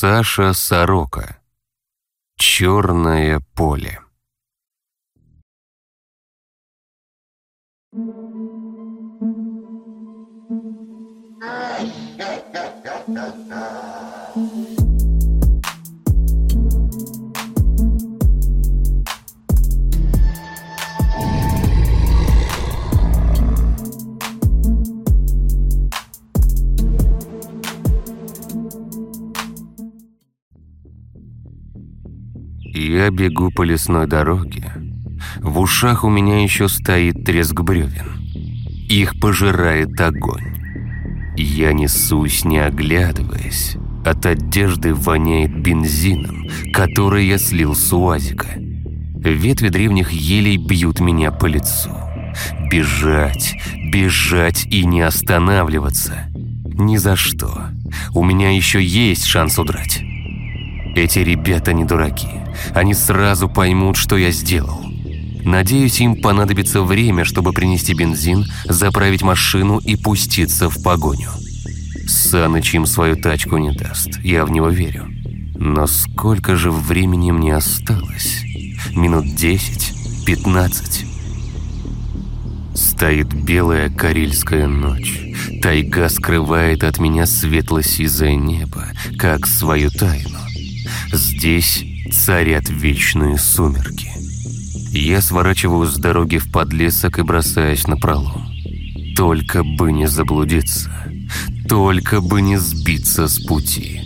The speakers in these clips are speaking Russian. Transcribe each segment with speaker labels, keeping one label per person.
Speaker 1: Саша Сорока. Черное поле. Я бегу по лесной дороге. В ушах у меня еще стоит треск бревен. Их пожирает огонь. Я несусь, не оглядываясь. От одежды воняет бензином, который я слил с уазика. Ветви древних елей бьют меня по лицу. Бежать, бежать и не останавливаться. Ни за что. У меня еще есть шанс удрать. Эти ребята не дураки. Они сразу поймут, что я сделал. Надеюсь, им понадобится время, чтобы принести бензин, заправить машину и пуститься в погоню. Саныч им свою тачку не даст, я в него верю. Но сколько же времени мне осталось? Минут десять? Пятнадцать? Стоит белая карельская ночь. Тайга скрывает от меня светло-сизое небо, как свою тайну. Здесь царят вечные сумерки. Я сворачиваю с дороги в подлесок и бросаюсь на пролом. Только бы не заблудиться. Только бы не сбиться с пути.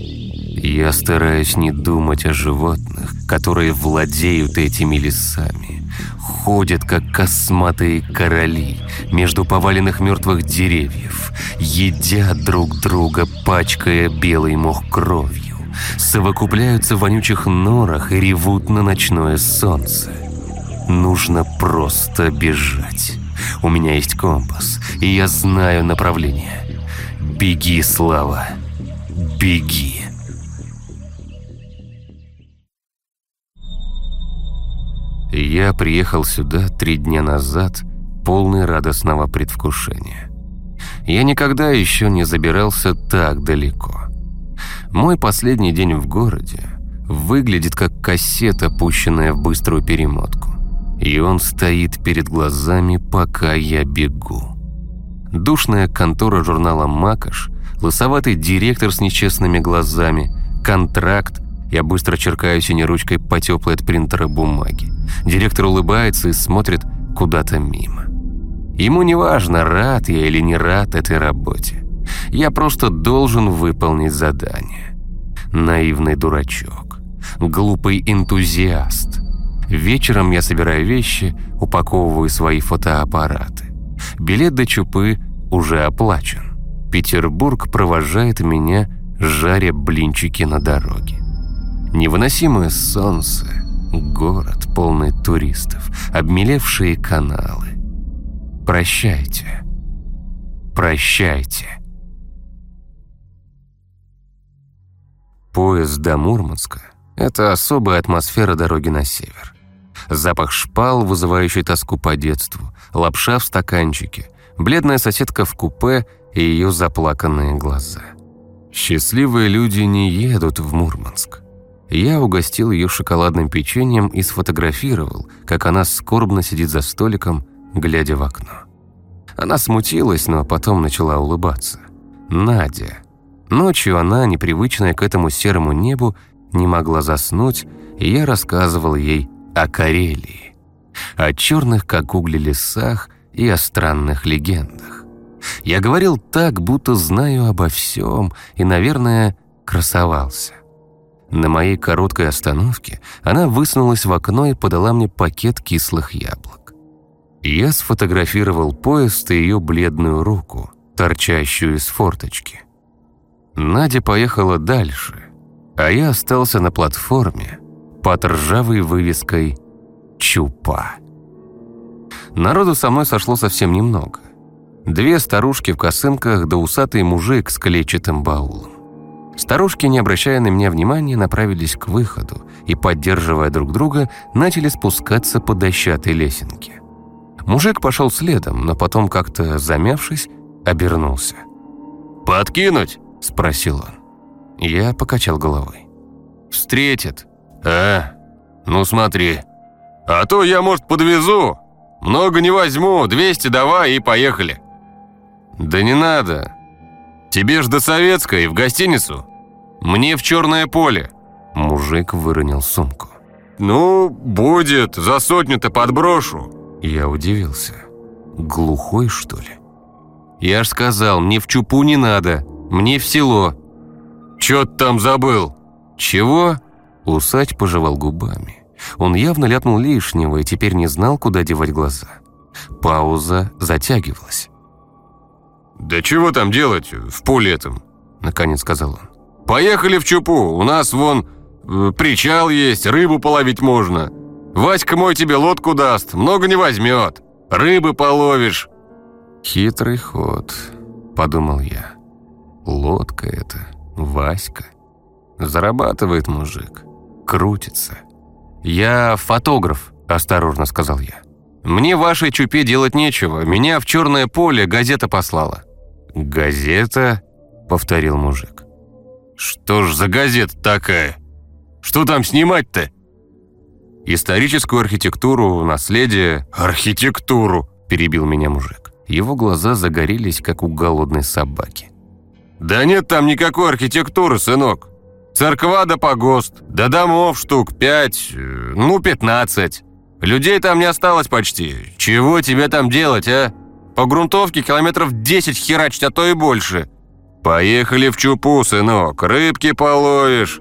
Speaker 1: Я стараюсь не думать о животных, которые владеют этими лесами. Ходят, как косматые короли, между поваленных мертвых деревьев, едят друг друга, пачкая белый мох кровью, совокупляются в вонючих норах и ревут на ночное солнце. Нужно просто бежать. У меня есть компас, и я знаю направление. Беги, Слава, беги. Я приехал сюда три дня назад, полный радостного предвкушения. Я никогда еще не забирался так далеко. Мой последний день в городе выглядит как кассета, пущенная в быструю перемотку. И он стоит перед глазами, пока я бегу. Душная контора журнала «Макаш», лысоватый директор с нечестными глазами, контракт, я быстро черкаю синей ручкой по теплой от принтера бумаги. Директор улыбается и смотрит куда-то мимо. Ему не важно, рад я или не рад этой работе. Я просто должен выполнить задание. Наивный дурачок. Глупый энтузиаст. Вечером я собираю вещи, упаковываю свои фотоаппараты. Билет до Чупы уже оплачен. Петербург провожает меня, жаря блинчики на дороге. Невыносимое солнце, город, полный туристов, обмелевшие каналы. Прощайте. Прощайте. Поезд до Мурманска – это особая атмосфера дороги на север. Запах шпал, вызывающий тоску по детству, лапша в стаканчике, бледная соседка в купе и ее заплаканные глаза. Счастливые люди не едут в Мурманск. Я угостил ее шоколадным печеньем и сфотографировал, как она скорбно сидит за столиком, глядя в окно. Она смутилась, но потом начала улыбаться. Надя. Ночью она, непривычная к этому серому небу, не могла заснуть, и я рассказывал ей о Карелии, о черных, как угли, лесах и о странных легендах. Я говорил так, будто знаю обо всем и, наверное, красовался. На моей короткой остановке она высунулась в окно и подала мне пакет кислых яблок. Я сфотографировал поезд и ее бледную руку, торчащую из форточки. Надя поехала дальше, а я остался на платформе под ржавой вывеской «Чупа». Народу со мной сошло совсем немного. Две старушки в косынках да усатый мужик с клетчатым баулом. Старушки, не обращая на меня внимания, направились к выходу и, поддерживая друг друга, начали спускаться по дощатой лесенке. Мужик пошел следом, но потом, как-то замявшись, обернулся. «Подкинуть?» – спросил он. Я покачал головой. Встретит. А, ну смотри. А то я, может, подвезу. Много не возьму, 200 давай и поехали. Да не надо. Тебе ж до Советской, в гостиницу. Мне в Черное поле. Мужик выронил сумку. «Ну, будет, за сотню-то подброшу». Я удивился. Глухой, что ли? Я ж сказал, мне в Чупу не надо, мне в село. Чё ты там забыл? Чего? Усач пожевал губами. Он явно ляпнул лишнего и теперь не знал, куда девать глаза. Пауза затягивалась. «Да чего там делать в поле этом?» – наконец сказал он. «Поехали в Чупу, у нас вон Э, причал есть, рыбу половить можно. Васька мой тебе лодку даст, много не возьмет. Рыбы половишь». «Хитрый ход», — подумал я. «Лодка это, Васька. Зарабатывает мужик, крутится». «Я фотограф», — осторожно сказал я. «Мне вашей чупе делать нечего, меня в черное поле газета послала». «Газета?» — повторил мужик. «Что ж за газета такая?» Что там снимать-то?» «Историческую архитектуру, наследие...» «Архитектуру!» – перебил меня мужик. Его глаза загорелись, как у голодной собаки. «Да нет там никакой архитектуры, сынок. Церква да погост, да домов штук пять, э, ну, пятнадцать. Людей там не осталось почти. Чего тебе там делать, а? По грунтовке километров десять херачить, а то и больше. Поехали в Чупу, сынок, рыбки половишь,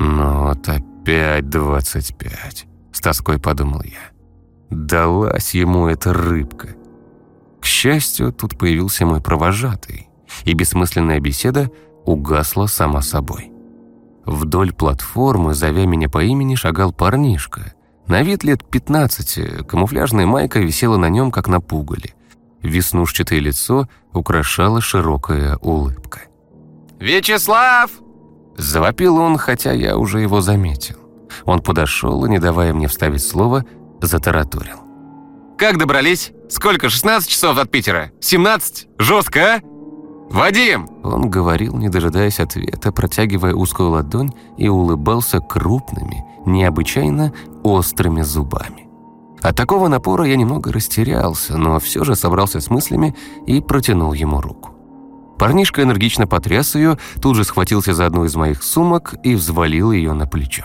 Speaker 1: «Ну вот опять двадцать пять», — с тоской подумал я. Далась ему эта рыбка. К счастью, тут появился мой провожатый, и бессмысленная беседа угасла сама собой. Вдоль платформы, зовя меня по имени, шагал парнишка. На вид лет пятнадцати, камуфляжная майка висела на нем, как на пугале. Веснушчатое лицо украшала широкая улыбка. «Вячеслав!» Завопил он, хотя я уже его заметил. Он подошел и, не давая мне вставить слово, затараторил. «Как добрались? Сколько, 16 часов от Питера? 17? Жестко, а? Вадим!» Он говорил, не дожидаясь ответа, протягивая узкую ладонь и улыбался крупными, необычайно острыми зубами. От такого напора я немного растерялся, но все же собрался с мыслями и протянул ему руку. Парнишка энергично потряс ее, тут же схватился за одну из моих сумок и взвалил ее на плечо.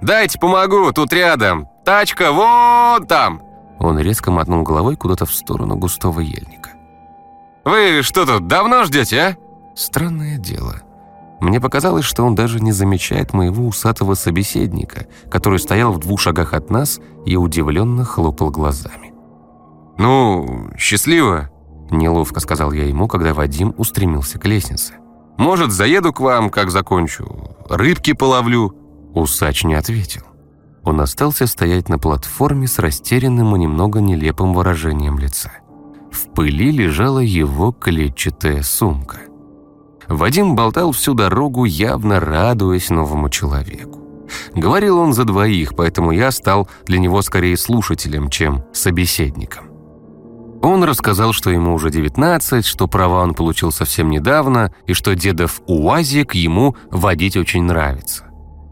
Speaker 1: «Дайте помогу, тут рядом! Тачка вон там!» Он резко мотнул головой куда-то в сторону густого ельника. «Вы что тут, давно ждете, а?» Странное дело. Мне показалось, что он даже не замечает моего усатого собеседника, который стоял в двух шагах от нас и удивленно хлопал глазами. «Ну, счастливо!» Неловко сказал я ему, когда Вадим устремился к лестнице. «Может, заеду к вам, как закончу? Рыбки половлю?» Усач не ответил. Он остался стоять на платформе с растерянным и немного нелепым выражением лица. В пыли лежала его клетчатая сумка. Вадим болтал всю дорогу, явно радуясь новому человеку. Говорил он за двоих, поэтому я стал для него скорее слушателем, чем собеседником. Он рассказал, что ему уже 19, что права он получил совсем недавно и что дедов УАЗик ему водить очень нравится.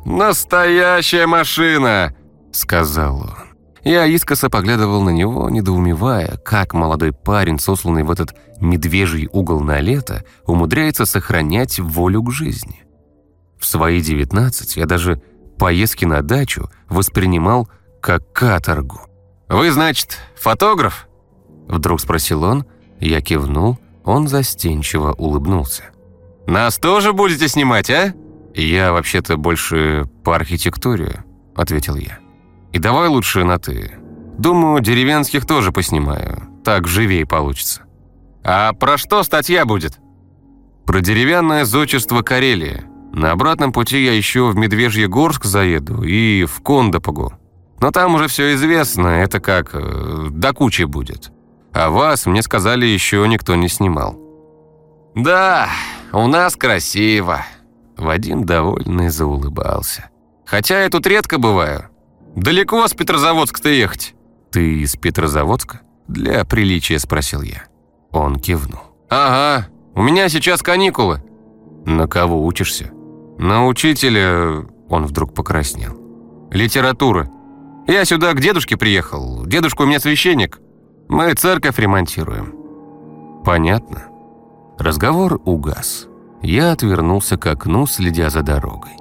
Speaker 1: «Настоящая машина!» — сказал он. Я искоса поглядывал на него, недоумевая, как молодой парень, сосланный в этот медвежий угол на лето, умудряется сохранять волю к жизни. В свои 19 я даже поездки на дачу воспринимал как каторгу. «Вы, значит, фотограф?» Вдруг спросил он, я кивнул, он застенчиво улыбнулся. «Нас тоже будете снимать, а?» «Я вообще-то больше по архитектуре», — ответил я. «И давай лучше на «ты». Думаю, деревенских тоже поснимаю, так живее получится». «А про что статья будет?» «Про деревянное зодчество Карелии. На обратном пути я еще в Медвежьегорск заеду и в Кондопогу. Но там уже все известно, это как э, до кучи будет. А вас, мне сказали, еще никто не снимал». «Да, у нас красиво». Вадим довольный заулыбался. «Хотя я тут редко бываю. Далеко с Петрозаводска-то ехать?» «Ты из Петрозаводска?» Для приличия спросил я. Он кивнул. «Ага, у меня сейчас каникулы». «На кого учишься?» «На учителя...» Он вдруг покраснел. «Литература. Я сюда к дедушке приехал. Дедушка у меня священник. Мы церковь ремонтируем». «Понятно». Разговор угас. Я отвернулся к окну, следя за дорогой.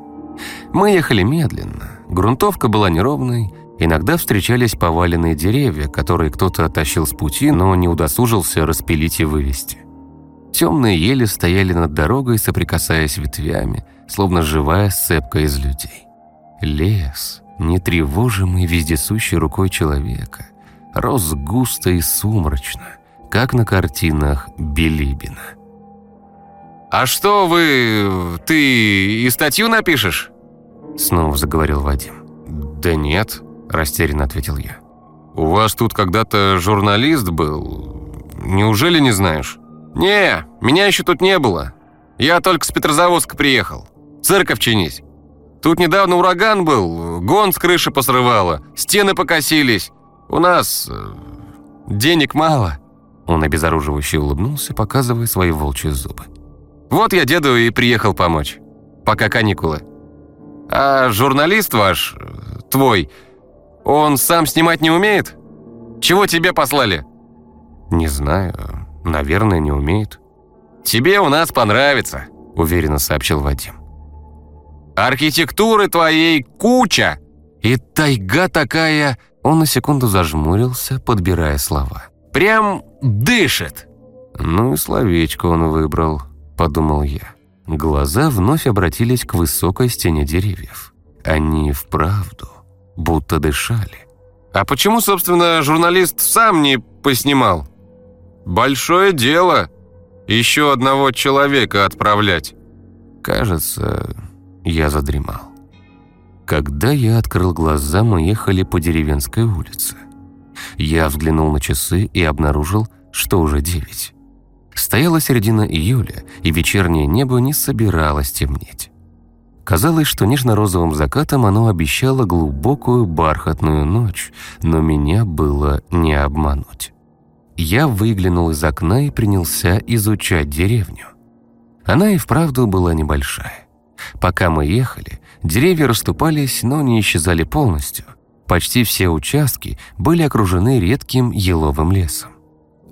Speaker 1: Мы ехали медленно. Грунтовка была неровной. Иногда встречались поваленные деревья, которые кто-то оттащил с пути, но не удосужился распилить и вывести. Темные ели стояли над дорогой, соприкасаясь ветвями, словно живая сцепка из людей. Лес, нетревожимый вездесущей рукой человека, рос густо и сумрачно, как на картинах Билибина. «А что вы... ты и статью напишешь?» Снова заговорил Вадим. «Да нет», – растерянно ответил я. «У вас тут когда-то журналист был. Неужели не знаешь?» «Не, меня еще тут не было. Я только с Петрозаводска приехал. Церковь чинить. Тут недавно ураган был, гон с крыши посрывало, стены покосились. У нас э, денег мало». Он обезоруживающе улыбнулся, показывая свои волчьи зубы. Вот я деду и приехал помочь, пока каникулы. А журналист ваш, твой, он сам снимать не умеет? Чего тебе послали?» «Не знаю. Наверное, не умеет». «Тебе у нас понравится», — уверенно сообщил Вадим. «Архитектуры твоей куча! И тайга такая...» Он на секунду зажмурился, подбирая слова. «Прям дышит!» Ну и словечко он выбрал. – подумал я. Глаза вновь обратились к высокой стене деревьев. Они вправду будто дышали. «А почему, собственно, журналист сам не поснимал? Большое дело еще одного человека отправлять». Кажется, я задремал. Когда я открыл глаза, мы ехали по деревенской улице. Я взглянул на часы и обнаружил, что уже девять. Стояла середина июля, и вечернее небо не собиралось темнеть. Казалось, что нежно-розовым закатом оно обещало глубокую бархатную ночь, но меня было не обмануть. Я выглянул из окна и принялся изучать деревню. Она и вправду была небольшая. Пока мы ехали, деревья расступались, но не исчезали полностью. Почти все участки были окружены редким еловым лесом.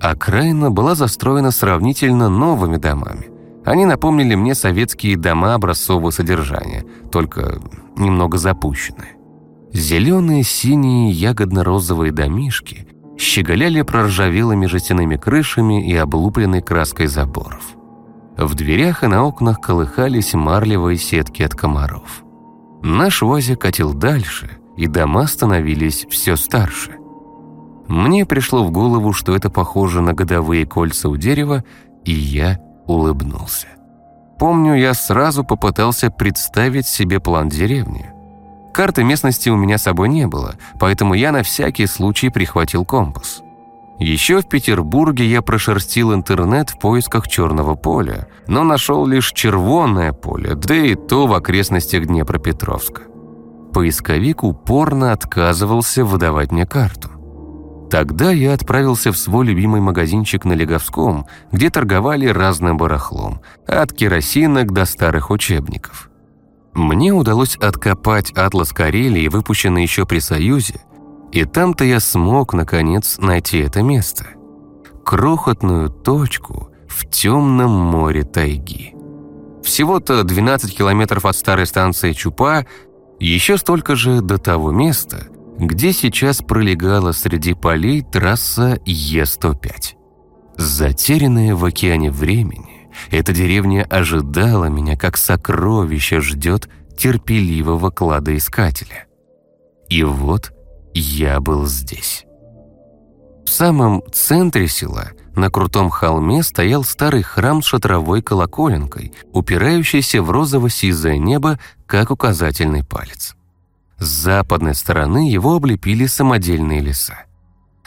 Speaker 1: Окраина была застроена сравнительно новыми домами. Они напомнили мне советские дома образцового содержания, только немного запущенные. Зеленые, синие, ягодно-розовые домишки щеголяли проржавелыми жестяными крышами и облупленной краской заборов. В дверях и на окнах колыхались марлевые сетки от комаров. Наш УАЗик катил дальше, и дома становились все старше. Мне пришло в голову, что это похоже на годовые кольца у дерева, и я улыбнулся. Помню, я сразу попытался представить себе план деревни. Карты местности у меня с собой не было, поэтому я на всякий случай прихватил компас. Еще в Петербурге я прошерстил интернет в поисках черного поля, но нашел лишь червонное поле, да и то в окрестностях Днепропетровска. Поисковик упорно отказывался выдавать мне карту. Тогда я отправился в свой любимый магазинчик на Леговском, где торговали разным барахлом, от керосинок до старых учебников. Мне удалось откопать атлас Карелии, выпущенный еще при Союзе, и там-то я смог, наконец, найти это место. Крохотную точку в темном море тайги. Всего-то 12 километров от старой станции Чупа, еще столько же до того места, где сейчас пролегала среди полей трасса Е-105. Затерянная в океане времени, эта деревня ожидала меня, как сокровище ждет терпеливого кладоискателя. И вот я был здесь. В самом центре села, на крутом холме, стоял старый храм с шатровой колоколенкой, упирающийся в розово-сизое небо, как указательный палец. С западной стороны его облепили самодельные леса.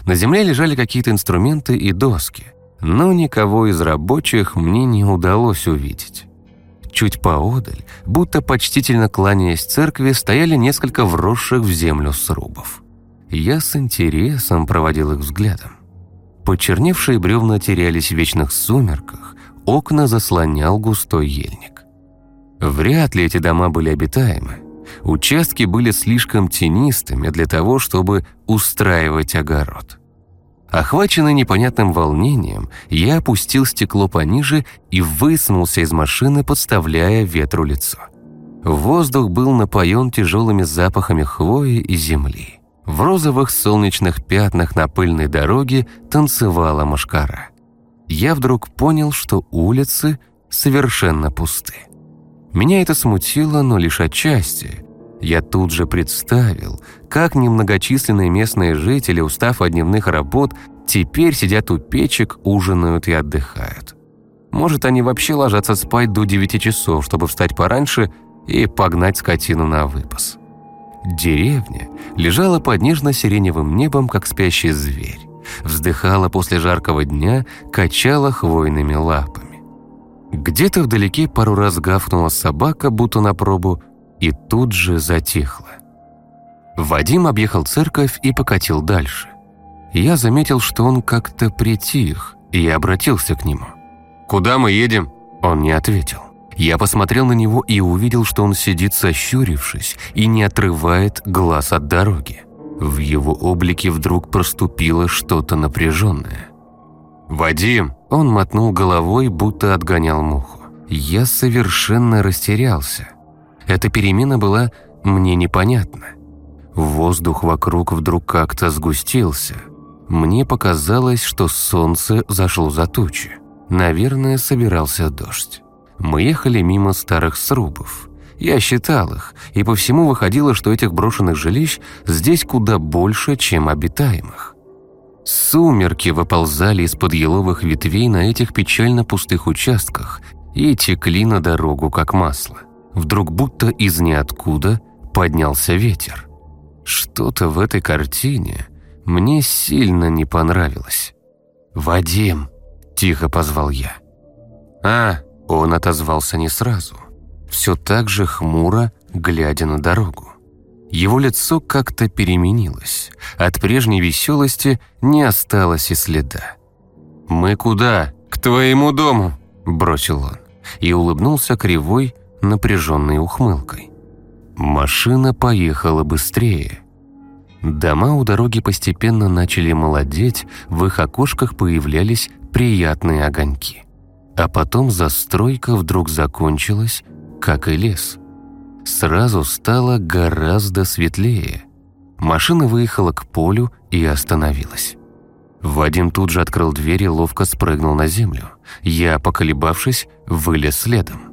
Speaker 1: На земле лежали какие-то инструменты и доски, но никого из рабочих мне не удалось увидеть. Чуть поодаль, будто почтительно кланяясь церкви, стояли несколько вросших в землю срубов. Я с интересом проводил их взглядом. Почерневшие бревна терялись в вечных сумерках, окна заслонял густой ельник. Вряд ли эти дома были обитаемы. Участки были слишком тенистыми для того, чтобы устраивать огород. Охваченный непонятным волнением, я опустил стекло пониже и высунулся из машины, подставляя ветру лицо. Воздух был напоен тяжелыми запахами хвои и земли. В розовых солнечных пятнах на пыльной дороге танцевала машкара. Я вдруг понял, что улицы совершенно пусты. Меня это смутило, но лишь отчасти. Я тут же представил, как немногочисленные местные жители, устав от дневных работ, теперь сидят у печек, ужинают и отдыхают. Может, они вообще ложатся спать до 9 часов, чтобы встать пораньше и погнать скотину на выпас. Деревня лежала под нежно-сиреневым небом, как спящий зверь. Вздыхала после жаркого дня, качала хвойными лапами. Где-то вдалеке пару раз гавкнула собака, будто на пробу, и тут же затихла. Вадим объехал церковь и покатил дальше. Я заметил, что он как-то притих, и обратился к нему. «Куда мы едем?» Он не ответил. Я посмотрел на него и увидел, что он сидит сощурившись и не отрывает глаз от дороги. В его облике вдруг проступило что-то напряженное. «Вадим!» Он мотнул головой, будто отгонял муху. Я совершенно растерялся. Эта перемена была мне непонятна. Воздух вокруг вдруг как-то сгустился. Мне показалось, что солнце зашло за тучи. Наверное, собирался дождь. Мы ехали мимо старых срубов. Я считал их, и по всему выходило, что этих брошенных жилищ здесь куда больше, чем обитаемых. Сумерки выползали из-под еловых ветвей на этих печально пустых участках и текли на дорогу, как масло. Вдруг будто из ниоткуда поднялся ветер. Что-то в этой картине мне сильно не понравилось. «Вадим!» – тихо позвал я. «А!» – он отозвался не сразу. Все так же хмуро, глядя на дорогу. Его лицо как-то переменилось. От прежней веселости не осталось и следа. «Мы куда? К твоему дому!» – бросил он. И улыбнулся кривой, напряженной ухмылкой. Машина поехала быстрее. Дома у дороги постепенно начали молодеть, в их окошках появлялись приятные огоньки. А потом застройка вдруг закончилась, как и лес. Сразу стало гораздо светлее. Машина выехала к полю и остановилась. Вадим тут же открыл дверь и ловко спрыгнул на землю. Я, поколебавшись, вылез следом.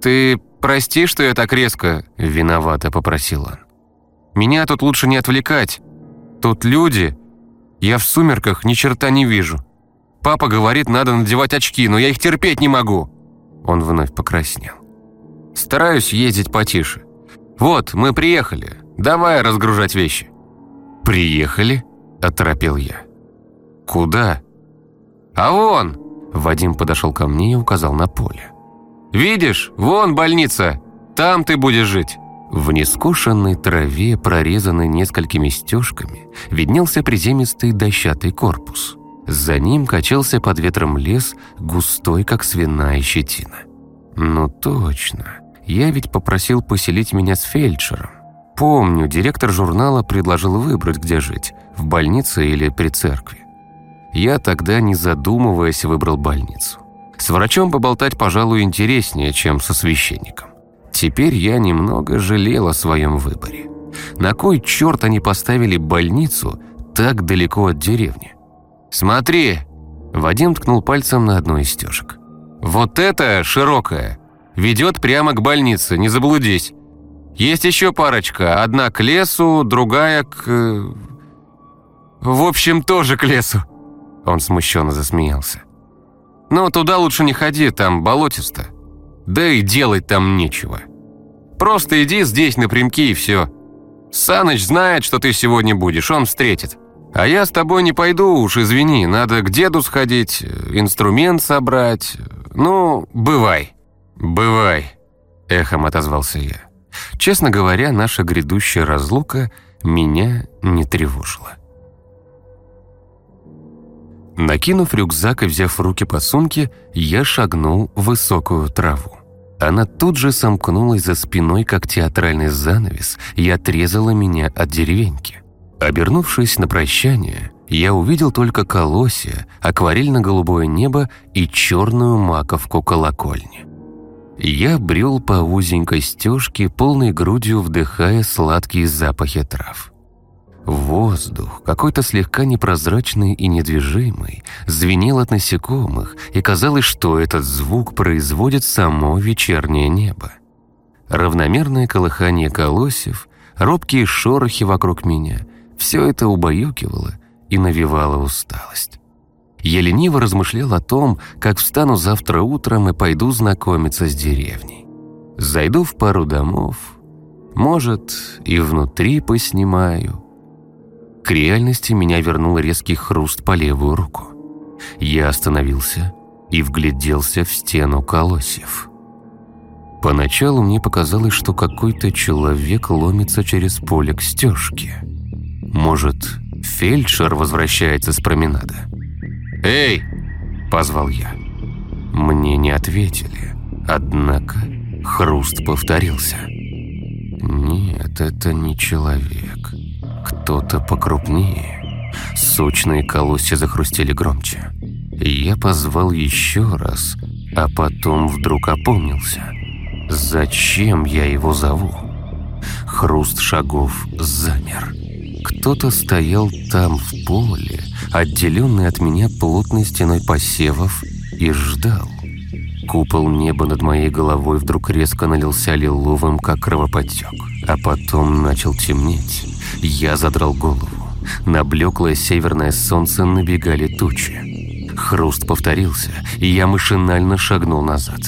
Speaker 1: «Ты прости, что я так резко?» – виновато попросил он. «Меня тут лучше не отвлекать. Тут люди. Я в сумерках ни черта не вижу. Папа говорит, надо надевать очки, но я их терпеть не могу». Он вновь покраснел. «Стараюсь ездить потише. Вот, мы приехали. Давай разгружать вещи». «Приехали?» – оторопел я. «Куда?» «А вон!» Вадим подошел ко мне и указал на поле. Видишь, вон больница, там ты будешь жить». В нескошенной траве, прорезанной несколькими стежками, виднелся приземистый дощатый корпус. За ним качался под ветром лес, густой, как свиная щетина. «Ну точно, я ведь попросил поселить меня с фельдшером. Помню, директор журнала предложил выбрать, где жить, в больнице или при церкви. Я тогда, не задумываясь, выбрал больницу. С врачом поболтать, пожалуй, интереснее, чем со священником. Теперь я немного жалел о своем выборе. На кой черт они поставили больницу так далеко от деревни? «Смотри!» Вадим ткнул пальцем на одну из стежек. «Вот это широкая. Ведет прямо к больнице, не заблудись. Есть еще парочка. Одна к лесу, другая к... Э, в общем, тоже к лесу». Он смущенно засмеялся. Но туда лучше не ходи, там болотисто. Да и делать там нечего. Просто иди здесь напрямки и все. Саныч знает, что ты сегодня будешь, он встретит. А я с тобой не пойду уж, извини, надо к деду сходить, инструмент собрать. Ну, бывай. Бывай, эхом отозвался я. Честно говоря, наша грядущая разлука меня не тревожила. Накинув рюкзак и взяв в руки по сумке, я шагнул в высокую траву. Она тут же сомкнулась за спиной, как театральный занавес, и отрезала меня от деревеньки. Обернувшись на прощание, я увидел только колосья, акварельно-голубое небо и черную маковку колокольни. Я брел по узенькой стежке, полной грудью вдыхая сладкие запахи трав. Воздух, какой-то слегка непрозрачный и недвижимый, звенел от насекомых, и казалось, что этот звук производит само вечернее небо. Равномерное колыхание колосьев, робкие шорохи вокруг меня — все это убаюкивало и навевало усталость. Я лениво размышлял о том, как встану завтра утром и пойду знакомиться с деревней. Зайду в пару домов, может, и внутри поснимаю — к реальности меня вернул резкий хруст по левую руку. Я остановился и вгляделся в стену колосьев. Поначалу мне показалось, что какой-то человек ломится через поле к стежке. Может, фельдшер возвращается с променада? «Эй!» – позвал я. Мне не ответили, однако хруст повторился. «Нет, это не человек кто-то покрупнее. Сочные колосья захрустели громче. Я позвал еще раз, а потом вдруг опомнился. Зачем я его зову? Хруст шагов замер. Кто-то стоял там в поле, отделенный от меня плотной стеной посевов, и ждал. Купол неба над моей головой вдруг резко налился лиловым, как кровоподтек, а потом начал темнеть. Я задрал голову. На блеклое северное солнце набегали тучи. Хруст повторился, и я машинально шагнул назад.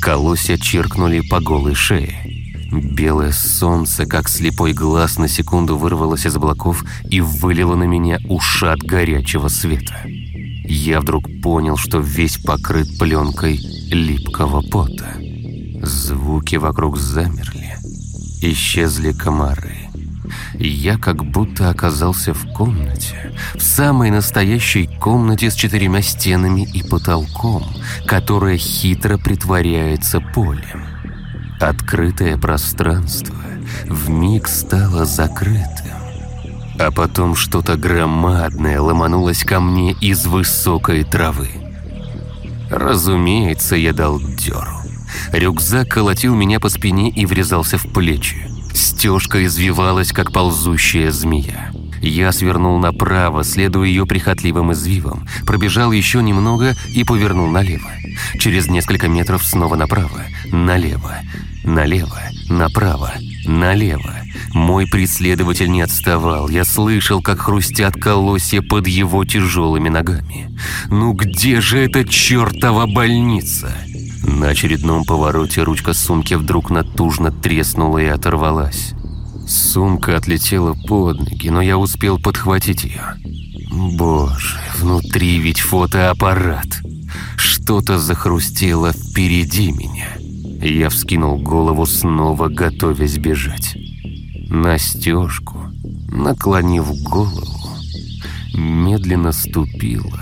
Speaker 1: Колосья чиркнули по голой шее. Белое солнце, как слепой глаз, на секунду вырвалось из облаков и вылило на меня ушат горячего света. Я вдруг понял, что весь покрыт пленкой липкого пота. Звуки вокруг замерли. Исчезли комары. Я как будто оказался в комнате, в самой настоящей комнате с четырьмя стенами и потолком, которая хитро притворяется полем. Открытое пространство вмиг стало закрытым. А потом что-то громадное ломанулось ко мне из высокой травы. Разумеется, я дал дёру. Рюкзак колотил меня по спине и врезался в плечи. Стежка извивалась, как ползущая змея. Я свернул направо, следуя ее прихотливым извивам, пробежал еще немного и повернул налево. Через несколько метров снова направо, налево, налево, направо, налево. Мой преследователь не отставал. Я слышал, как хрустят колосья под его тяжелыми ногами. «Ну где же эта чертова больница?» На очередном повороте ручка сумки вдруг натужно треснула и оторвалась. Сумка отлетела под ноги, но я успел подхватить ее. Боже, внутри ведь фотоаппарат. Что-то захрустело впереди меня. Я вскинул голову снова, готовясь бежать. На стежку, наклонив голову, медленно ступила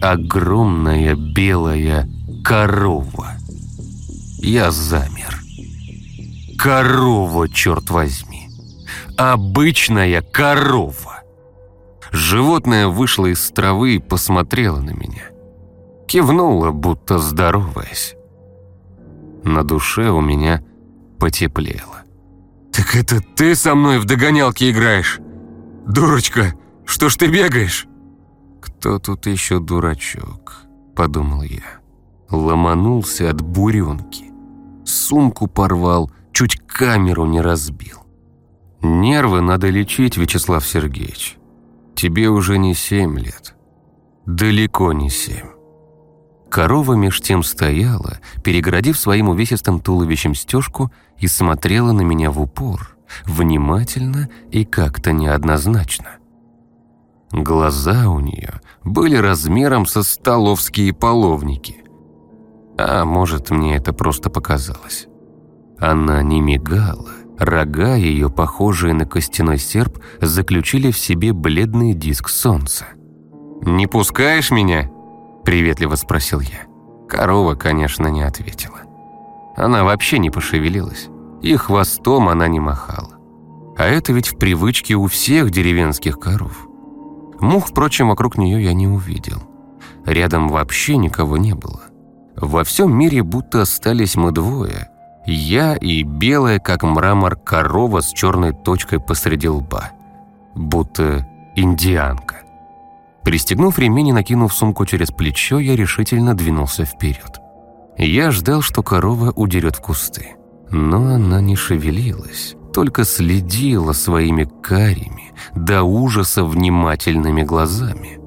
Speaker 1: огромная белая Корова. Я замер. Корова, черт возьми. Обычная корова. Животное вышло из травы и посмотрело на меня. Кивнуло, будто здороваясь. На душе у меня потеплело. «Так это ты со мной в догонялки играешь? Дурочка, что ж ты бегаешь?» «Кто тут еще дурачок?» – подумал я ломанулся от буренки. Сумку порвал, чуть камеру не разбил. Нервы надо лечить, Вячеслав Сергеевич. Тебе уже не семь лет. Далеко не семь. Корова меж тем стояла, перегородив своим увесистым туловищем стежку и смотрела на меня в упор, внимательно и как-то неоднозначно. Глаза у нее были размером со столовские половники. А может, мне это просто показалось. Она не мигала. Рога ее, похожие на костяной серп, заключили в себе бледный диск солнца. «Не пускаешь меня?» – приветливо спросил я. Корова, конечно, не ответила. Она вообще не пошевелилась, и хвостом она не махала. А это ведь в привычке у всех деревенских коров. Мух, впрочем, вокруг нее я не увидел. Рядом вообще никого не было. Во всем мире будто остались мы двое. Я и белая, как мрамор, корова с черной точкой посреди лба. Будто индианка. Пристегнув ремень и накинув сумку через плечо, я решительно двинулся вперед. Я ждал, что корова удерет в кусты. Но она не шевелилась, только следила своими карими, до ужаса внимательными глазами.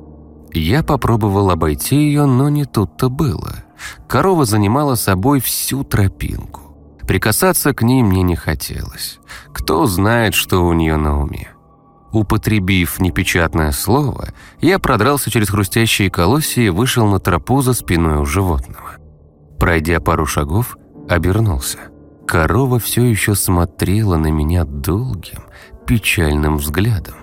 Speaker 1: Я попробовал обойти ее, но не тут-то было. Корова занимала собой всю тропинку. Прикасаться к ней мне не хотелось. Кто знает, что у нее на уме. Употребив непечатное слово, я продрался через хрустящие колосья и вышел на тропу за спиной у животного. Пройдя пару шагов, обернулся. Корова все еще смотрела на меня долгим, печальным взглядом.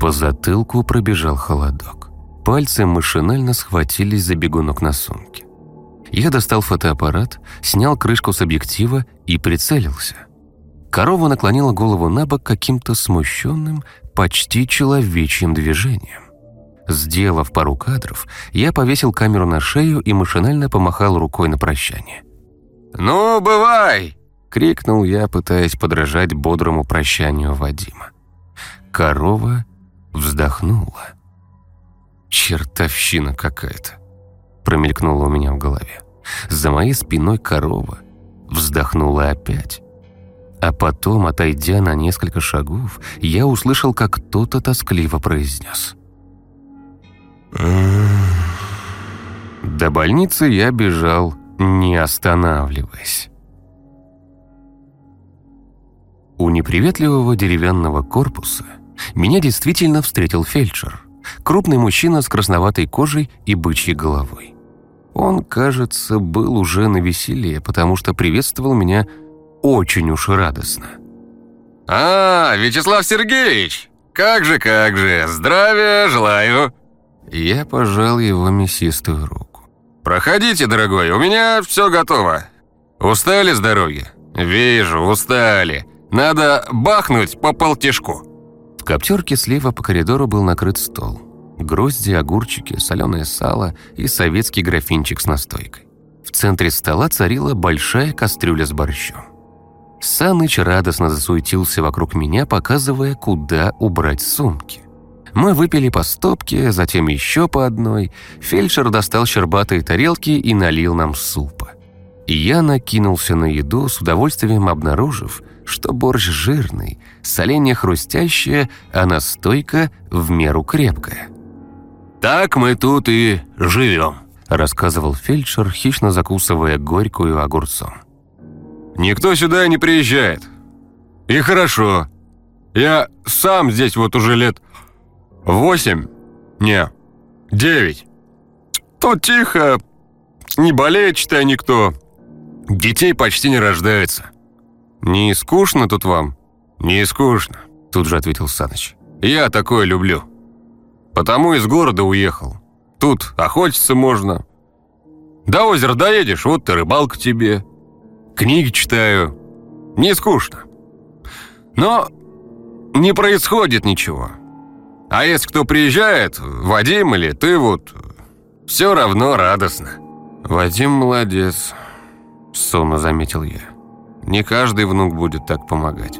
Speaker 1: По затылку пробежал холодок. Пальцы машинально схватились за бегунок на сумке. Я достал фотоаппарат, снял крышку с объектива и прицелился. Корова наклонила голову на бок каким-то смущенным, почти человечьим движением. Сделав пару кадров, я повесил камеру на шею и машинально помахал рукой на прощание.
Speaker 2: «Ну, бывай!»
Speaker 1: — крикнул я, пытаясь подражать бодрому прощанию Вадима. Корова вздохнула. «Чертовщина какая-то!» — промелькнула у меня в голове. За моей спиной корова вздохнула опять. А потом, отойдя на несколько шагов, я услышал, как кто-то тоскливо произнес. До больницы я бежал, не останавливаясь. У неприветливого деревянного корпуса меня действительно встретил фельдшер. Крупный мужчина с красноватой кожей и бычьей головой. Он, кажется, был уже на веселье, потому что приветствовал меня очень уж радостно.
Speaker 2: «А, Вячеслав Сергеевич! Как же, как же! Здравия желаю!»
Speaker 1: Я пожал его мясистую руку.
Speaker 2: «Проходите, дорогой, у меня все готово. Устали с дороги?» «Вижу, устали. Надо бахнуть по полтишку».
Speaker 1: В коптерке слева по коридору был накрыт стол. Грозди, огурчики, соленое сало и советский графинчик с настойкой. В центре стола царила большая кастрюля с борщом. Саныч радостно засуетился вокруг меня, показывая, куда убрать сумки. Мы выпили по стопке, затем еще по одной. Фельдшер достал щербатые тарелки и налил нам супа. Я накинулся на еду, с удовольствием обнаружив, что борщ жирный, соленье хрустящее, а настойка в меру крепкая.
Speaker 2: «Так мы тут и живем», —
Speaker 1: рассказывал фельдшер, хищно закусывая горькую огурцом.
Speaker 2: Никто сюда не приезжает. И хорошо. Я сам здесь вот уже лет восемь, не, девять. Тут тихо, не болеет, считай, никто. Детей почти не рождается.
Speaker 1: Не скучно тут вам?
Speaker 2: Не скучно, тут же ответил Саныч. Я такое люблю. Потому из города уехал. Тут охотиться можно. До озера доедешь, вот ты рыбалка тебе. Книги читаю. Не скучно. Но не происходит ничего. А если кто приезжает, Вадим или ты вот, все равно радостно.
Speaker 1: Вадим молодец, сонно заметил я. Не каждый внук будет так помогать.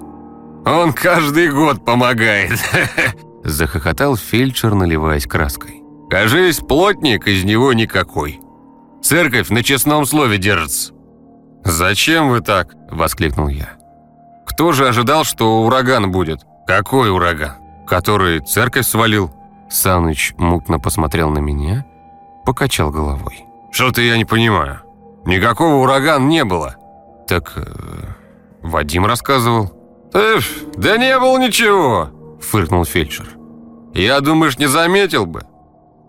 Speaker 2: Он каждый год помогает.
Speaker 1: Захохотал фельдшер, наливаясь краской.
Speaker 2: Кажись, плотник из него никакой. Церковь на честном слове держится.
Speaker 1: «Зачем вы так?» – воскликнул я.
Speaker 2: «Кто же ожидал, что ураган будет?» «Какой ураган? Который церковь свалил?»
Speaker 1: Саныч мутно посмотрел на меня, покачал головой.
Speaker 2: «Что-то я не понимаю. Никакого урагана не было».
Speaker 1: «Так э, Вадим рассказывал».
Speaker 2: «Эф, да не было ничего», – фыркнул фельдшер. «Я, думаешь, не заметил бы?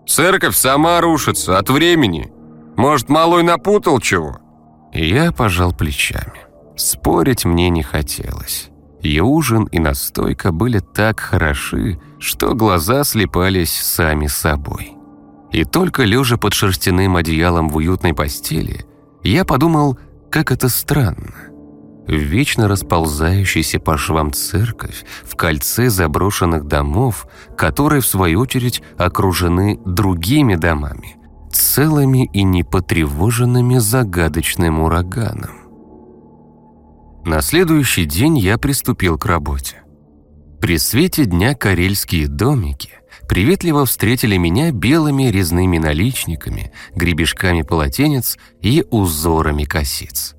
Speaker 2: Церковь сама рушится от времени. Может, малой напутал чего?»
Speaker 1: Я пожал плечами. Спорить мне не хотелось. И ужин, и настойка были так хороши, что глаза слепались сами собой. И только лежа под шерстяным одеялом в уютной постели, я подумал, Как это странно. Вечно расползающаяся по швам церковь в кольце заброшенных домов, которые, в свою очередь, окружены другими домами, целыми и непотревоженными загадочным ураганом. На следующий день я приступил к работе. При свете дня карельские домики приветливо встретили меня белыми резными наличниками, гребешками полотенец и узорами косиц.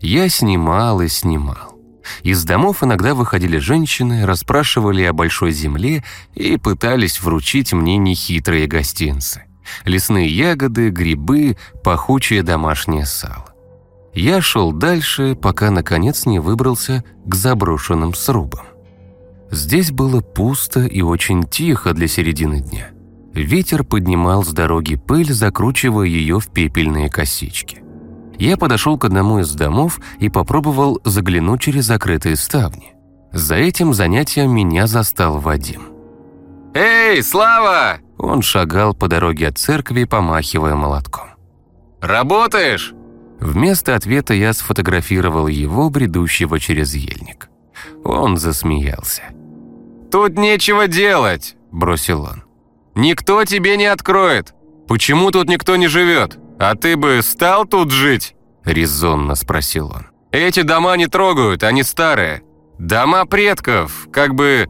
Speaker 1: Я снимал и снимал. Из домов иногда выходили женщины, расспрашивали о большой земле и пытались вручить мне нехитрые гостинцы. Лесные ягоды, грибы, пахучее домашнее сало. Я шел дальше, пока наконец не выбрался к заброшенным срубам. Здесь было пусто и очень тихо для середины дня. Ветер поднимал с дороги пыль, закручивая ее в пепельные косички. Я подошел к одному из домов и попробовал заглянуть через закрытые ставни. За этим занятием меня застал Вадим.
Speaker 2: «Эй, Слава!»
Speaker 1: Он шагал по дороге от церкви, помахивая молотком.
Speaker 2: «Работаешь?»
Speaker 1: Вместо ответа я сфотографировал его, бредущего через ельник. Он засмеялся.
Speaker 2: «Тут нечего делать», – бросил он. «Никто тебе не откроет. Почему тут никто не живет? А ты бы стал тут жить?» – резонно спросил он. «Эти дома не трогают, они старые. Дома предков, как бы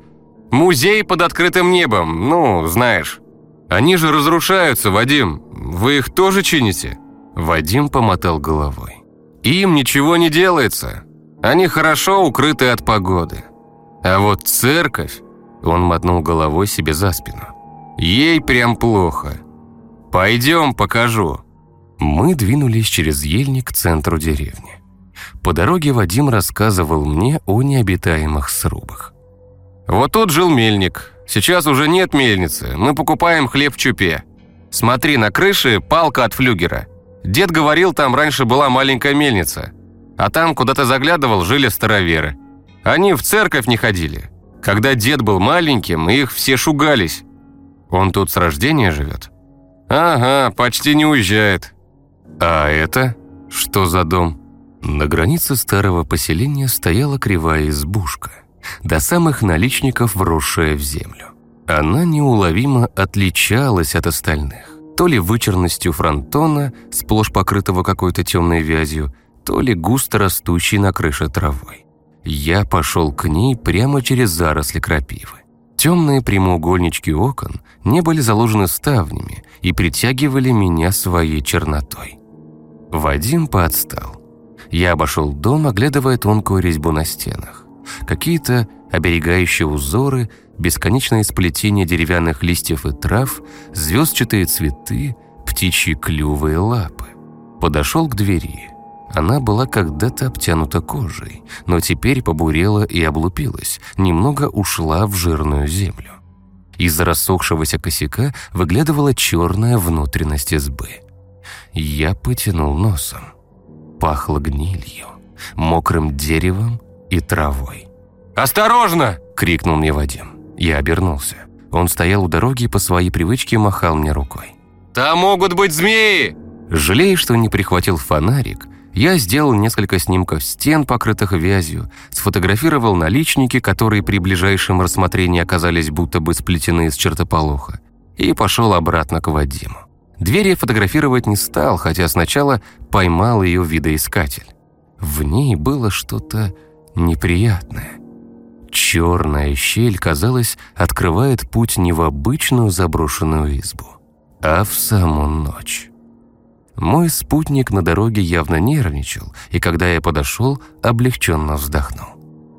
Speaker 2: музей под открытым небом, ну, знаешь. Они же разрушаются, Вадим. Вы их тоже чините?»
Speaker 1: Вадим помотал головой.
Speaker 2: «Им ничего не делается. Они хорошо укрыты от погоды. А вот церковь, он мотнул головой себе за спину. Ей прям плохо. Пойдем, покажу.
Speaker 1: Мы двинулись через ельник к центру деревни. По дороге Вадим рассказывал мне о необитаемых срубах.
Speaker 2: Вот тут жил мельник. Сейчас уже нет мельницы. Мы покупаем хлеб в чупе. Смотри, на крыше палка от флюгера. Дед говорил, там раньше была маленькая мельница. А там, куда ты заглядывал, жили староверы. Они в церковь не ходили. Когда дед был маленьким, их все шугались. Он тут с рождения живет? Ага, почти не уезжает.
Speaker 1: А это? Что за дом? На границе старого поселения стояла кривая избушка, до самых наличников вросшая в землю. Она неуловимо отличалась от остальных. То ли вычерностью фронтона, сплошь покрытого какой-то темной вязью, то ли густо растущей на крыше травой. Я пошел к ней прямо через заросли крапивы. Темные прямоугольнички окон не были заложены ставнями и притягивали меня своей чернотой. Вадим подстал. Я обошел дом, оглядывая тонкую резьбу на стенах. Какие-то оберегающие узоры, бесконечное сплетение деревянных листьев и трав, звездчатые цветы, птичьи клювы и лапы. Подошел к двери. Она была когда-то обтянута кожей, но теперь побурела и облупилась, немного ушла в жирную землю. Из рассохшегося косяка выглядывала черная внутренность избы. Я потянул носом. Пахло гнилью, мокрым деревом и травой.
Speaker 2: «Осторожно!»
Speaker 1: — крикнул мне Вадим. Я обернулся. Он стоял у дороги и по своей привычке махал мне рукой.
Speaker 2: «Там могут быть змеи!»
Speaker 1: Жалея, что не прихватил фонарик, я сделал несколько снимков стен, покрытых вязью, сфотографировал наличники, которые при ближайшем рассмотрении оказались будто бы сплетены из чертополоха, и пошел обратно к Вадиму. Дверь я фотографировать не стал, хотя сначала поймал ее видоискатель. В ней было что-то неприятное. Черная щель, казалось, открывает путь не в обычную заброшенную избу, а в саму ночь. Мой спутник на дороге явно нервничал, и когда я подошел, облегченно вздохнул.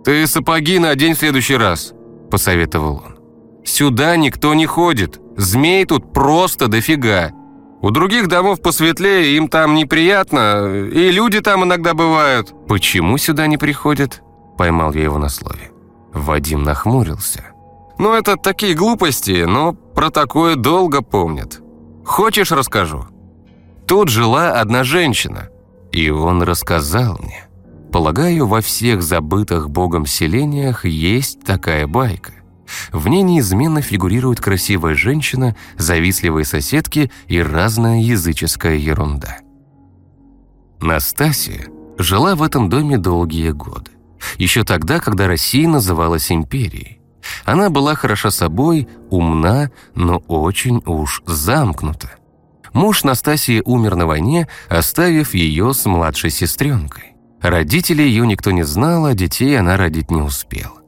Speaker 2: «Ты сапоги надень в следующий раз», – посоветовал он. «Сюда никто не ходит. Змей тут просто дофига. У других домов посветлее, им там неприятно, и люди там иногда бывают».
Speaker 1: «Почему сюда не приходят?» – поймал я его на слове. Вадим нахмурился.
Speaker 2: «Ну, это такие глупости, но про такое долго помнят. Хочешь, расскажу?» Тут жила одна женщина,
Speaker 1: и он рассказал мне. Полагаю, во всех забытых богом селениях есть такая байка. В ней неизменно фигурирует красивая женщина, завистливые соседки и разная языческая ерунда. Настасья жила в этом доме долгие годы. Еще тогда, когда Россия называлась империей. Она была хороша собой, умна, но очень уж замкнута. Муж Настасии умер на войне, оставив ее с младшей сестренкой. Родителей ее никто не знал, а детей она родить не успела.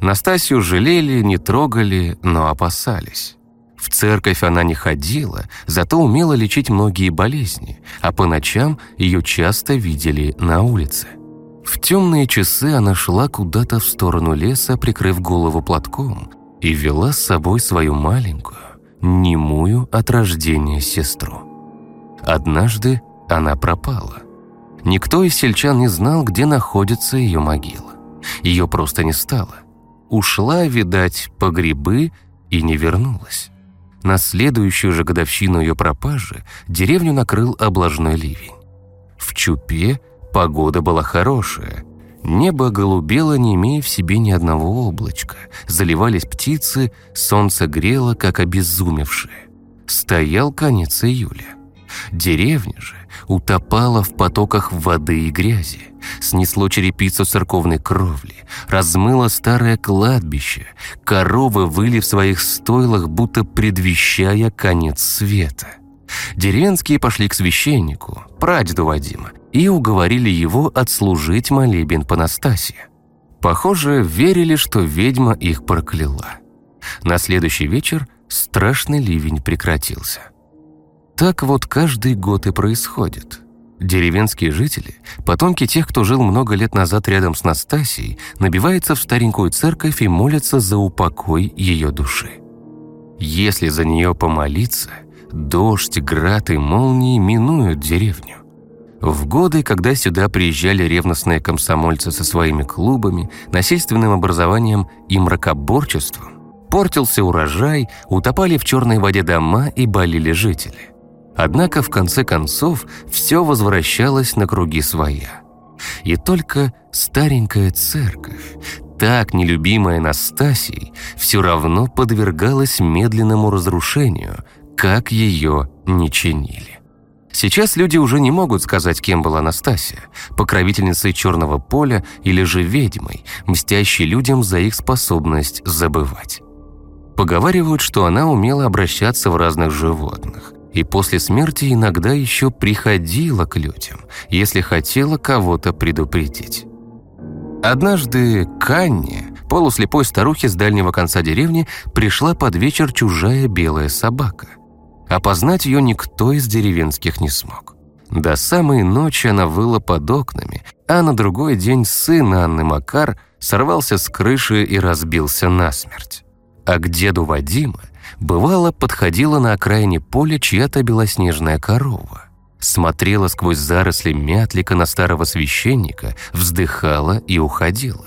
Speaker 1: Настасью жалели, не трогали, но опасались. В церковь она не ходила, зато умела лечить многие болезни, а по ночам ее часто видели на улице. В темные часы она шла куда-то в сторону леса, прикрыв голову платком, и вела с собой свою маленькую, немую от рождения сестру. Однажды она пропала. Никто из сельчан не знал, где находится ее могила. Ее просто не стало. Ушла, видать, по грибы и не вернулась. На следующую же годовщину ее пропажи деревню накрыл облажной ливень. В Чупе погода была хорошая. Небо голубело, не имея в себе ни одного облачка. Заливались птицы, солнце грело, как обезумевшее. Стоял конец июля. Деревня же утопала в потоках воды и грязи, снесло черепицу церковной кровли, размыло старое кладбище, коровы выли в своих стойлах, будто предвещая конец света. Деревенские пошли к священнику, прадеду Вадима, и уговорили его отслужить молебен по Настасье. Похоже, верили, что ведьма их прокляла. На следующий вечер страшный ливень прекратился. Так вот каждый год и происходит. Деревенские жители, потомки тех, кто жил много лет назад рядом с Настасией, набиваются в старенькую церковь и молятся за упокой ее души. Если за нее помолиться, дождь, град и молнии минуют деревню. В годы, когда сюда приезжали ревностные комсомольцы со своими клубами, насильственным образованием и мракоборчеством, портился урожай, утопали в черной воде дома и болели жители. Однако в конце концов все возвращалось на круги своя. И только старенькая церковь, так нелюбимая Настасией, все равно подвергалась медленному разрушению, как ее не чинили. Сейчас люди уже не могут сказать, кем была Настасия, покровительницей черного поля или же ведьмой, мстящей людям за их способность забывать. Поговаривают, что она умела обращаться в разных животных, и после смерти иногда еще приходила к людям, если хотела кого-то предупредить. Однажды к Анне, полуслепой старухе с дальнего конца деревни, пришла под вечер чужая белая собака. Опознать ее никто из деревенских не смог. До самой ночи она выла под окнами, а на другой день сын Анны Макар сорвался с крыши и разбился насмерть. А к деду Вадима Бывало, подходила на окраине поля чья-то белоснежная корова. Смотрела сквозь заросли мятлика на старого священника, вздыхала и уходила.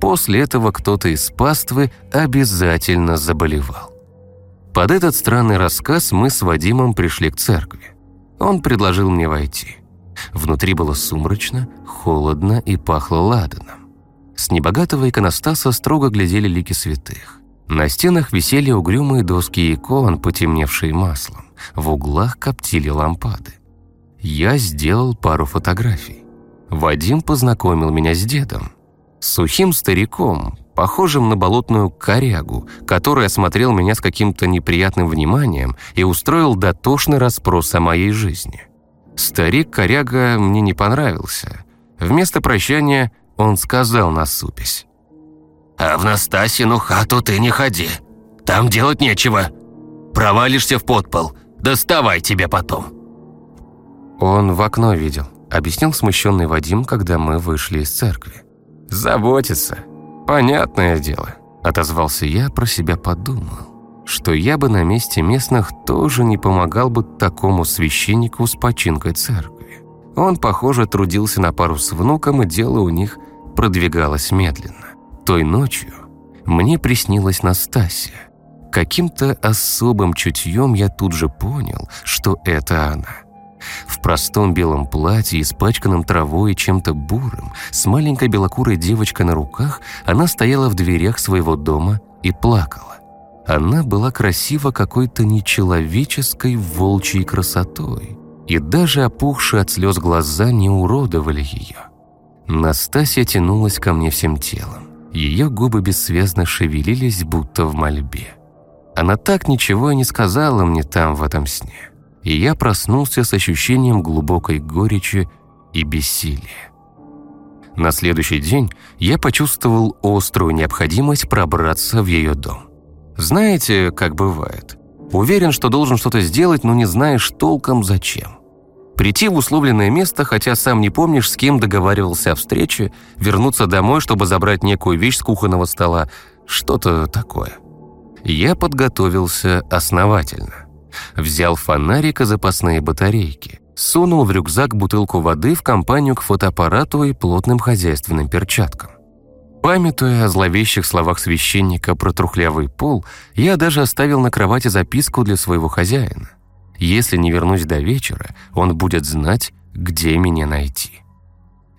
Speaker 1: После этого кто-то из паствы обязательно заболевал. Под этот странный рассказ мы с Вадимом пришли к церкви. Он предложил мне войти. Внутри было сумрачно, холодно и пахло ладаном. С небогатого иконостаса строго глядели лики святых. На стенах висели угрюмые доски икон, потемневшие маслом. В углах коптили лампады. Я сделал пару фотографий. Вадим познакомил меня с дедом. Сухим стариком, похожим на болотную корягу, который осмотрел меня с каким-то неприятным вниманием и устроил дотошный расспрос о моей жизни. Старик-коряга мне не понравился. Вместо прощания он сказал насупясь.
Speaker 3: А в Настасину хату ты не ходи. Там делать нечего. Провалишься в подпол. Доставай тебе потом».
Speaker 1: Он в окно видел, объяснил смущенный Вадим, когда мы вышли из церкви. «Заботится. Понятное дело», – отозвался я, про себя подумал, что я бы на месте местных тоже не помогал бы такому священнику с починкой церкви. Он, похоже, трудился на пару с внуком, и дело у них продвигалось медленно. Той ночью мне приснилась Настасья. Каким-то особым чутьем я тут же понял, что это она. В простом белом платье, испачканном травой и чем-то бурым, с маленькой белокурой девочкой на руках, она стояла в дверях своего дома и плакала. Она была красива какой-то нечеловеческой волчьей красотой. И даже опухшие от слез глаза не уродовали ее. Настасья тянулась ко мне всем телом. Ее губы бессвязно шевелились, будто в мольбе. Она так ничего и не сказала мне там, в этом сне. И я проснулся с ощущением глубокой горечи и бессилия. На следующий день я почувствовал острую необходимость пробраться в ее дом. Знаете, как бывает. Уверен, что должен что-то сделать, но не знаешь толком зачем. Прийти в условленное место, хотя сам не помнишь, с кем договаривался о встрече, вернуться домой, чтобы забрать некую вещь с кухонного стола, что-то такое. Я подготовился основательно. Взял фонарик и запасные батарейки. Сунул в рюкзак бутылку воды в компанию к фотоаппарату и плотным хозяйственным перчаткам. Памятуя о зловещих словах священника про трухлявый пол, я даже оставил на кровати записку для своего хозяина. Если не вернусь до вечера, он будет знать, где меня найти.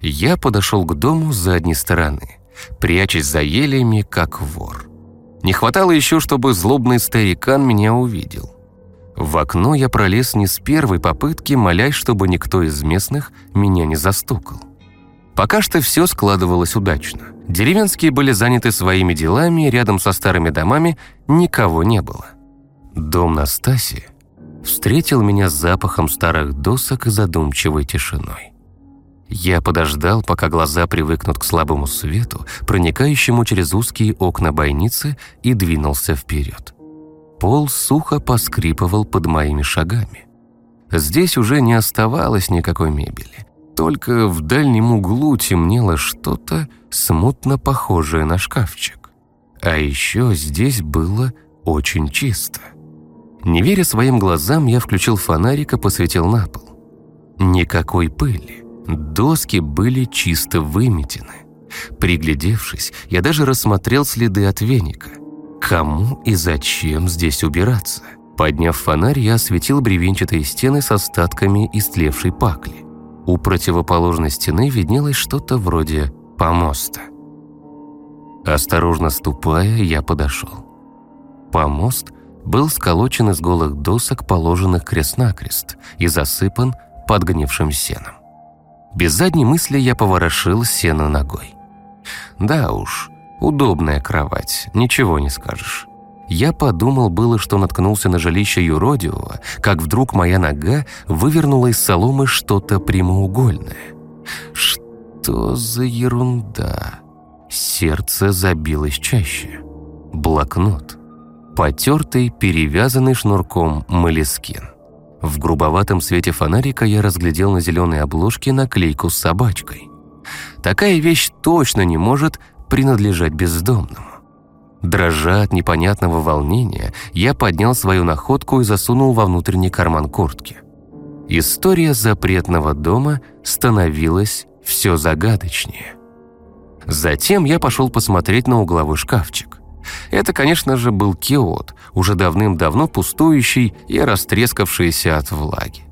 Speaker 1: Я подошел к дому с задней стороны, прячась за елями, как вор. Не хватало еще, чтобы злобный старикан меня увидел. В окно я пролез не с первой попытки, молясь, чтобы никто из местных меня не застукал. Пока что все складывалось удачно. Деревенские были заняты своими делами, рядом со старыми домами никого не было. Дом Настасии встретил меня с запахом старых досок и задумчивой тишиной. Я подождал, пока глаза привыкнут к слабому свету, проникающему через узкие окна бойницы, и двинулся вперед. Пол сухо поскрипывал под моими шагами. Здесь уже не оставалось никакой мебели. Только в дальнем углу темнело что-то смутно похожее на шкафчик. А еще здесь было очень чисто. Не веря своим глазам, я включил фонарик и посветил на пол. Никакой пыли. Доски были чисто выметены. Приглядевшись, я даже рассмотрел следы от веника – Кому и зачем здесь убираться? Подняв фонарь, я осветил бревенчатые стены с остатками истлевшей пакли. У противоположной стены виднелось что-то вроде помоста. Осторожно ступая, я подошел. Помост был сколочен из голых досок, положенных крест-накрест, и засыпан подгнившим сеном. Без задней мысли я поворошил сено ногой. Да уж, Удобная кровать, ничего не скажешь. Я подумал было, что наткнулся на жилище юродивого, как вдруг моя нога вывернула из соломы что-то прямоугольное. Что за ерунда? Сердце забилось чаще. Блокнот. Потертый, перевязанный шнурком молескин. В грубоватом свете фонарика я разглядел на зеленой обложке наклейку с собачкой. Такая вещь точно не может принадлежать бездомному. Дрожа от непонятного волнения, я поднял свою находку и засунул во внутренний карман куртки. История запретного дома становилась все загадочнее. Затем я пошел посмотреть на угловой шкафчик. Это, конечно же, был киот, уже давным-давно пустующий и растрескавшийся от влаги.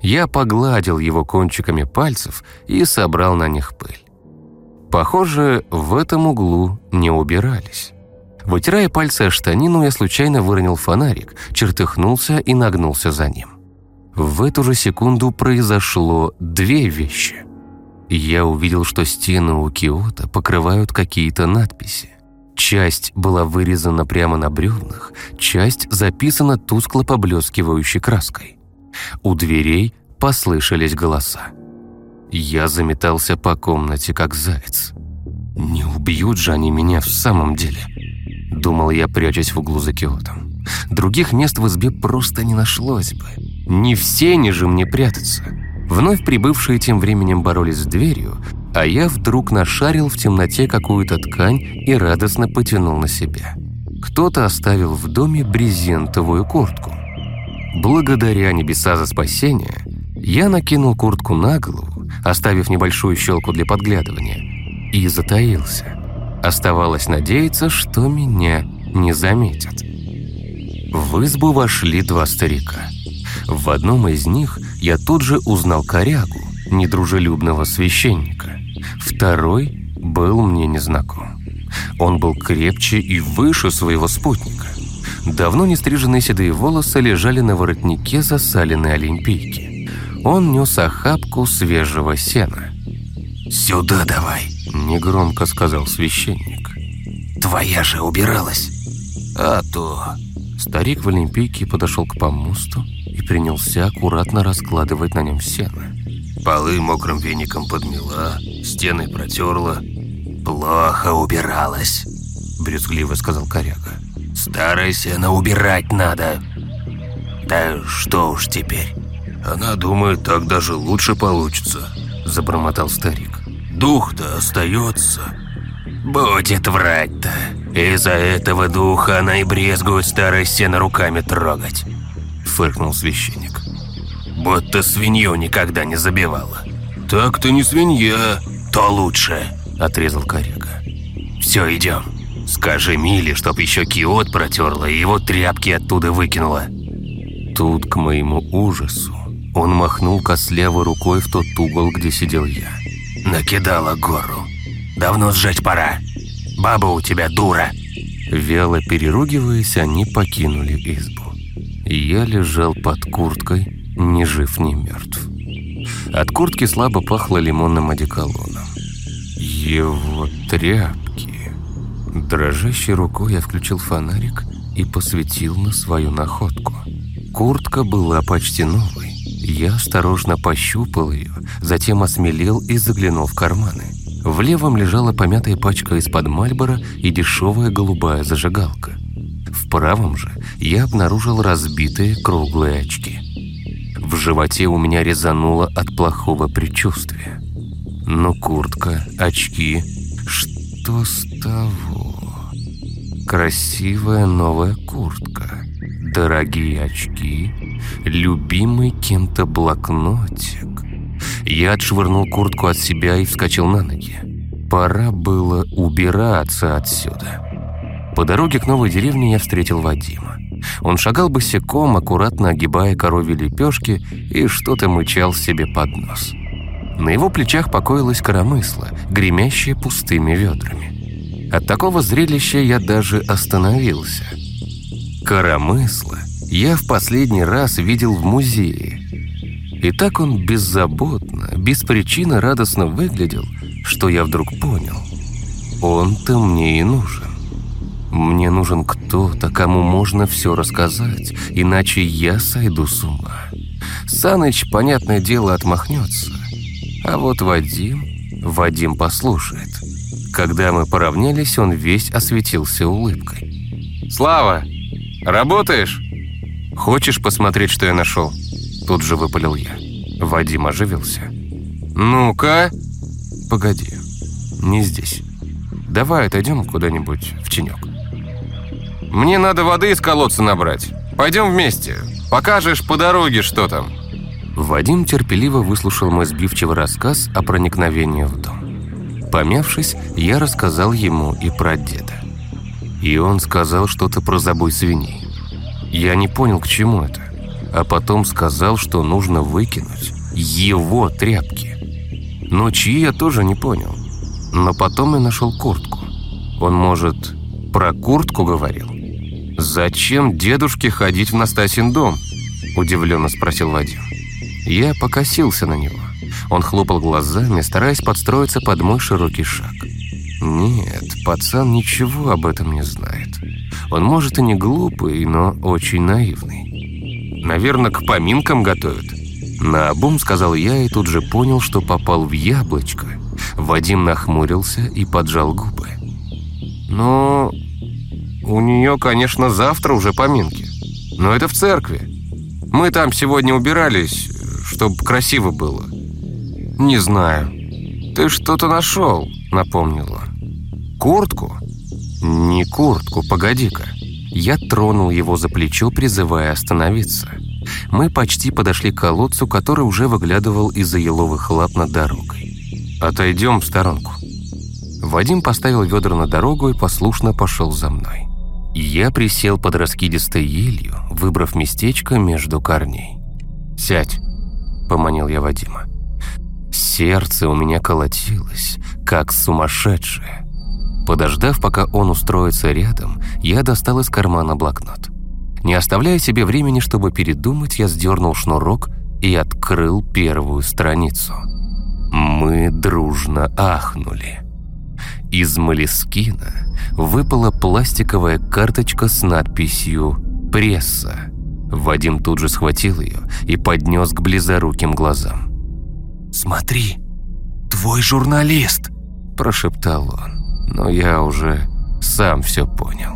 Speaker 1: Я погладил его кончиками пальцев и собрал на них пыль. Похоже, в этом углу не убирались. Вытирая пальцы о штанину, я случайно выронил фонарик, чертыхнулся и нагнулся за ним. В эту же секунду произошло две вещи. Я увидел, что стены у Киота покрывают какие-то надписи. Часть была вырезана прямо на бревнах, часть записана тускло поблескивающей краской. У дверей послышались голоса. Я заметался по комнате, как заяц. «Не убьют же они меня в самом деле», — думал я, прячась в углу за киотом. «Других мест в избе просто не нашлось бы. Не все не же мне прятаться». Вновь прибывшие тем временем боролись с дверью, а я вдруг нашарил в темноте какую-то ткань и радостно потянул на себя. Кто-то оставил в доме брезентовую куртку. Благодаря небеса за спасение, я накинул куртку на голову оставив небольшую щелку для подглядывания, и затаился. Оставалось надеяться, что меня не заметят. В избу вошли два старика. В одном из них я тут же узнал корягу, недружелюбного священника. Второй был мне незнаком. Он был крепче и выше своего спутника. Давно не стриженные седые волосы лежали на воротнике засаленной олимпийки. Он нес охапку свежего сена.
Speaker 3: «Сюда давай», —
Speaker 1: негромко сказал священник.
Speaker 3: «Твоя же убиралась».
Speaker 1: «А то...» Старик в Олимпийке подошел к помосту и принялся аккуратно раскладывать на нем сено.
Speaker 3: Полы мокрым веником подмела, стены протерла. «Плохо убиралась», — брезгливо сказал коряга. «Старое сено убирать надо». «Да что уж теперь?» «Она думает, так даже лучше получится», — забормотал старик. «Дух-то остается». «Будет врать-то. Из-за этого духа она и брезгует старое сено руками трогать», — фыркнул священник. «Будто свинью никогда не забивала». «Так-то не свинья, то лучше», — отрезал коряга. «Все, идем. Скажи Миле, чтоб еще киот протерла и его тряпки оттуда выкинула».
Speaker 1: Тут, к моему ужасу, он махнул кослявой рукой в тот угол, где сидел я.
Speaker 3: «Накидала гору. Давно сжечь пора. Баба у тебя дура».
Speaker 1: Вяло переругиваясь, они покинули избу. Я лежал под курткой, ни жив, ни мертв. От куртки слабо пахло лимонным одеколоном. Его тряпки. Дрожащей рукой я включил фонарик и посветил на свою находку. Куртка была почти новой. Я осторожно пощупал ее, затем осмелел и заглянул в карманы. В левом лежала помятая пачка из-под Мальбора и дешевая голубая зажигалка. В правом же я обнаружил разбитые круглые очки. В животе у меня резануло от плохого предчувствия. Но куртка, очки, что с того? Красивая новая куртка, дорогие очки, любимый кем-то блокнотик. Я отшвырнул куртку от себя и вскочил на ноги. Пора было убираться отсюда. По дороге к новой деревне я встретил Вадима. Он шагал босиком, аккуратно огибая коровьи лепешки и что-то мычал себе под нос. На его плечах покоилась коромысла, гремящая пустыми ведрами. От такого зрелища я даже остановился. Коромысла я в последний раз видел в музее. И так он беззаботно, без причины радостно выглядел, что я вдруг понял. Он-то мне и нужен. Мне нужен кто-то, кому можно все рассказать, иначе я сойду с ума. Саныч, понятное дело, отмахнется. А вот Вадим... Вадим послушает. Когда мы поравнялись, он весь осветился улыбкой. «Слава, работаешь? Хочешь посмотреть, что я нашел?» Тут же выпалил я. Вадим оживился. «Ну-ка!» «Погоди, не здесь. Давай отойдем куда-нибудь в тенек». Мне надо воды из колодца набрать. Пойдем вместе. Покажешь по дороге, что там». Вадим терпеливо выслушал мой сбивчивый рассказ о проникновении в дом. Помявшись, я рассказал ему и про деда. И он сказал что-то про забой свиней. Я не понял, к чему это. А потом сказал, что нужно выкинуть его тряпки. Но чьи я тоже не понял. Но потом я нашел куртку. Он, может, про куртку говорил? «Зачем дедушке ходить в Настасин дом?» – удивленно спросил Вадим. Я покосился на него. Он хлопал глазами, стараясь подстроиться под мой широкий шаг. Нет, пацан ничего об этом не знает. Он может и не глупый, но очень наивный. Наверное, к поминкам готовят. Наобум сказал я и тут же понял, что попал в яблочко. Вадим нахмурился и поджал губы. «Ну, у нее, конечно, завтра уже поминки. Но это в церкви. Мы там сегодня убирались, чтобы красиво было. Не знаю. Ты что-то нашел, напомнил он. Куртку? Не куртку, погоди-ка. Я тронул его за плечо, призывая остановиться. Мы почти подошли к колодцу, который уже выглядывал из-за еловых лап над дорогой. «Отойдем в сторонку». Вадим поставил ведра на дорогу и послушно пошел за мной. Я присел под раскидистой елью, выбрав местечко между корней. «Сядь», — поманил я Вадима. Сердце у меня колотилось, как сумасшедшее. Подождав, пока он устроится рядом, я достал из кармана блокнот. Не оставляя себе времени, чтобы передумать, я сдернул шнурок и открыл первую страницу. Мы дружно ахнули. Из молескина выпала пластиковая карточка с надписью «Пресса». Вадим тут же схватил ее и поднес к близоруким глазам.
Speaker 3: «Смотри, твой журналист!»
Speaker 1: – прошептал он. Но я уже сам все понял.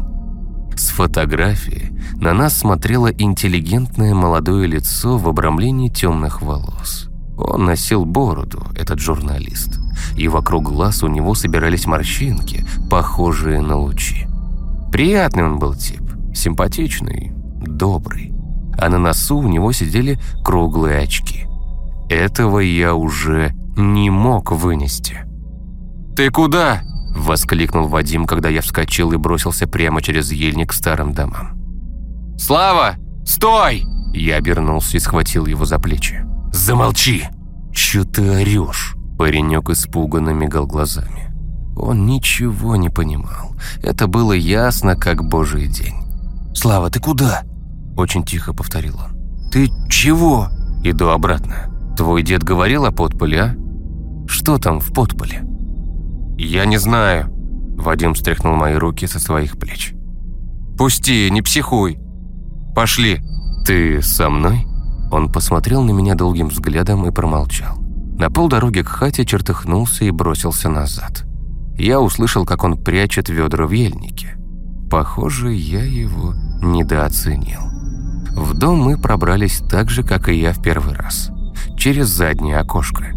Speaker 1: С фотографии на нас смотрело интеллигентное молодое лицо в обрамлении темных волос. Он носил бороду, этот журналист, и вокруг глаз у него собирались морщинки, похожие на лучи. Приятный он был тип, симпатичный, добрый. А на носу у него сидели круглые очки. Этого я уже не мог вынести. «Ты куда?» – воскликнул Вадим, когда я вскочил и бросился прямо через ельник к старым домам. «Слава! Стой!» Я обернулся и схватил его за плечи.
Speaker 3: «Замолчи!»
Speaker 1: «Чё ты орёшь?» Паренек испуганно мигал глазами. Он ничего не понимал. Это было ясно, как божий день.
Speaker 3: «Слава, ты куда?»
Speaker 1: Очень тихо повторил он.
Speaker 3: «Ты чего?»
Speaker 1: «Иду обратно. Твой дед говорил о подполе, а? Что там в подполе?» «Я не знаю», – Вадим стряхнул мои руки со своих плеч. «Пусти, не психуй. Пошли». «Ты со мной?» Он посмотрел на меня долгим взглядом и промолчал. На полдороги к хате чертыхнулся и бросился назад. Я услышал, как он прячет ведра в ельнике. Похоже, я его недооценил. В дом мы пробрались так же, как и я в первый раз. Через заднее окошко.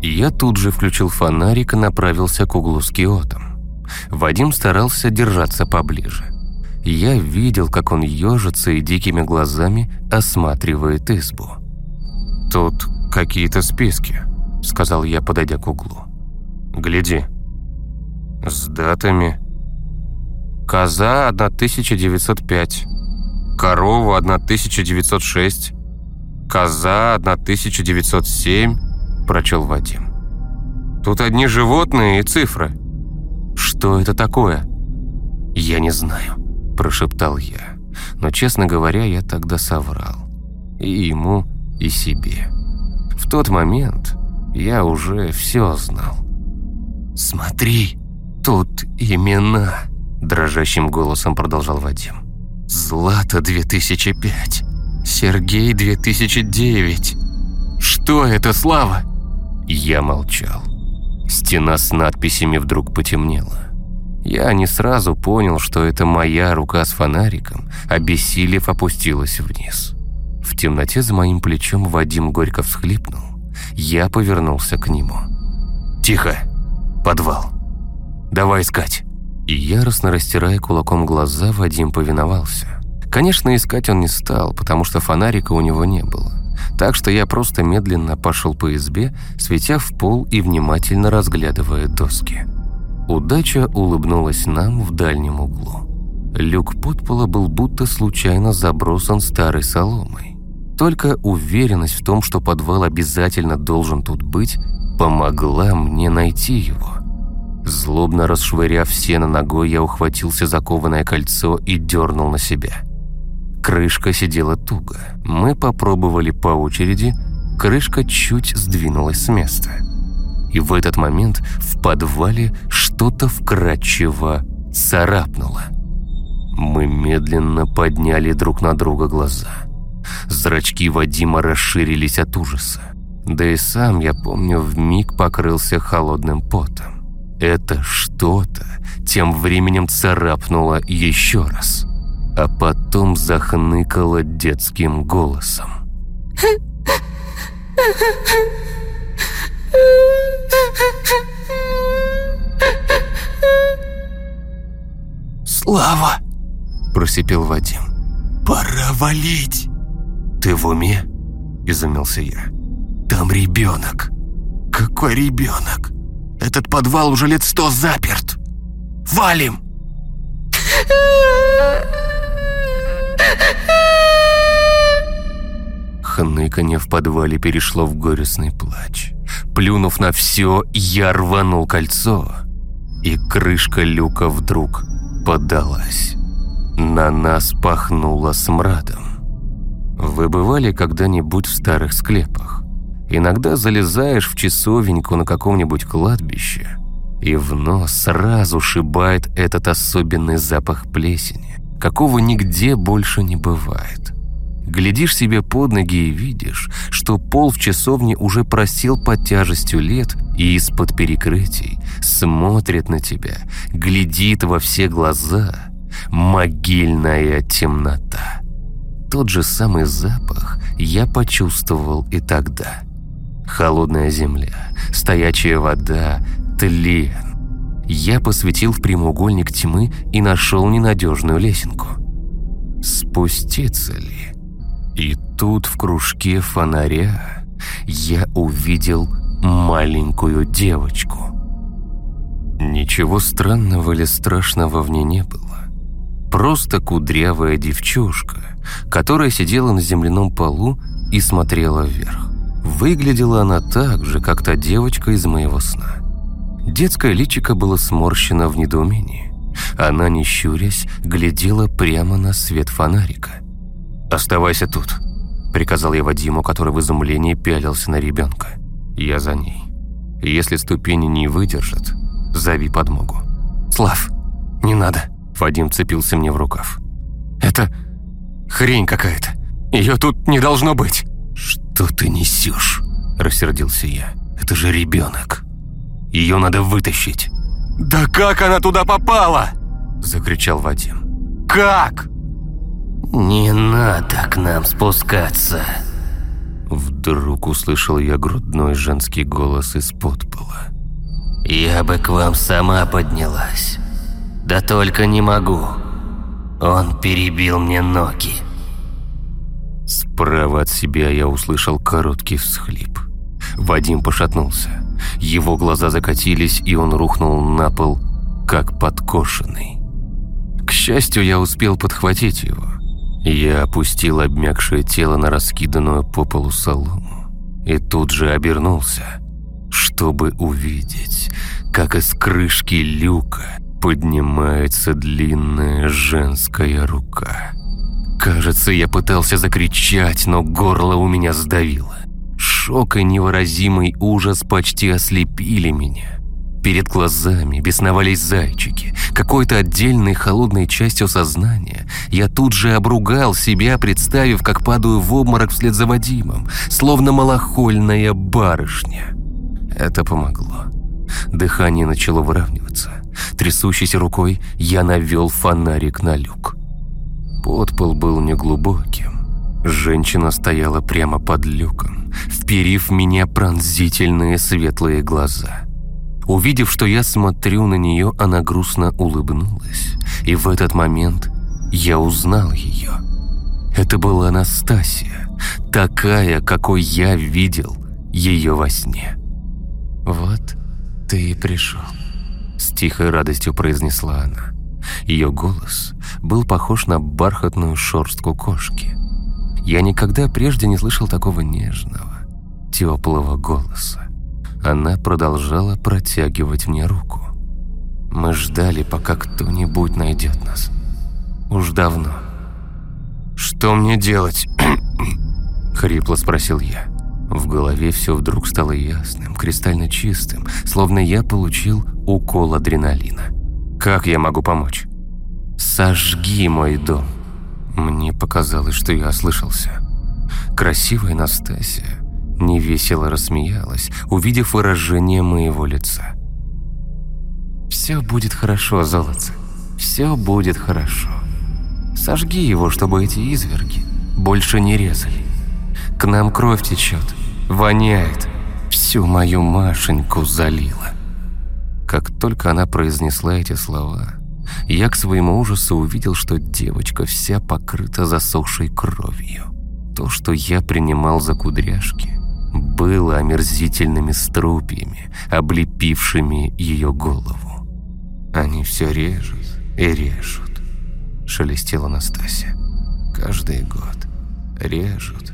Speaker 1: Я тут же включил фонарик и направился к углу с киотом. Вадим старался держаться поближе. Я видел, как он ежится и дикими глазами осматривает избу. «Тут какие-то списки», — сказал я, подойдя к углу. «Гляди. С датами. Коза 1905, корова 1906, коза 1907», — прочел Вадим. «Тут одни животные и цифры. Что это такое?» «Я не знаю», прошептал я. Но, честно говоря, я тогда соврал. И ему, и себе. В тот момент я уже все знал.
Speaker 3: «Смотри, тут имена», – дрожащим голосом продолжал Вадим. «Злата 2005, Сергей 2009. Что это, Слава?»
Speaker 1: Я молчал. Стена с надписями вдруг потемнела. Я не сразу понял, что это моя рука с фонариком, обессилев опустилась вниз. В темноте за моим плечом Вадим горько всхлипнул. Я повернулся к нему.
Speaker 3: «Тихо! Подвал! Давай искать!»
Speaker 1: И яростно растирая кулаком глаза, Вадим повиновался. Конечно, искать он не стал, потому что фонарика у него не было. Так что я просто медленно пошел по избе, светя в пол и внимательно разглядывая доски. Удача улыбнулась нам в дальнем углу. Люк подпола был будто случайно забросан старой соломой. Только уверенность в том, что подвал обязательно должен тут быть, помогла мне найти его. Злобно расшвыряв сено ногой, я ухватился за кованое кольцо и дернул на себя. Крышка сидела туго. Мы попробовали по очереди, крышка чуть сдвинулась с места. И в этот момент в подвале что-то вкрадчиво царапнуло. Мы медленно подняли друг на друга глаза. Зрачки Вадима расширились от ужаса. Да и сам, я помню, вмиг покрылся холодным потом. Это что-то тем временем царапнуло еще раз, а потом захныкало детским голосом.
Speaker 3: «Слава!» – просипел Вадим. «Пора валить!»
Speaker 1: «Ты в уме?» – изумился я.
Speaker 3: «Там ребенок!» «Какой ребенок? Этот подвал уже лет сто заперт! Валим!»
Speaker 1: Хныканье в подвале перешло в горестный плач. Плюнув на все, я рванул кольцо, и крышка люка вдруг поддалась. На нас пахнуло смрадом. Вы бывали когда-нибудь в старых склепах? Иногда залезаешь в часовеньку на каком-нибудь кладбище, и в нос сразу шибает этот особенный запах плесени, какого нигде больше не бывает. Глядишь себе под ноги и видишь, что пол в часовне уже просел под тяжестью лет и из-под перекрытий смотрит на тебя, глядит во все глаза могильная темнота. Тот же самый запах я почувствовал и тогда. Холодная земля, стоячая вода, тлен. Я посветил в прямоугольник тьмы и нашел ненадежную лесенку. Спуститься ли? И тут в кружке фонаря я увидел маленькую девочку. Ничего странного или страшного в ней не было. Просто кудрявая девчушка, которая сидела на земляном полу и смотрела вверх. Выглядела она так же, как та девочка из моего сна. Детское личико было сморщено в недоумении. Она, не щурясь, глядела прямо на свет фонарика. «Оставайся тут», — приказал я Вадиму, который в изумлении пялился на ребенка. «Я за ней. Если ступени не выдержат, зови подмогу». «Слав, не надо», — Вадим цепился мне в рукав. «Это хрень какая-то. Ее тут не должно быть».
Speaker 3: «Что ты несешь?» – рассердился я. «Это же ребенок. Ее надо вытащить».
Speaker 2: «Да как она туда попала?»
Speaker 1: – закричал Вадим.
Speaker 2: «Как?»
Speaker 3: «Не надо к нам спускаться!»
Speaker 1: Вдруг услышал я грудной женский голос из-под пола.
Speaker 3: «Я бы к вам сама поднялась. Да только не могу. Он перебил мне ноги».
Speaker 1: Справа от себя я услышал короткий всхлип. Вадим пошатнулся. Его глаза закатились, и он рухнул на пол, как подкошенный. К счастью, я успел подхватить его. Я опустил обмякшее тело на раскиданную по полу солому и тут же обернулся, чтобы увидеть, как из крышки люка поднимается длинная женская рука. Кажется, я пытался закричать, но горло у меня сдавило. Шок и невыразимый ужас почти ослепили меня. Перед глазами бесновались зайчики. Какой-то отдельной холодной частью сознания я тут же обругал себя, представив, как падаю в обморок вслед за Вадимом, словно малохольная барышня. Это помогло. Дыхание начало выравниваться. Трясущейся рукой я навел фонарик на люк. Подпол был неглубоким. Женщина стояла прямо под люком, вперив в меня пронзительные светлые глаза. Увидев, что я смотрю на нее, она грустно улыбнулась. И в этот момент я узнал ее. Это была Анастасия, такая, какой я видел ее во сне. «Вот ты и пришел», — с тихой радостью произнесла она. Ее голос был похож на бархатную шорстку кошки. Я никогда прежде не слышал такого нежного, теплого голоса. Она продолжала протягивать мне руку. Мы ждали, пока кто-нибудь найдет нас. Уж давно. «Что мне делать?» Хрипло спросил я. В голове все вдруг стало ясным, кристально чистым, словно я получил укол адреналина. «Как я могу помочь?» «Сожги мой дом». Мне показалось, что я ослышался. Красивая Настасья невесело рассмеялась, увидев выражение моего лица. «Все будет хорошо, золотце, все будет хорошо. Сожги его, чтобы эти изверги больше не резали. К нам кровь течет, воняет, всю мою Машеньку залила». Как только она произнесла эти слова, я к своему ужасу увидел, что девочка вся покрыта засохшей кровью. То, что я принимал за кудряшки, было омерзительными струпьями, облепившими ее голову. «Они все режут и режут», — шелестела Настасья. «Каждый год режут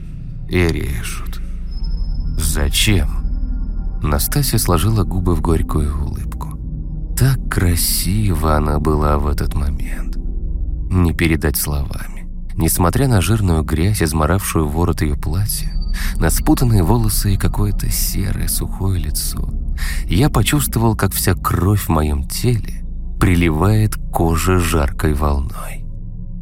Speaker 1: и режут». «Зачем?» Настасья сложила губы в горькую улыбку. Так красиво она была в этот момент. Не передать словами. Несмотря на жирную грязь, изморавшую ворот ее платья, на спутанные волосы и какое-то серое сухое лицо, я почувствовал, как вся кровь в моем теле приливает коже жаркой волной.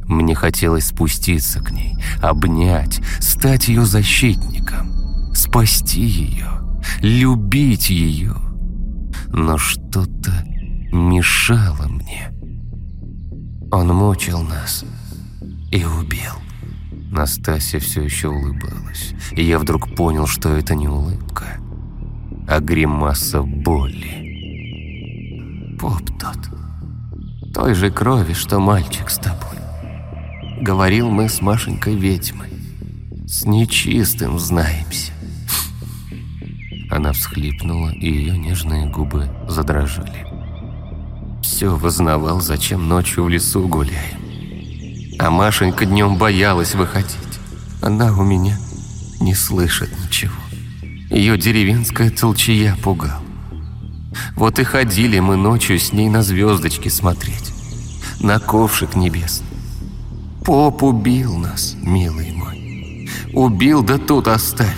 Speaker 1: Мне хотелось спуститься к ней, обнять, стать ее защитником, спасти ее, любить ее. Но что-то мешало мне. Он мучил нас и убил. Настасья все еще улыбалась, и я вдруг понял, что это не улыбка, а гримаса боли. Поп тот, той же крови, что мальчик с тобой. Говорил мы с Машенькой ведьмой, с нечистым знаемся. Она всхлипнула, и ее нежные губы задрожали. Все вознавал, зачем ночью в лесу гуляем. А Машенька днем боялась выходить. Она у меня не слышит ничего. Ее деревенская толчья пугал. Вот и ходили мы ночью с ней на звездочки смотреть. На ковшик небесный. Поп убил нас, милый мой. Убил, да тут оставил.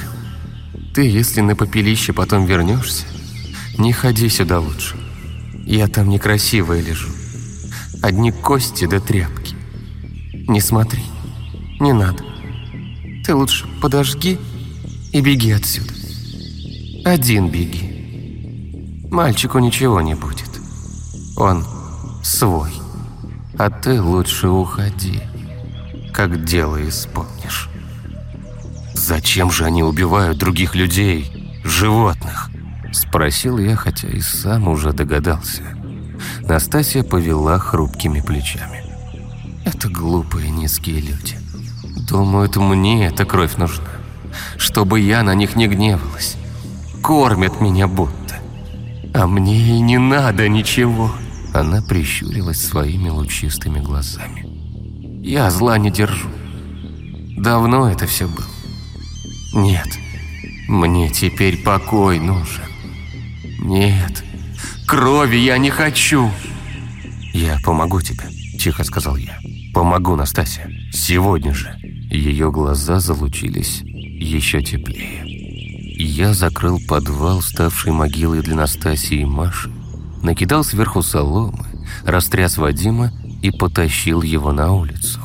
Speaker 1: Ты, если на попелище потом вернешься, не ходи сюда лучше. Я там некрасивая лежу. Одни кости да тряпки. Не смотри, не надо. Ты лучше подожги и беги отсюда. Один беги. Мальчику ничего не будет. Он свой. А ты лучше уходи, как дело исполнишь. «Зачем же они убивают других людей, животных?» Спросил я, хотя и сам уже догадался. Настасья повела хрупкими плечами. «Это глупые низкие люди. Думают, мне эта кровь нужна, чтобы я на них не гневалась. Кормят меня будто. А мне и не надо ничего». Она прищурилась своими лучистыми глазами. «Я зла не держу. Давно это все было. Нет, мне теперь покой нужен. Нет, крови я не хочу. Я помогу тебе, тихо сказал я. Помогу, Настасья. Сегодня же. Ее глаза залучились еще теплее. Я закрыл подвал, ставший могилой для Настасии и Маши, накидал сверху соломы, растряс Вадима и потащил его на улицу.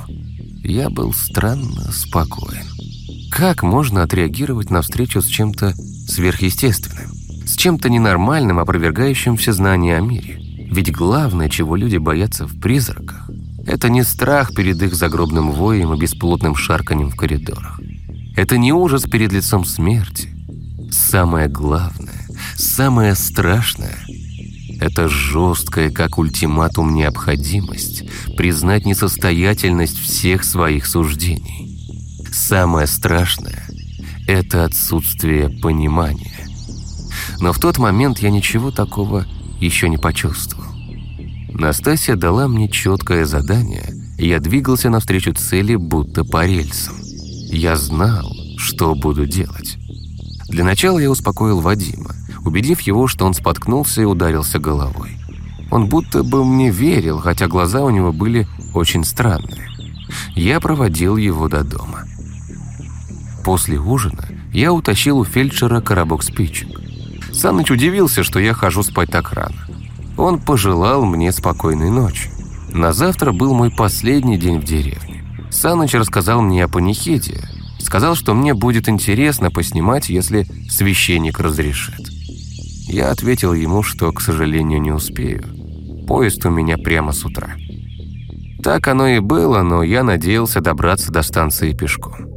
Speaker 1: Я был странно спокоен. Как можно отреагировать на встречу с чем-то сверхъестественным? С чем-то ненормальным, опровергающим все знания о мире? Ведь главное, чего люди боятся в призраках, это не страх перед их загробным воем и бесплотным шарканем в коридорах. Это не ужас перед лицом смерти. Самое главное, самое страшное – это жесткая, как ультиматум, необходимость признать несостоятельность всех своих суждений. Самое страшное – это отсутствие понимания. Но в тот момент я ничего такого еще не почувствовал. Настасья дала мне четкое задание, и я двигался навстречу цели, будто по рельсам. Я знал, что буду делать. Для начала я успокоил Вадима, убедив его, что он споткнулся и ударился головой. Он будто бы мне верил, хотя глаза у него были очень странные. Я проводил его до дома. После ужина я утащил у фельдшера коробок спичек. Саныч удивился, что я хожу спать так рано. Он пожелал мне спокойной ночи. На завтра был мой последний день в деревне. Саныч рассказал мне о панихиде. Сказал, что мне будет интересно поснимать, если священник разрешит. Я ответил ему, что, к сожалению, не успею. Поезд у меня прямо с утра. Так оно и было, но я надеялся добраться до станции пешком.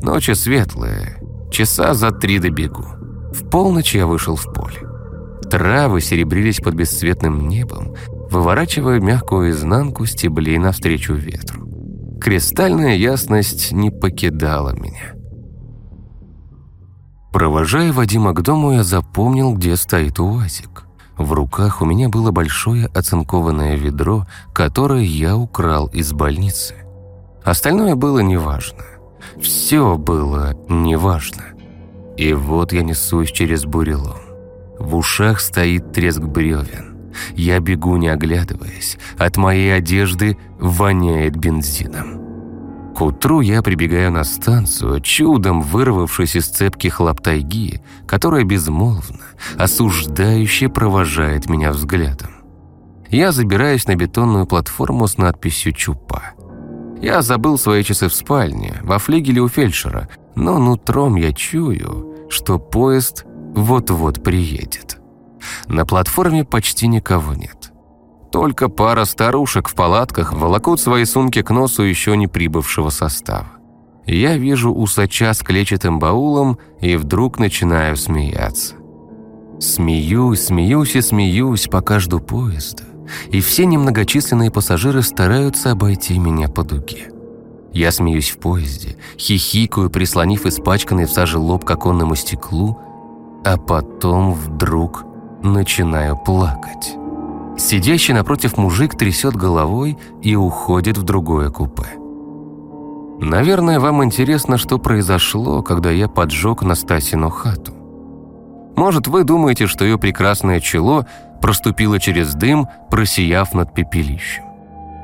Speaker 1: Ночи светлые, часа за три добегу. В полночь я вышел в поле. Травы серебрились под бесцветным небом, выворачивая мягкую изнанку стеблей навстречу ветру. Кристальная ясность не покидала меня. Провожая Вадима к дому, я запомнил, где стоит УАЗик. В руках у меня было большое оцинкованное ведро, которое я украл из больницы. Остальное было неважно. Все было неважно. И вот я несусь через бурелом. В ушах стоит треск бревен. Я бегу, не оглядываясь. От моей одежды воняет бензином. К утру я прибегаю на станцию, чудом вырвавшись из цепки хлоп тайги, которая безмолвно, осуждающе провожает меня взглядом. Я забираюсь на бетонную платформу с надписью «Чупа». Я забыл свои часы в спальне, во флигеле у фельдшера, но нутром я чую, что поезд вот-вот приедет. На платформе почти никого нет. Только пара старушек в палатках волокут свои сумки к носу еще не прибывшего состава. Я вижу усача с клетчатым баулом и вдруг начинаю смеяться. Смеюсь, смеюсь и смеюсь, пока жду поезда, и все немногочисленные пассажиры стараются обойти меня по дуге. Я смеюсь в поезде, хихикаю, прислонив испачканный в саже лоб к оконному стеклу, а потом вдруг начинаю плакать. Сидящий напротив мужик трясет головой и уходит в другое купе. Наверное, вам интересно, что произошло, когда я поджег Настасину хату. Может, вы думаете, что ее прекрасное чело проступило через дым, просияв над пепелищем.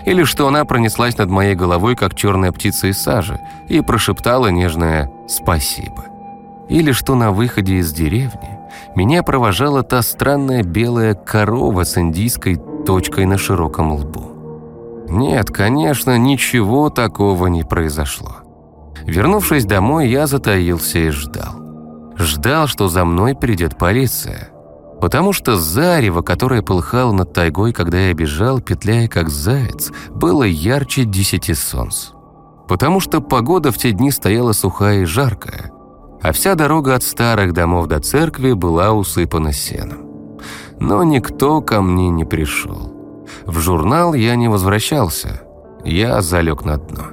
Speaker 1: Или что она пронеслась над моей головой, как черная птица из сажи, и прошептала нежное «спасибо». Или что на выходе из деревни меня провожала та странная белая корова с индийской точкой на широком лбу. Нет, конечно, ничего такого не произошло. Вернувшись домой, я затаился и ждал. Ждал, что за мной придет полиция. Потому что зарево, которое полыхало над тайгой, когда я бежал, петляя как заяц, было ярче десяти солнц. Потому что погода в те дни стояла сухая и жаркая, а вся дорога от старых домов до церкви была усыпана сеном. Но никто ко мне не пришел. В журнал я не возвращался, я залег на дно.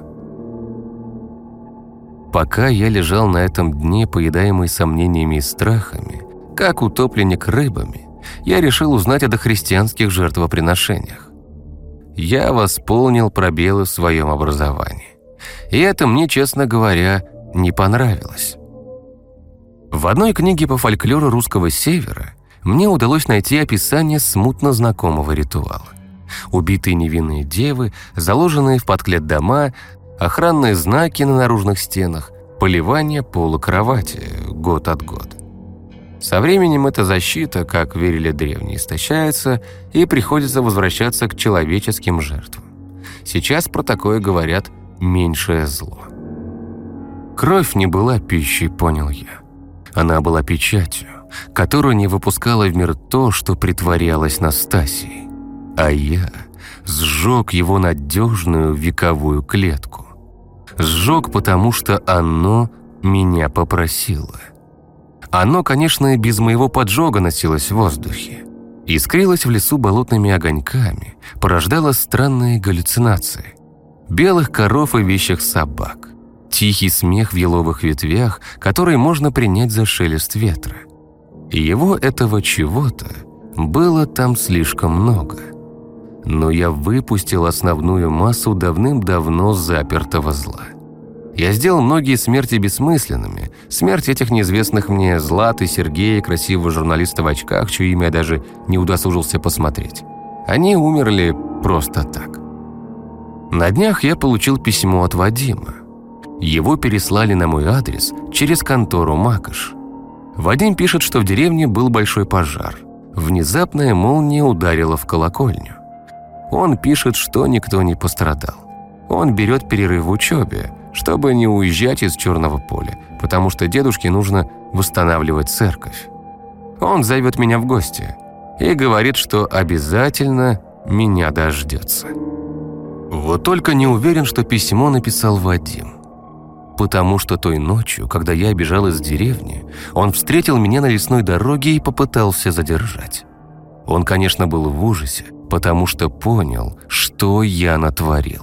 Speaker 1: Пока я лежал на этом дне, поедаемый сомнениями и страхами, как утопленник рыбами, я решил узнать о дохристианских жертвоприношениях. Я восполнил пробелы в своем образовании. И это мне, честно говоря, не понравилось. В одной книге по фольклору русского севера мне удалось найти описание смутно знакомого ритуала. Убитые невинные девы, заложенные в подклет дома, охранные знаки на наружных стенах, поливание пола кровати год от года. Со временем эта защита, как верили древние, истощается и приходится возвращаться к человеческим жертвам. Сейчас про такое говорят «меньшее зло». Кровь не была пищей, понял я. Она была печатью, которую не выпускала в мир то, что притворялось Настасией. А я сжег его надежную вековую клетку. Сжег, потому что оно меня попросило. Оно, конечно, и без моего поджога носилось в воздухе. Искрилось в лесу болотными огоньками, порождало странные галлюцинации. Белых коров и вещих собак, Тихий смех в еловых ветвях, который можно принять за шелест ветра. И его этого чего-то было там слишком много. Но я выпустил основную массу давным-давно запертого зла. Я сделал многие смерти бессмысленными. Смерть этих неизвестных мне Златы, Сергея, красивого журналиста в очках, чье имя я даже не удосужился посмотреть. Они умерли просто так. На днях я получил письмо от Вадима. Его переслали на мой адрес через контору Макаш. Вадим пишет, что в деревне был большой пожар. Внезапная молния ударила в колокольню. Он пишет, что никто не пострадал. Он берет перерыв в учебе, чтобы не уезжать из Черного поля, потому что дедушке нужно восстанавливать церковь. Он зовет меня в гости и говорит, что обязательно меня дождется. Вот только не уверен, что письмо написал Вадим потому что той ночью, когда я бежал из деревни, он встретил меня на лесной дороге и попытался задержать. Он, конечно, был в ужасе, потому что понял, что я натворил.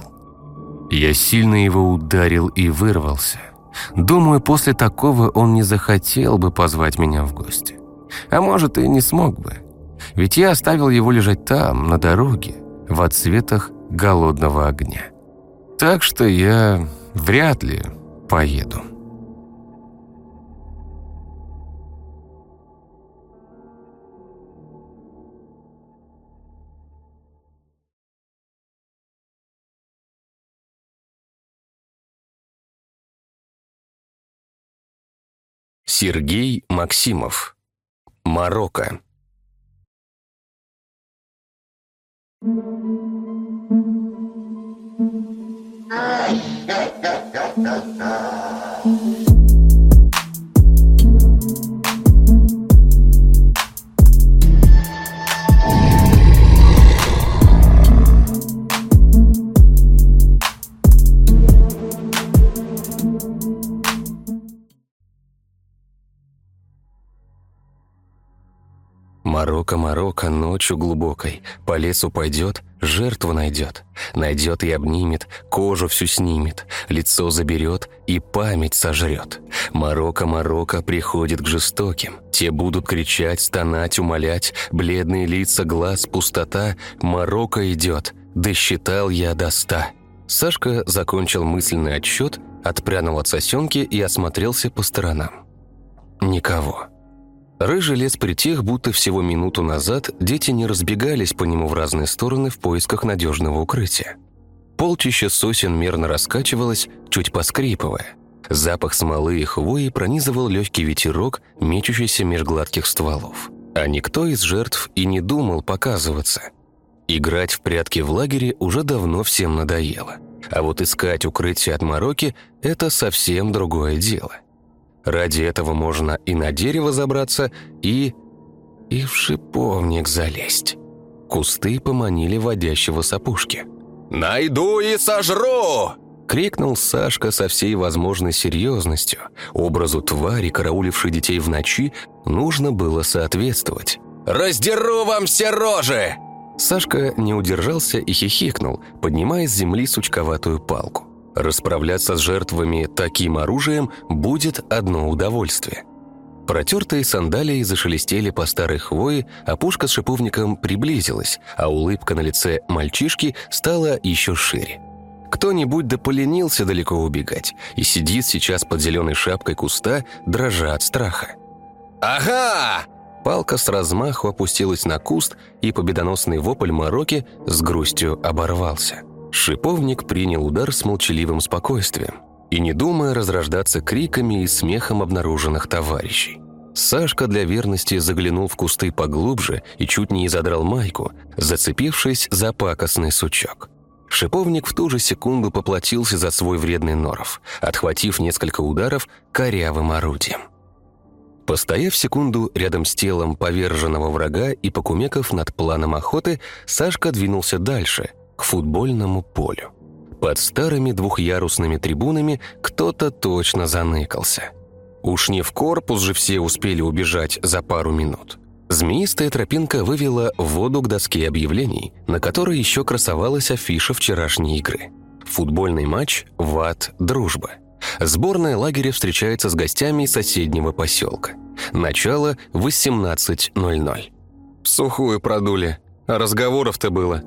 Speaker 1: Я сильно его ударил и вырвался. Думаю, после такого он не захотел бы позвать меня в гости. А может, и не смог бы. Ведь я оставил его лежать там, на дороге, в отсветах голодного огня. Так что я вряд ли поеду. Сергей Максимов. Марокко. Ай! Thank you. Марокко, Марокко, ночью глубокой, по лесу пойдет, жертву найдет. Найдет и обнимет, кожу всю снимет, лицо заберет и память сожрет. Марокко, Марокко приходит к жестоким. Те будут кричать, стонать, умолять, бледные лица, глаз, пустота. Марокко идет, досчитал я до ста. Сашка закончил мысленный отсчет, отпрянул от сосенки и осмотрелся по сторонам. Никого. Рыжий лес притих, будто всего минуту назад дети не разбегались по нему в разные стороны в поисках надежного укрытия. Полчища сосен мерно раскачивалось, чуть поскрипывая. Запах смолы и хвои пронизывал легкий ветерок, мечущийся меж гладких стволов. А никто из жертв и не думал показываться. Играть в прятки в лагере уже давно всем надоело. А вот искать укрытие от мороки – это совсем другое дело. Ради этого можно и на дерево забраться, и... и в шиповник залезть. Кусты поманили водящего с. «Найду и сожру!» — крикнул Сашка со всей возможной серьезностью. Образу твари, караулившей детей в ночи, нужно было соответствовать. «Раздеру вам все рожи!» Сашка не удержался и хихикнул, поднимая с земли сучковатую палку. Расправляться с жертвами таким оружием будет одно удовольствие. Протертые сандалии зашелестели по старой хвое, а пушка с шиповником приблизилась, а улыбка на лице мальчишки стала еще шире. Кто-нибудь да поленился далеко убегать и сидит сейчас под зеленой шапкой куста, дрожа от страха. «Ага!» Палка с размаху опустилась на куст, и победоносный вопль Мороки с грустью оборвался. Шиповник принял удар с молчаливым спокойствием и не думая разрождаться криками и смехом обнаруженных товарищей. Сашка для верности заглянул в кусты поглубже и чуть не изодрал майку, зацепившись за пакостный сучок. Шиповник в ту же секунду поплатился за свой вредный норов, отхватив несколько ударов корявым орудием. Постояв секунду рядом с телом поверженного врага и покумеков над планом охоты, Сашка двинулся дальше – к футбольному полю. Под старыми двухъярусными трибунами кто-то точно заныкался. Уж не в корпус же все успели убежать за пару минут. Змеистая тропинка вывела воду к доске объявлений, на которой еще красовалась афиша вчерашней игры. Футбольный матч «Ват. Дружба». Сборная лагеря встречается с гостями соседнего поселка. Начало 18.00. Сухую продули. разговоров-то было.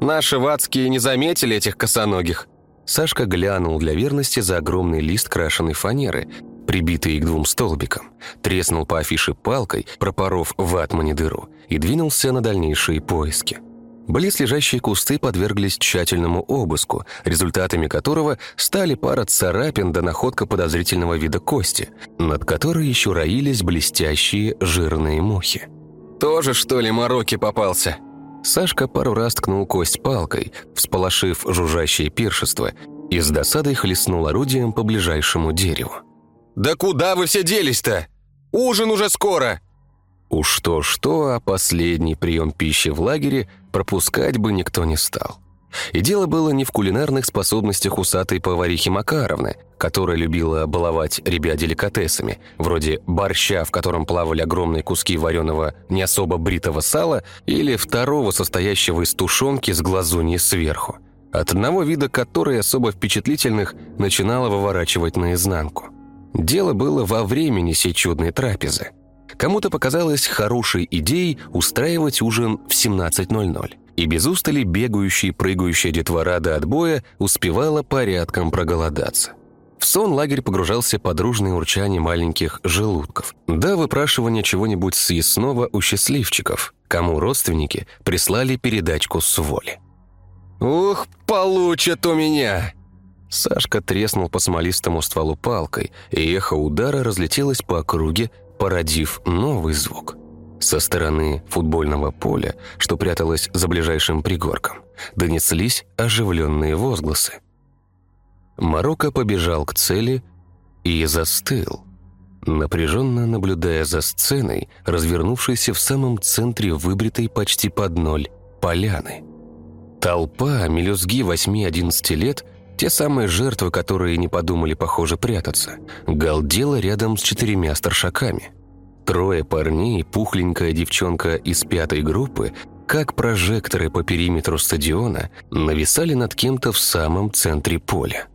Speaker 1: Наши ватские не заметили этих косоногих». Сашка глянул для верности за огромный лист крашеной фанеры, прибитый к двум столбикам, треснул по афише палкой, пропоров ватмане дыру, и двинулся на дальнейшие поиски. Близ лежащие кусты подверглись тщательному обыску, результатами которого стали пара царапин до находка подозрительного вида кости, над которой еще роились блестящие жирные мухи. «Тоже, что ли, мороки попался?» Сашка пару раз ткнул кость палкой, всполошив жужжащее пиршество, и с досадой хлестнул орудием по ближайшему дереву. «Да куда вы все делись-то? Ужин уже скоро!» Уж то-что, а последний прием пищи в лагере пропускать бы никто не стал. И дело было не в кулинарных способностях усатой поварихи Макаровны, которая любила баловать ребят деликатесами, вроде борща, в котором плавали огромные куски вареного не особо бритого сала, или второго, состоящего из тушенки с глазуньей сверху, от одного вида которой особо впечатлительных начинала выворачивать наизнанку. Дело было во времени сей чудной трапезы. Кому-то показалось хорошей идеей устраивать ужин в 17.00 и без устали бегающая и прыгающая детвора до отбоя успевала порядком проголодаться. В сон лагерь погружался под дружное урчание маленьких желудков, до выпрашивания чего-нибудь съестного у счастливчиков, кому родственники прислали передачку с воли. «Ух, получат у меня!» Сашка треснул по смолистому стволу палкой, и эхо удара разлетелось по округе, породив новый звук. Со стороны футбольного поля, что пряталось за ближайшим пригорком, донеслись оживленные возгласы. Марокко побежал к цели и застыл, напряженно наблюдая за сценой, развернувшейся в самом центре выбритой почти под ноль поляны. Толпа мелюзги 8-11 лет, те самые жертвы, которые не подумали, похоже, прятаться, галдела рядом с четырьмя старшаками. Трое парней, пухленькая девчонка из пятой группы, как прожекторы по периметру стадиона, нависали над кем-то в самом центре поля.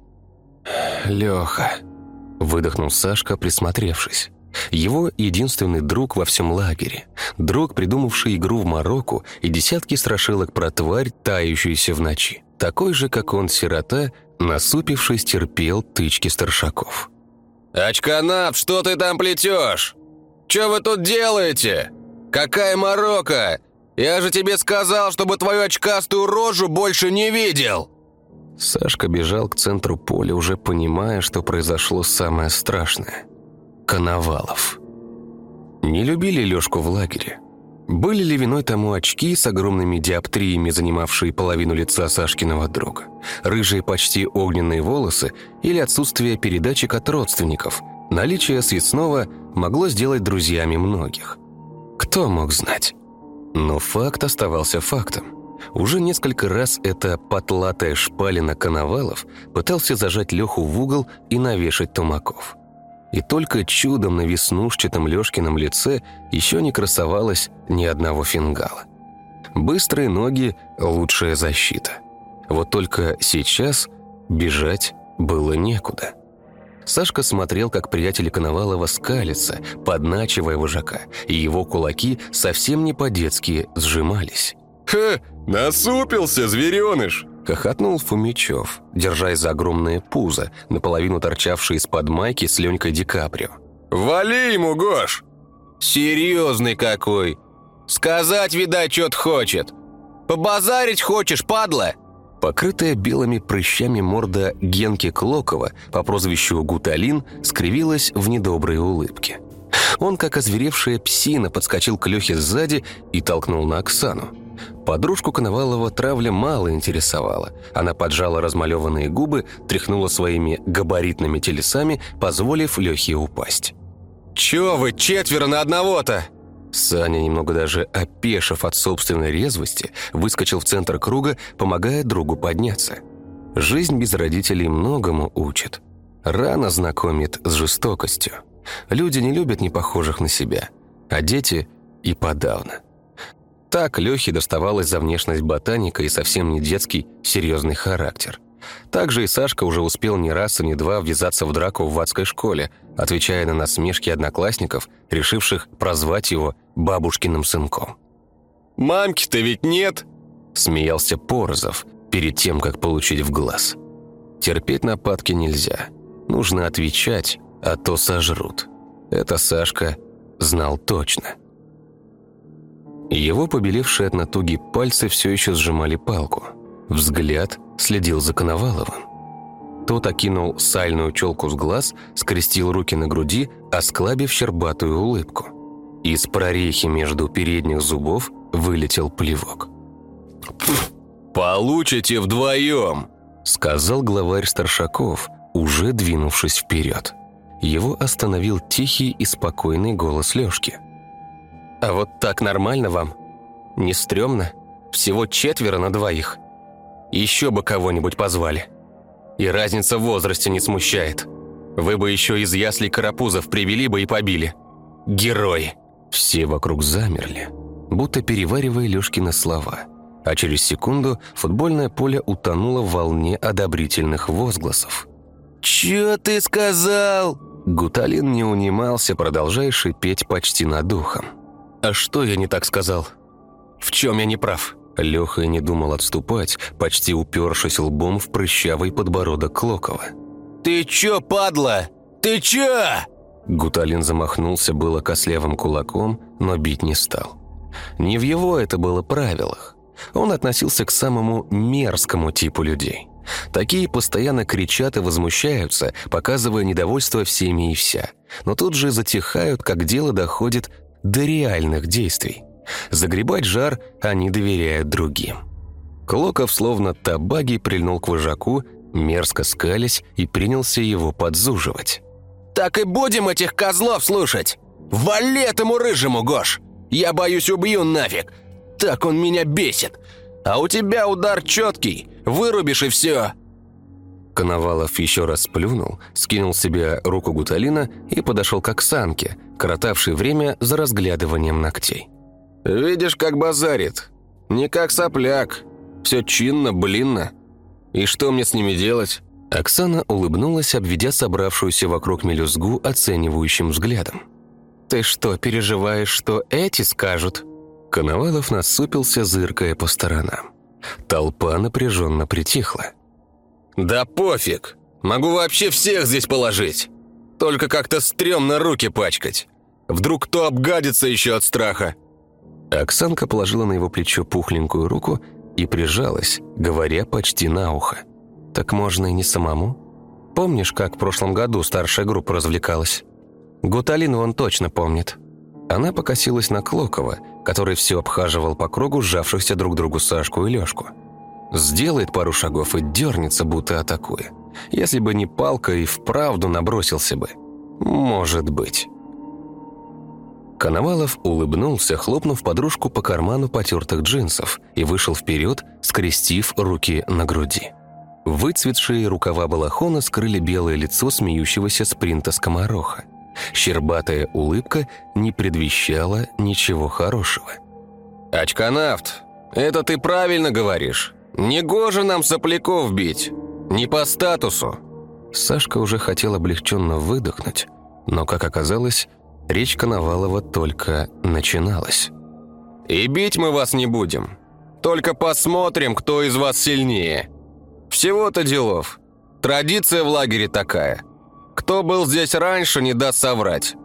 Speaker 1: «Леха», – выдохнул Сашка, присмотревшись. Его единственный друг во всем лагере. Друг, придумавший игру в Марокко и десятки страшилок про тварь, тающуюся в ночи. Такой же, как он, сирота, насупившись, терпел тычки старшаков.
Speaker 2: «Очканав, что ты там плетешь? Что вы тут делаете? Какая Марокко? Я же тебе сказал, чтобы твою очкастую рожу больше не видел!»
Speaker 1: Сашка бежал к центру поля, уже понимая, что произошло самое страшное. Коновалов. Не любили Лёшку в лагере. Были ли виной тому очки с огромными диоптриями, занимавшие половину лица Сашкиного друга, рыжие почти огненные волосы или отсутствие передачек от родственников, наличие съестного могло сделать друзьями многих. Кто мог знать? Но факт оставался фактом. Уже несколько раз эта потлатая шпалина коновалов пытался зажать Леху в угол и навешать тумаков. И только чудом на веснушчатом Лешкином лице еще не красовалось ни одного фингала. Быстрые ноги – лучшая защита. Вот только сейчас бежать было некуда. Сашка смотрел, как приятели Коновалова скалятся, подначивая вожака, и его кулаки совсем не по-детски сжимались.
Speaker 2: «Ха! Насупился, звереныш!»
Speaker 1: Хохотнул Фумичев, держась за огромное пузо, наполовину торчавшее из-под майки с Ленькой Ди Каприо.
Speaker 2: «Вали ему, Гош!»
Speaker 3: «Серьезный какой! Сказать, видать, что-то хочет! Побазарить хочешь, падла?»
Speaker 1: Покрытая белыми прыщами морда Генки Клокова по прозвищу Гуталин скривилась в недоброй улыбке. Он, как озверевшая псина, подскочил к Лехе сзади и толкнул на Оксану. Подружку Коновалова травля мало интересовала. Она поджала размалеванные губы, тряхнула своими габаритными телесами, позволив Лехе упасть.
Speaker 2: «Чё вы, четверо на одного-то?»
Speaker 1: Саня, немного даже опешив от собственной резвости, выскочил в центр круга, помогая другу подняться. Жизнь без родителей многому учит. Рано знакомит с жестокостью. Люди не любят непохожих на себя, а дети и подавно. Так Лехе доставалась за внешность ботаника и совсем не детский серьезный характер. Также и Сашка уже успел не раз и не два ввязаться в драку в адской школе, отвечая на насмешки одноклассников, решивших прозвать его бабушкиным сынком.
Speaker 2: «Мамки-то ведь нет!»
Speaker 1: – смеялся Порозов перед тем, как получить в глаз. Терпеть нападки нельзя. Нужно отвечать, а то сожрут. Это Сашка знал точно. Его побелевшие от натуги пальцы все еще сжимали палку. Взгляд следил за Коноваловым. Тот окинул сальную челку с глаз, скрестил руки на груди, осклабив щербатую улыбку. Из прорехи между передних зубов вылетел плевок.
Speaker 2: «Получите вдвоем!»
Speaker 1: сказал главарь Старшаков, уже двинувшись вперед. Его остановил тихий и спокойный голос Лешки.
Speaker 4: «А вот так нормально вам? Не стрёмно? Всего четверо на двоих. Еще бы кого-нибудь позвали. И разница в возрасте не смущает. Вы бы еще из яслей карапузов привели бы и побили. Герои!»
Speaker 1: Все вокруг замерли, будто переваривая Лёшкины слова. А через секунду футбольное поле утонуло в волне одобрительных возгласов.
Speaker 3: «Чё ты сказал?»
Speaker 1: Гуталин не унимался, продолжая шипеть почти над духом.
Speaker 4: «А что я не так сказал? В чем я не прав?»
Speaker 1: Леха не думал отступать, почти упершись лбом в прыщавый подбородок Клокова.
Speaker 3: «Ты чё, падла? Ты чё?»
Speaker 1: Гуталин замахнулся было кослявым кулаком, но бить не стал. Не в его это было правилах. Он относился к самому мерзкому типу людей.
Speaker 4: Такие постоянно кричат и возмущаются, показывая недовольство всеми и вся. Но тут же затихают, как дело доходит до реальных действий. Загребать жар они доверяют другим. Клоков, словно табаги, прильнул к вожаку, мерзко скались и принялся его подзуживать.
Speaker 5: «Так и будем этих козлов слушать! Вали этому рыжему, Гош! Я боюсь, убью нафиг! Так он меня бесит! А у тебя удар четкий, вырубишь и все!»
Speaker 4: Коновалов еще раз плюнул, скинул себе руку Гуталина и подошел к Оксанке, коротавшей время за разглядыванием ногтей.
Speaker 5: «Видишь, как базарит. Не как сопляк. Все чинно, блинно. И что мне с ними делать?»
Speaker 4: Оксана улыбнулась, обведя собравшуюся вокруг мелюзгу оценивающим взглядом. «Ты что, переживаешь, что эти скажут?» Коновалов насупился, зыркая по сторонам. Толпа напряженно притихла.
Speaker 5: «Да пофиг! Могу вообще всех здесь положить! Только как-то стрёмно руки пачкать! Вдруг кто обгадится еще от страха!»
Speaker 4: Оксанка положила на его плечо пухленькую руку и прижалась, говоря почти на ухо. «Так можно и не самому? Помнишь, как в прошлом году старшая группа развлекалась? Гуталину он точно помнит». Она покосилась на Клокова, который все обхаживал по кругу сжавшихся друг другу Сашку и Лёшку. Сделает пару шагов и дернется, будто атакуя. Если бы не палка, и вправду набросился бы. Может быть. Коновалов улыбнулся, хлопнув подружку по карману потертых джинсов и вышел вперед, скрестив руки на груди. Выцветшие рукава балахона скрыли белое лицо смеющегося спринта скомороха. Щербатая улыбка не предвещала ничего хорошего.
Speaker 5: «Очканавт, это ты правильно говоришь. Негоже нам сопляков бить. Не по статусу».
Speaker 4: Сашка уже хотел облегченно выдохнуть, но, как оказалось, речь Коновалова только начиналась.
Speaker 5: «И бить мы вас не будем. Только посмотрим, кто из вас сильнее. Всего-то делов. Традиция в лагере такая. Кто был здесь раньше, не даст соврать.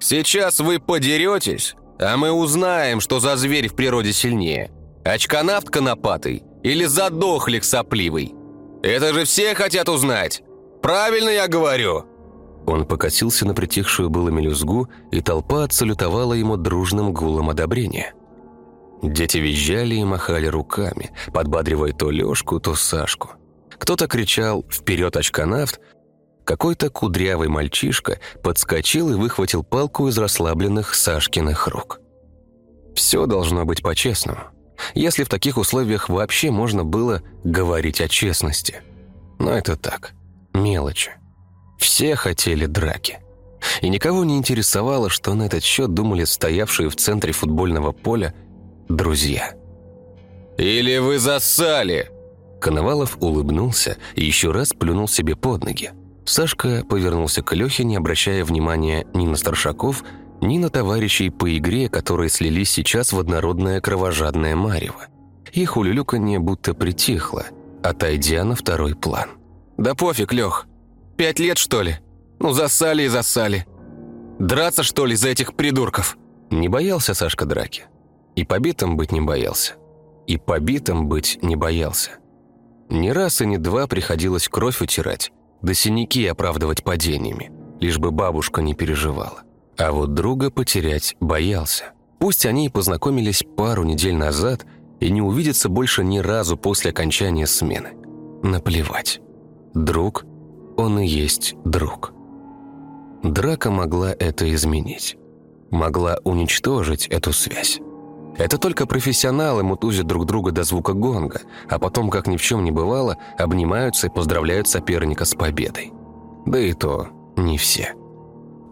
Speaker 5: Сейчас вы подеретесь, а мы узнаем, что за зверь в природе сильнее. Очканавт конопатый или задохлик сопливый. Это же все хотят узнать. Правильно я говорю?»
Speaker 4: Он покосился на притихшую было мелюзгу, и толпа отсалютовала ему дружным гулом одобрения. Дети визжали и махали руками, подбадривая то Лёшку, то Сашку. Кто-то кричал «Вперед, очканавт!», какой-то кудрявый мальчишка подскочил и выхватил палку из расслабленных Сашкиных рук. Все должно быть по-честному. Если в таких условиях вообще можно было говорить о честности. Но это так, мелочи. Все хотели драки. И никого не интересовало, что на этот счет думали стоявшие в центре футбольного поля друзья.
Speaker 5: «Или вы засали!»
Speaker 4: Коновалов улыбнулся и еще раз плюнул себе под ноги. Сашка повернулся к Лехе, не обращая внимания ни на старшаков, ни на товарищей по игре, которые слились сейчас в однородное кровожадное марево. Их улюлюканье будто притихло, отойдя на второй план.
Speaker 5: «Да пофиг, Лех. Пять лет, что ли? Ну, засали и засали. Драться, что ли, за этих придурков?»
Speaker 4: Не боялся Сашка драки. И побитым быть не боялся. И побитым быть не боялся. Ни раз и ни два приходилось кровь утирать, да синяки оправдывать падениями, лишь бы бабушка не переживала. А вот друга потерять боялся. Пусть они и познакомились пару недель назад и не увидятся больше ни разу после окончания смены. Наплевать. Друг, он и есть друг. Драка могла это изменить. Могла уничтожить эту связь. Это только профессионалы мутузят друг друга до звука гонга, а потом, как ни в чем не бывало, обнимаются и поздравляют соперника с победой. Да и то не все.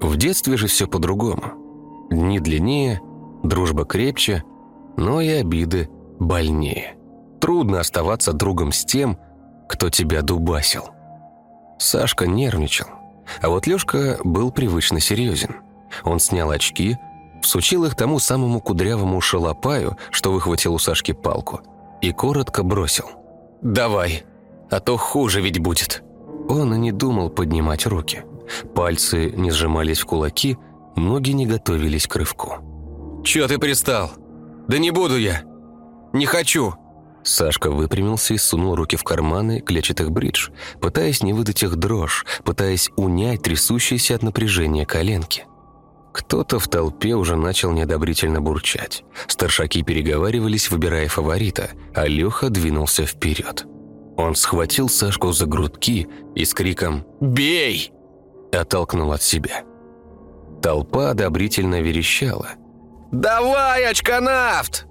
Speaker 4: В детстве же все по-другому. Дни длиннее, дружба крепче, но и обиды больнее. Трудно оставаться другом с тем, кто тебя дубасил. Сашка нервничал, а вот Лёшка был привычно серьезен. Он снял очки, всучил их тому самому кудрявому шалопаю, что выхватил у Сашки палку, и коротко бросил.
Speaker 5: «Давай, а то хуже ведь будет».
Speaker 4: Он и не думал поднимать руки. Пальцы не сжимались в кулаки, ноги не готовились к рывку.
Speaker 5: «Чё ты пристал? Да не буду я! Не хочу!
Speaker 4: Сашка выпрямился и сунул руки в карманы клетчатых бридж, пытаясь не выдать их дрожь, пытаясь унять трясущиеся от напряжения коленки. Кто-то в толпе уже начал неодобрительно бурчать. Старшаки переговаривались, выбирая фаворита, а Леха двинулся вперед. Он схватил Сашку за грудки и с криком «Бей!» Оттолкнул от себя. Толпа одобрительно верещала. «Давай, очканавт!»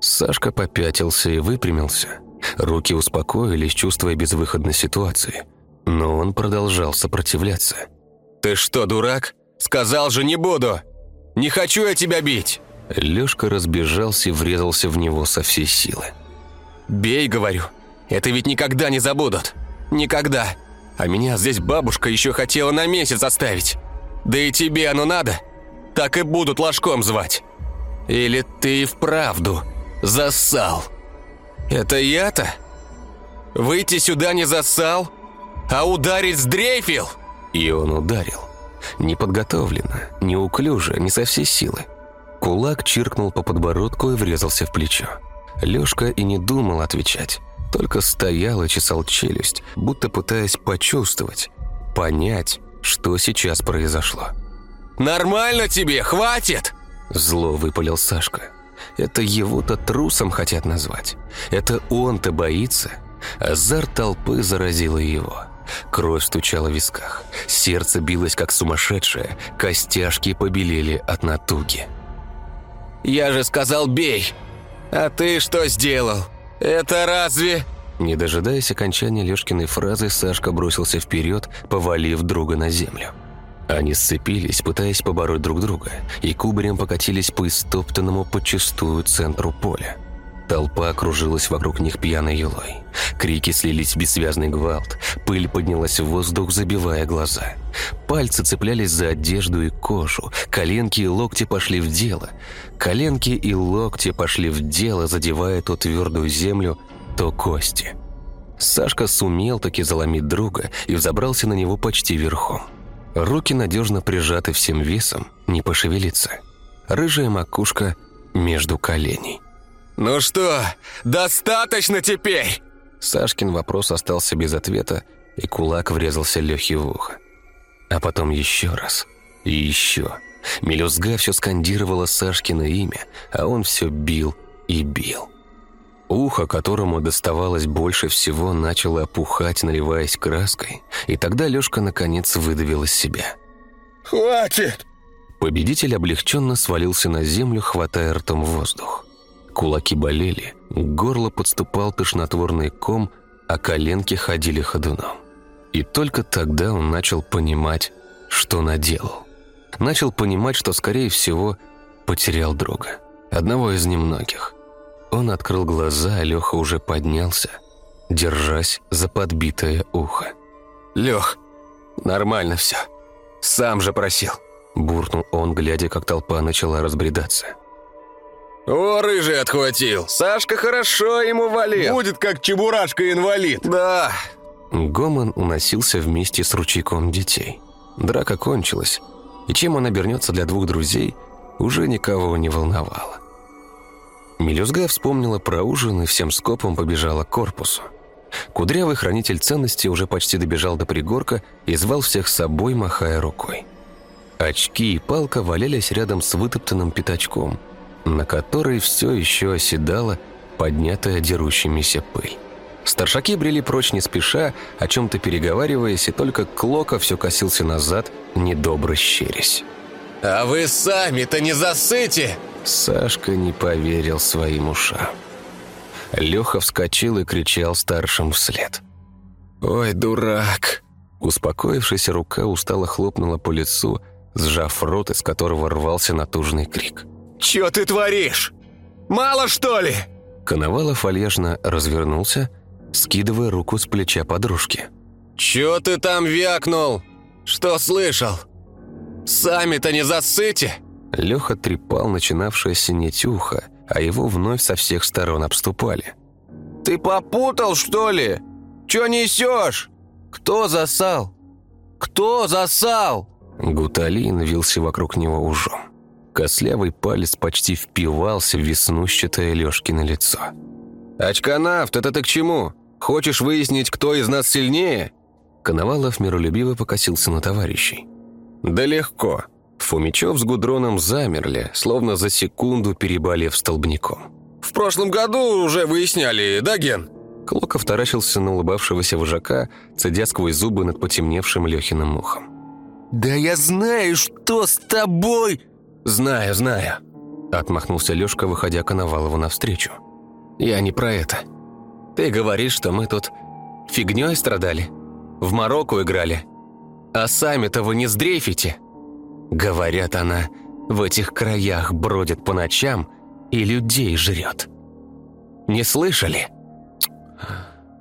Speaker 4: Сашка попятился и выпрямился. Руки успокоились, чувствуя безвыходной ситуации. Но он продолжал сопротивляться. «Ты что, дурак? Сказал же, не буду! Не хочу я тебя бить!» Лёшка разбежался и врезался в него со всей силы. «Бей, говорю! Это ведь никогда не забудут! Никогда! А меня здесь бабушка еще хотела на месяц оставить! Да и тебе оно надо! Так и будут ложком звать! Или ты и вправду зассал. Это я-то? Выйти сюда не зассал, а ударить сдрейфил? И он ударил. Неподготовленно, неуклюже, не со всей силы. Кулак чиркнул по подбородку и врезался в плечо. Лёшка и не думал отвечать, только стоял и чесал челюсть, будто пытаясь почувствовать, понять, что сейчас произошло. «Нормально тебе, хватит!» Зло выпалил Сашка. Это его-то трусом хотят назвать. Это он-то боится. Азарт толпы заразила его. Кровь стучала в висках. Сердце билось, как сумасшедшее. Костяшки побелели от натуги. «Я же сказал, бей! А ты что сделал? Это разве...» Не дожидаясь окончания Лешкиной фразы, Сашка бросился вперед, повалив друга на землю. Они сцепились, пытаясь побороть друг друга, и кубарем покатились по истоптанному подчистую центру поля. Толпа окружилась вокруг них пьяной елой. Крики слились в бессвязный гвалт, пыль поднялась в воздух, забивая глаза. Пальцы цеплялись за одежду и кожу, коленки и локти пошли в дело. Коленки и локти пошли в дело, задевая то твердую землю, то кости. Сашка сумел таки заломить друга и взобрался на него почти верхом. Руки надежно прижаты всем весом, не пошевелиться. Рыжая макушка между коленей. «Ну что, достаточно теперь?» Сашкин вопрос остался без ответа, и кулак врезался Лехе в ухо. А потом еще раз. И еще. Мелюзга все скандировала Сашкино имя, а он все бил и бил. Ухо, которому доставалось больше всего, начало опухать, наливаясь краской, и тогда Лёшка наконец выдавил из себя.
Speaker 2: «Хватит!»
Speaker 4: Победитель облегченно свалился на землю, хватая ртом воздух. Кулаки болели, горло подступал тошнотворный ком, а коленки ходили ходуном. И только тогда он начал понимать, что наделал. Начал понимать, что, скорее всего, потерял друга. Одного из немногих – он открыл глаза, а Леха уже поднялся, держась за подбитое ухо. «Лех, нормально все. Сам же просил», – буркнул он, глядя, как толпа начала разбредаться.
Speaker 5: «О, рыжий отхватил! Сашка хорошо ему валил!
Speaker 2: Будет как чебурашка-инвалид!»
Speaker 5: «Да!»
Speaker 4: Гомон уносился вместе с ручейком детей. Драка кончилась, и чем он обернется для двух друзей, уже никого не волновало. Мелюзга вспомнила про ужин и всем скопом побежала к корпусу. Кудрявый хранитель ценностей уже почти добежал до пригорка и звал всех с собой, махая рукой. Очки и палка валялись рядом с вытоптанным пятачком, на который все еще оседала поднятая дерущимися пыль. Старшаки брели прочь не спеша, о чем-то переговариваясь, и только Клока все косился назад, недобро щерясь.
Speaker 5: «А вы сами-то не засыте!»
Speaker 4: Сашка не поверил своим ушам. Леха вскочил и кричал старшим вслед. «Ой, дурак!» Успокоившаяся рука устало хлопнула по лицу, сжав рот, из которого рвался натужный крик.
Speaker 5: «Чё ты творишь? Мало, что ли?»
Speaker 4: Коновалов вальяжно развернулся, скидывая руку с плеча подружки.
Speaker 5: «Чё ты там вякнул? Что слышал? Сами-то не засыте!»
Speaker 4: Леха трепал начинавшее синеть ухо, а его вновь со всех сторон обступали.
Speaker 5: «Ты попутал, что ли? Чё несешь? Кто засал? Кто засал?»
Speaker 4: Гуталин вился вокруг него ужом. Кослявый палец почти впивался в веснущатое Лёшкино лицо.
Speaker 5: «Очканавт, это ты к чему? Хочешь выяснить, кто из нас сильнее?»
Speaker 4: Коновалов миролюбиво покосился на товарищей.
Speaker 5: «Да легко».
Speaker 4: Фумичев с Гудроном замерли, словно за секунду переболев столбняком.
Speaker 5: «В прошлом году уже выясняли, да, Ген?»
Speaker 4: Клоков таращился на улыбавшегося вожака, цедя сквозь зубы над потемневшим Лехиным ухом.
Speaker 5: «Да я знаю, что с тобой!»
Speaker 4: «Знаю, знаю», — отмахнулся Лешка, выходя Коновалову навстречу. «Я не про это. Ты говоришь, что мы тут фигней страдали, в Марокко играли, а сами-то вы не сдрейфите?» Говорят, она в этих краях бродит по ночам и людей жрет. Не слышали?»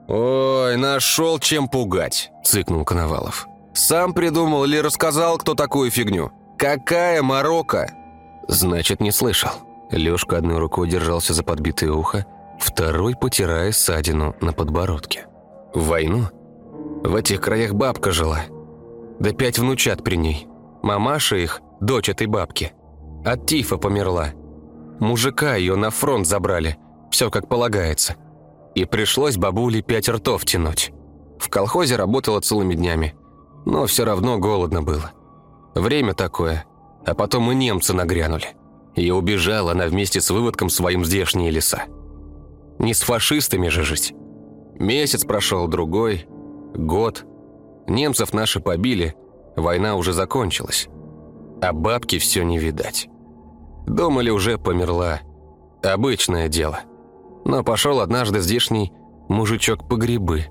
Speaker 5: «Ой, нашел чем пугать», — цыкнул Коновалов. «Сам придумал или рассказал, кто такую фигню? Какая Марокко?»
Speaker 4: «Значит, не слышал». Лёшка одной рукой держался за подбитое ухо, второй потирая ссадину на подбородке. «В войну? В этих краях бабка жила. Да пять внучат при ней. Мамаша их, дочь этой бабки, от тифа померла. Мужика ее на фронт забрали, все как полагается. И пришлось бабуле пять ртов тянуть. В колхозе работала целыми днями, но все равно голодно было. Время такое, а потом и немцы нагрянули. И убежала она вместе с выводком своим здешние леса. Не с фашистами же жить. Месяц прошел, другой, год. Немцев наши побили, война уже закончилась. А бабки все не видать. Думали, уже померла. Обычное дело. Но пошел однажды здешний мужичок по грибы.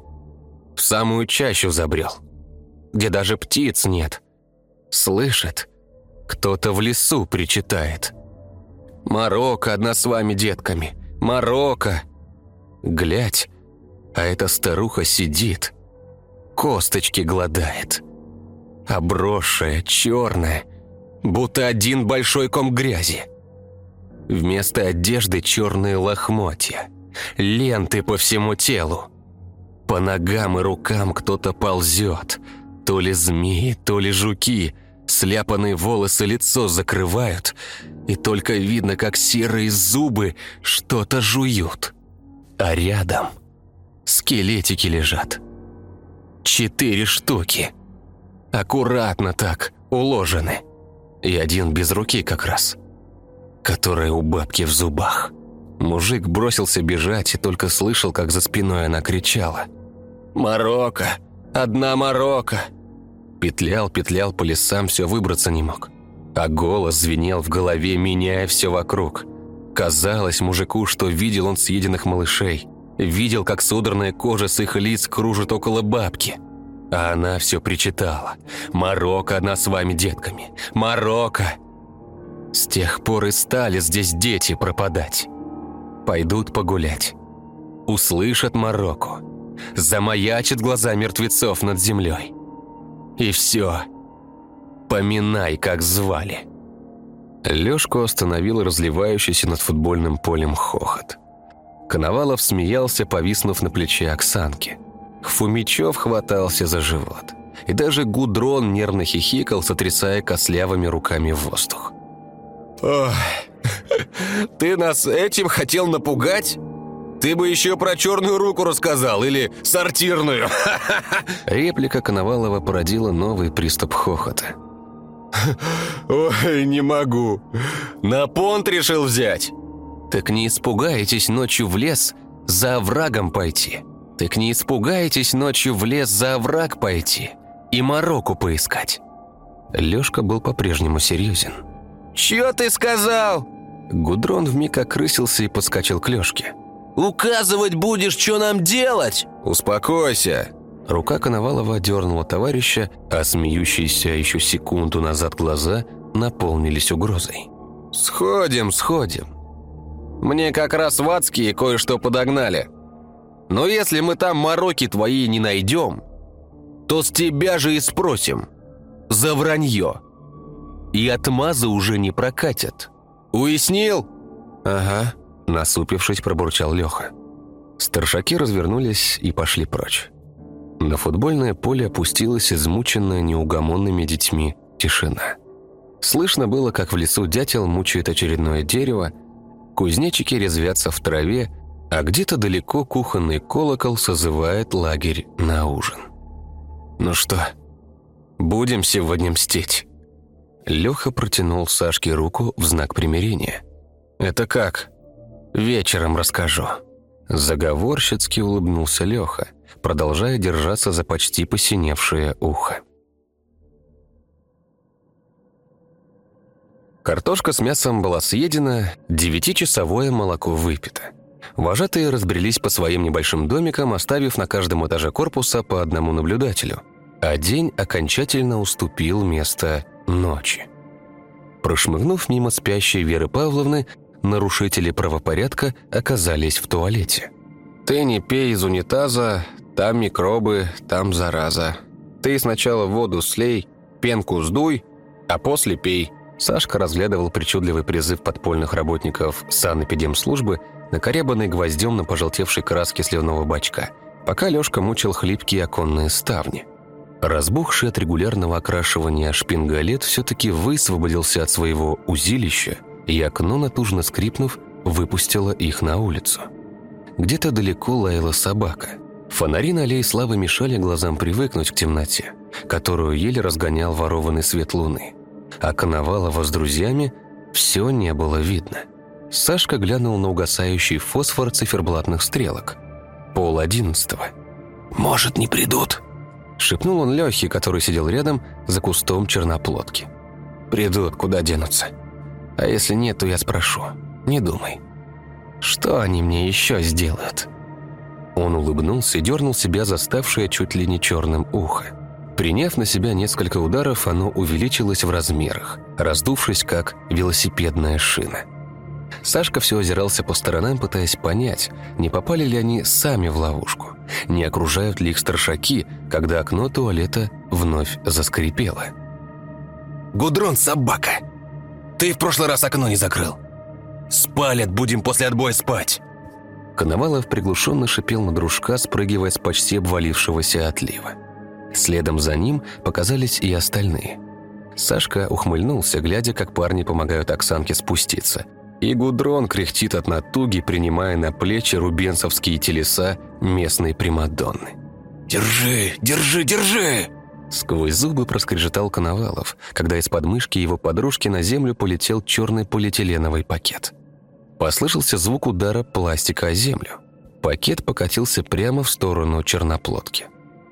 Speaker 4: В самую чащу забрел. Где даже птиц нет. Слышит, кто-то в лесу причитает. «Марокко одна с вами, детками! Марокко!» Глядь, а эта старуха сидит, косточки гладает. Обросшая, черная, будто один большой ком грязи. Вместо одежды черные лохмотья, ленты по всему телу. По ногам и рукам кто-то ползет, то ли змеи, то ли жуки, сляпанные волосы лицо закрывают, и только видно, как серые зубы что-то жуют. А рядом скелетики лежат. Четыре штуки. Аккуратно так уложены. И один без руки как раз которая у бабки в зубах. Мужик бросился бежать и только слышал, как за спиной она кричала. «Марокко! Одна Марокко!» Петлял, петлял по лесам, все выбраться не мог. А голос звенел в голове, меняя все вокруг. Казалось мужику, что видел он съеденных малышей. Видел, как содранная кожа с их лиц кружит около бабки. А она все причитала. «Марокко одна с вами, детками! Марокко!» С тех пор и стали здесь дети пропадать. Пойдут погулять. Услышат Марокко. Замаячат глаза мертвецов над землей. И все. Поминай, как звали. Лёшку остановил разливающийся над футбольным полем хохот. Коновалов смеялся, повиснув на плече Оксанки. Фумичев хватался за живот. И даже Гудрон нервно хихикал, сотрясая кослявыми руками в воздух.
Speaker 5: Ох, ты нас этим хотел напугать? Ты бы еще про черную руку рассказал или сортирную.
Speaker 4: Реплика Коновалова породила новый приступ хохота.
Speaker 5: Ой, не могу. На понт решил взять.
Speaker 4: Так не испугаетесь ночью в лес за оврагом пойти. Так не испугаетесь ночью в лес за овраг пойти и мороку поискать. Лёшка был по-прежнему серьезен.
Speaker 5: «Чё ты сказал?»
Speaker 4: Гудрон вмиг окрысился и подскочил к Лёшке.
Speaker 5: «Указывать будешь, что нам делать?»
Speaker 4: «Успокойся!» Рука Коновалова дернула товарища, а смеющиеся еще секунду назад глаза наполнились угрозой.
Speaker 5: «Сходим, сходим. Мне как раз в адские кое-что подогнали. Но если мы там мороки твои не найдем, то с тебя же и спросим. За вранье» и отмазы уже не прокатят. Уяснил?»
Speaker 4: «Ага», – насупившись, пробурчал Леха. Старшаки развернулись и пошли прочь. На футбольное поле опустилась измученная неугомонными детьми тишина. Слышно было, как в лесу дятел мучает очередное дерево, кузнечики резвятся в траве, а где-то далеко кухонный колокол созывает лагерь на ужин. «Ну что, будем сегодня мстить?» Леха протянул Сашке руку в знак примирения. «Это как?» «Вечером расскажу». Заговорщицки улыбнулся Леха, продолжая держаться за почти посиневшее ухо. Картошка с мясом была съедена, девятичасовое молоко выпито. Вожатые разбрелись по своим небольшим домикам, оставив на каждом этаже корпуса по одному наблюдателю. А день окончательно уступил место ночи. Прошмыгнув мимо спящей Веры Павловны, нарушители правопорядка оказались в туалете. «Ты не пей из унитаза, там микробы, там зараза. Ты сначала воду слей, пенку сдуй, а после пей». Сашка разглядывал причудливый призыв подпольных работников санэпидемслужбы, накорябанный гвоздем на пожелтевшей краске сливного бачка, пока Лёшка мучил хлипкие оконные ставни. Разбухший от регулярного окрашивания шпингалет все-таки высвободился от своего узилища, и окно, натужно скрипнув, выпустило их на улицу. Где-то далеко лаяла собака. Фонари на аллее славы мешали глазам привыкнуть к темноте, которую еле разгонял ворованный свет луны. А Коновалова с друзьями все не было видно. Сашка глянул на угасающий фосфор циферблатных стрелок. Пол одиннадцатого.
Speaker 3: «Может, не придут?»
Speaker 4: Шепнул он Лехе, который сидел рядом за кустом черноплодки. «Придут, куда денутся. А если нет, то я спрошу. Не думай. Что они мне еще сделают?» Он улыбнулся и дернул себя заставшее чуть ли не черным ухо. Приняв на себя несколько ударов, оно увеличилось в размерах, раздувшись как велосипедная шина. Сашка все озирался по сторонам, пытаясь понять, не попали ли они сами в ловушку, не окружают ли их старшаки, когда окно туалета вновь заскрипело.
Speaker 3: «Гудрон, собака! Ты в прошлый раз окно не закрыл! Спалят, будем после отбоя спать!»
Speaker 4: Коновалов приглушенно шипел на дружка, спрыгивая с почти обвалившегося отлива. Следом за ним показались и остальные. Сашка ухмыльнулся, глядя, как парни помогают Оксанке спуститься – и Гудрон кряхтит от натуги, принимая на плечи рубенцевские телеса местной Примадонны.
Speaker 3: «Держи, держи, держи!»
Speaker 4: Сквозь зубы проскрежетал Коновалов, когда из подмышки его подружки на землю полетел черный полиэтиленовый пакет. Послышался звук удара пластика о землю. Пакет покатился прямо в сторону черноплодки.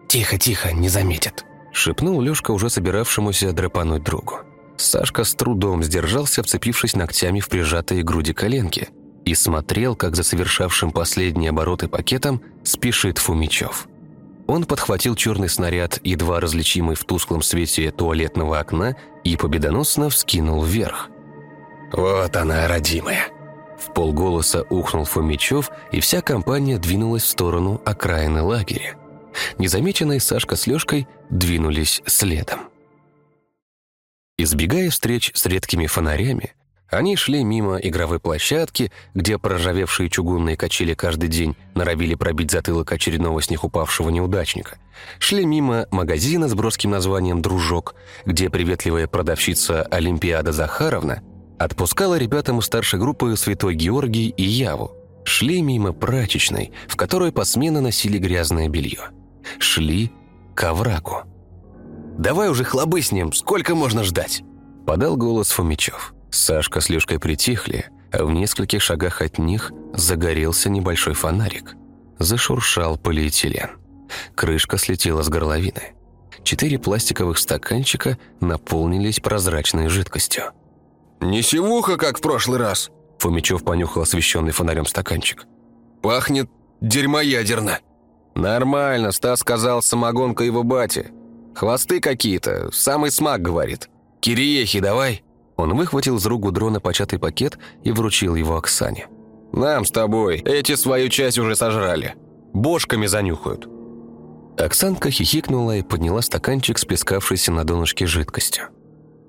Speaker 3: «Тихо, тихо, не заметят!»
Speaker 4: шепнул Лёшка уже собиравшемуся драпануть другу. Сашка с трудом сдержался, вцепившись ногтями в прижатые груди коленки, и смотрел, как за совершавшим последние обороты пакетом спешит Фумичев. Он подхватил черный снаряд, едва различимый в тусклом свете туалетного окна, и победоносно вскинул вверх.
Speaker 3: «Вот она, родимая!»
Speaker 4: В полголоса ухнул Фомичев, и вся компания двинулась в сторону окраины лагеря. Незамеченные Сашка с Лёшкой двинулись следом. Избегая встреч с редкими фонарями, они шли мимо игровой площадки, где проржавевшие чугунные качели каждый день норовили пробить затылок очередного с них упавшего неудачника. Шли мимо магазина с броским названием «Дружок», где приветливая продавщица Олимпиада Захаровна отпускала ребятам из старшей группы «Святой Георгий» и «Яву». Шли мимо прачечной, в которой посменно носили грязное белье. Шли к оврагу.
Speaker 3: Давай уже хлобы с ним, сколько можно ждать?»
Speaker 4: Подал голос Фомичев. Сашка с Лёшкой притихли, а в нескольких шагах от них загорелся небольшой фонарик. Зашуршал полиэтилен. Крышка слетела с горловины. Четыре пластиковых стаканчика наполнились прозрачной жидкостью.
Speaker 5: «Не сивуха, как в прошлый раз!»
Speaker 4: Фомичев понюхал освещенный фонарем стаканчик.
Speaker 5: «Пахнет дерьмоядерно!»
Speaker 4: «Нормально, Стас сказал, самогонка его бати. «Хвосты какие-то, самый смак, — говорит. Кириехи давай!» Он выхватил из рук дрона початый пакет и вручил его Оксане.
Speaker 5: «Нам с тобой, эти свою часть уже сожрали. Бошками занюхают».
Speaker 4: Оксанка хихикнула и подняла стаканчик с плескавшейся на донышке жидкостью.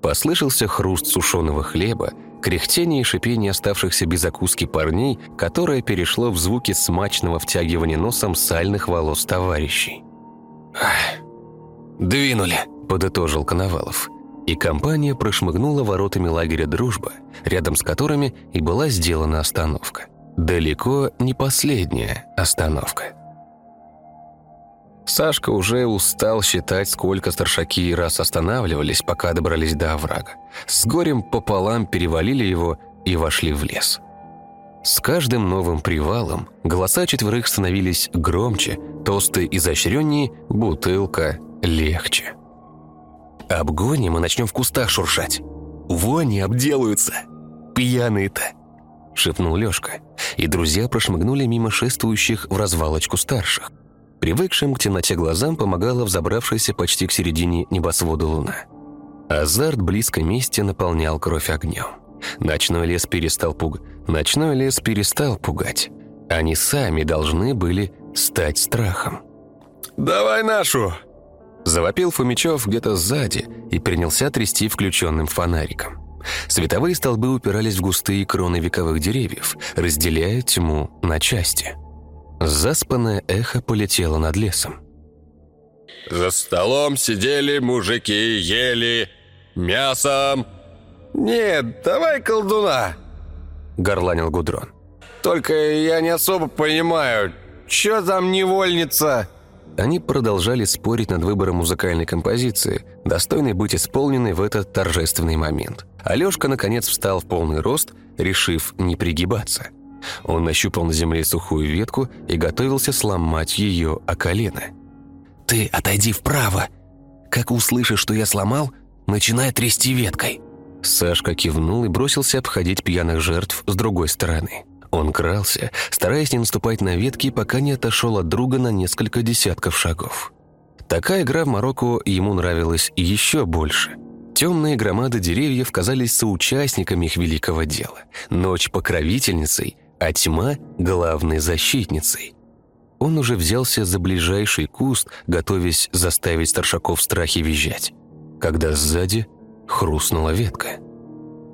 Speaker 4: Послышался хруст сушеного хлеба, кряхтение и шипение оставшихся без закуски парней, которое перешло в звуки смачного втягивания носом сальных волос товарищей.
Speaker 3: «Двинули», —
Speaker 4: подытожил Коновалов. И компания прошмыгнула воротами лагеря «Дружба», рядом с которыми и была сделана остановка. Далеко не последняя остановка. Сашка уже устал считать, сколько старшаки раз останавливались, пока добрались до оврага. С горем пополам перевалили его и вошли в лес. С каждым новым привалом голоса четверых становились громче, тосты изощреннее, бутылка легче. «Обгоним и начнем в кустах шуршать. Вони обделаются. Пьяные-то!» — шепнул Лёшка, и друзья прошмыгнули мимо шествующих в развалочку старших. Привыкшим к темноте глазам помогала взобравшаяся почти к середине небосвода луна. Азарт близко месте наполнял кровь огнем. Ночной лес перестал пуг... Ночной лес перестал пугать. Они сами должны были стать страхом.
Speaker 5: «Давай нашу!»
Speaker 4: Завопил Фомичев где-то сзади и принялся трясти включенным фонариком. Световые столбы упирались в густые кроны вековых деревьев, разделяя тьму на части. Заспанное эхо полетело над лесом.
Speaker 5: «За столом сидели мужики, ели мясом!» «Нет, давай колдуна!» — горланил Гудрон. «Только я не особо понимаю, что там невольница?»
Speaker 4: Они продолжали спорить над выбором музыкальной композиции, достойной быть исполненной в этот торжественный момент. Алёшка, наконец, встал в полный рост, решив не пригибаться. Он нащупал на земле сухую ветку и готовился сломать ее о колено. «Ты отойди вправо! Как услышишь, что я сломал, начинай трясти веткой!» Сашка кивнул и бросился обходить пьяных жертв с другой стороны. Он крался, стараясь не наступать на ветки, пока не отошел от друга на несколько десятков шагов. Такая игра в Марокко ему нравилась еще больше. Темные громады деревьев казались соучастниками их великого дела. Ночь покровительницей, а тьма — главной защитницей. Он уже взялся за ближайший куст, готовясь заставить старшаков в страхе визжать, когда сзади хрустнула ветка.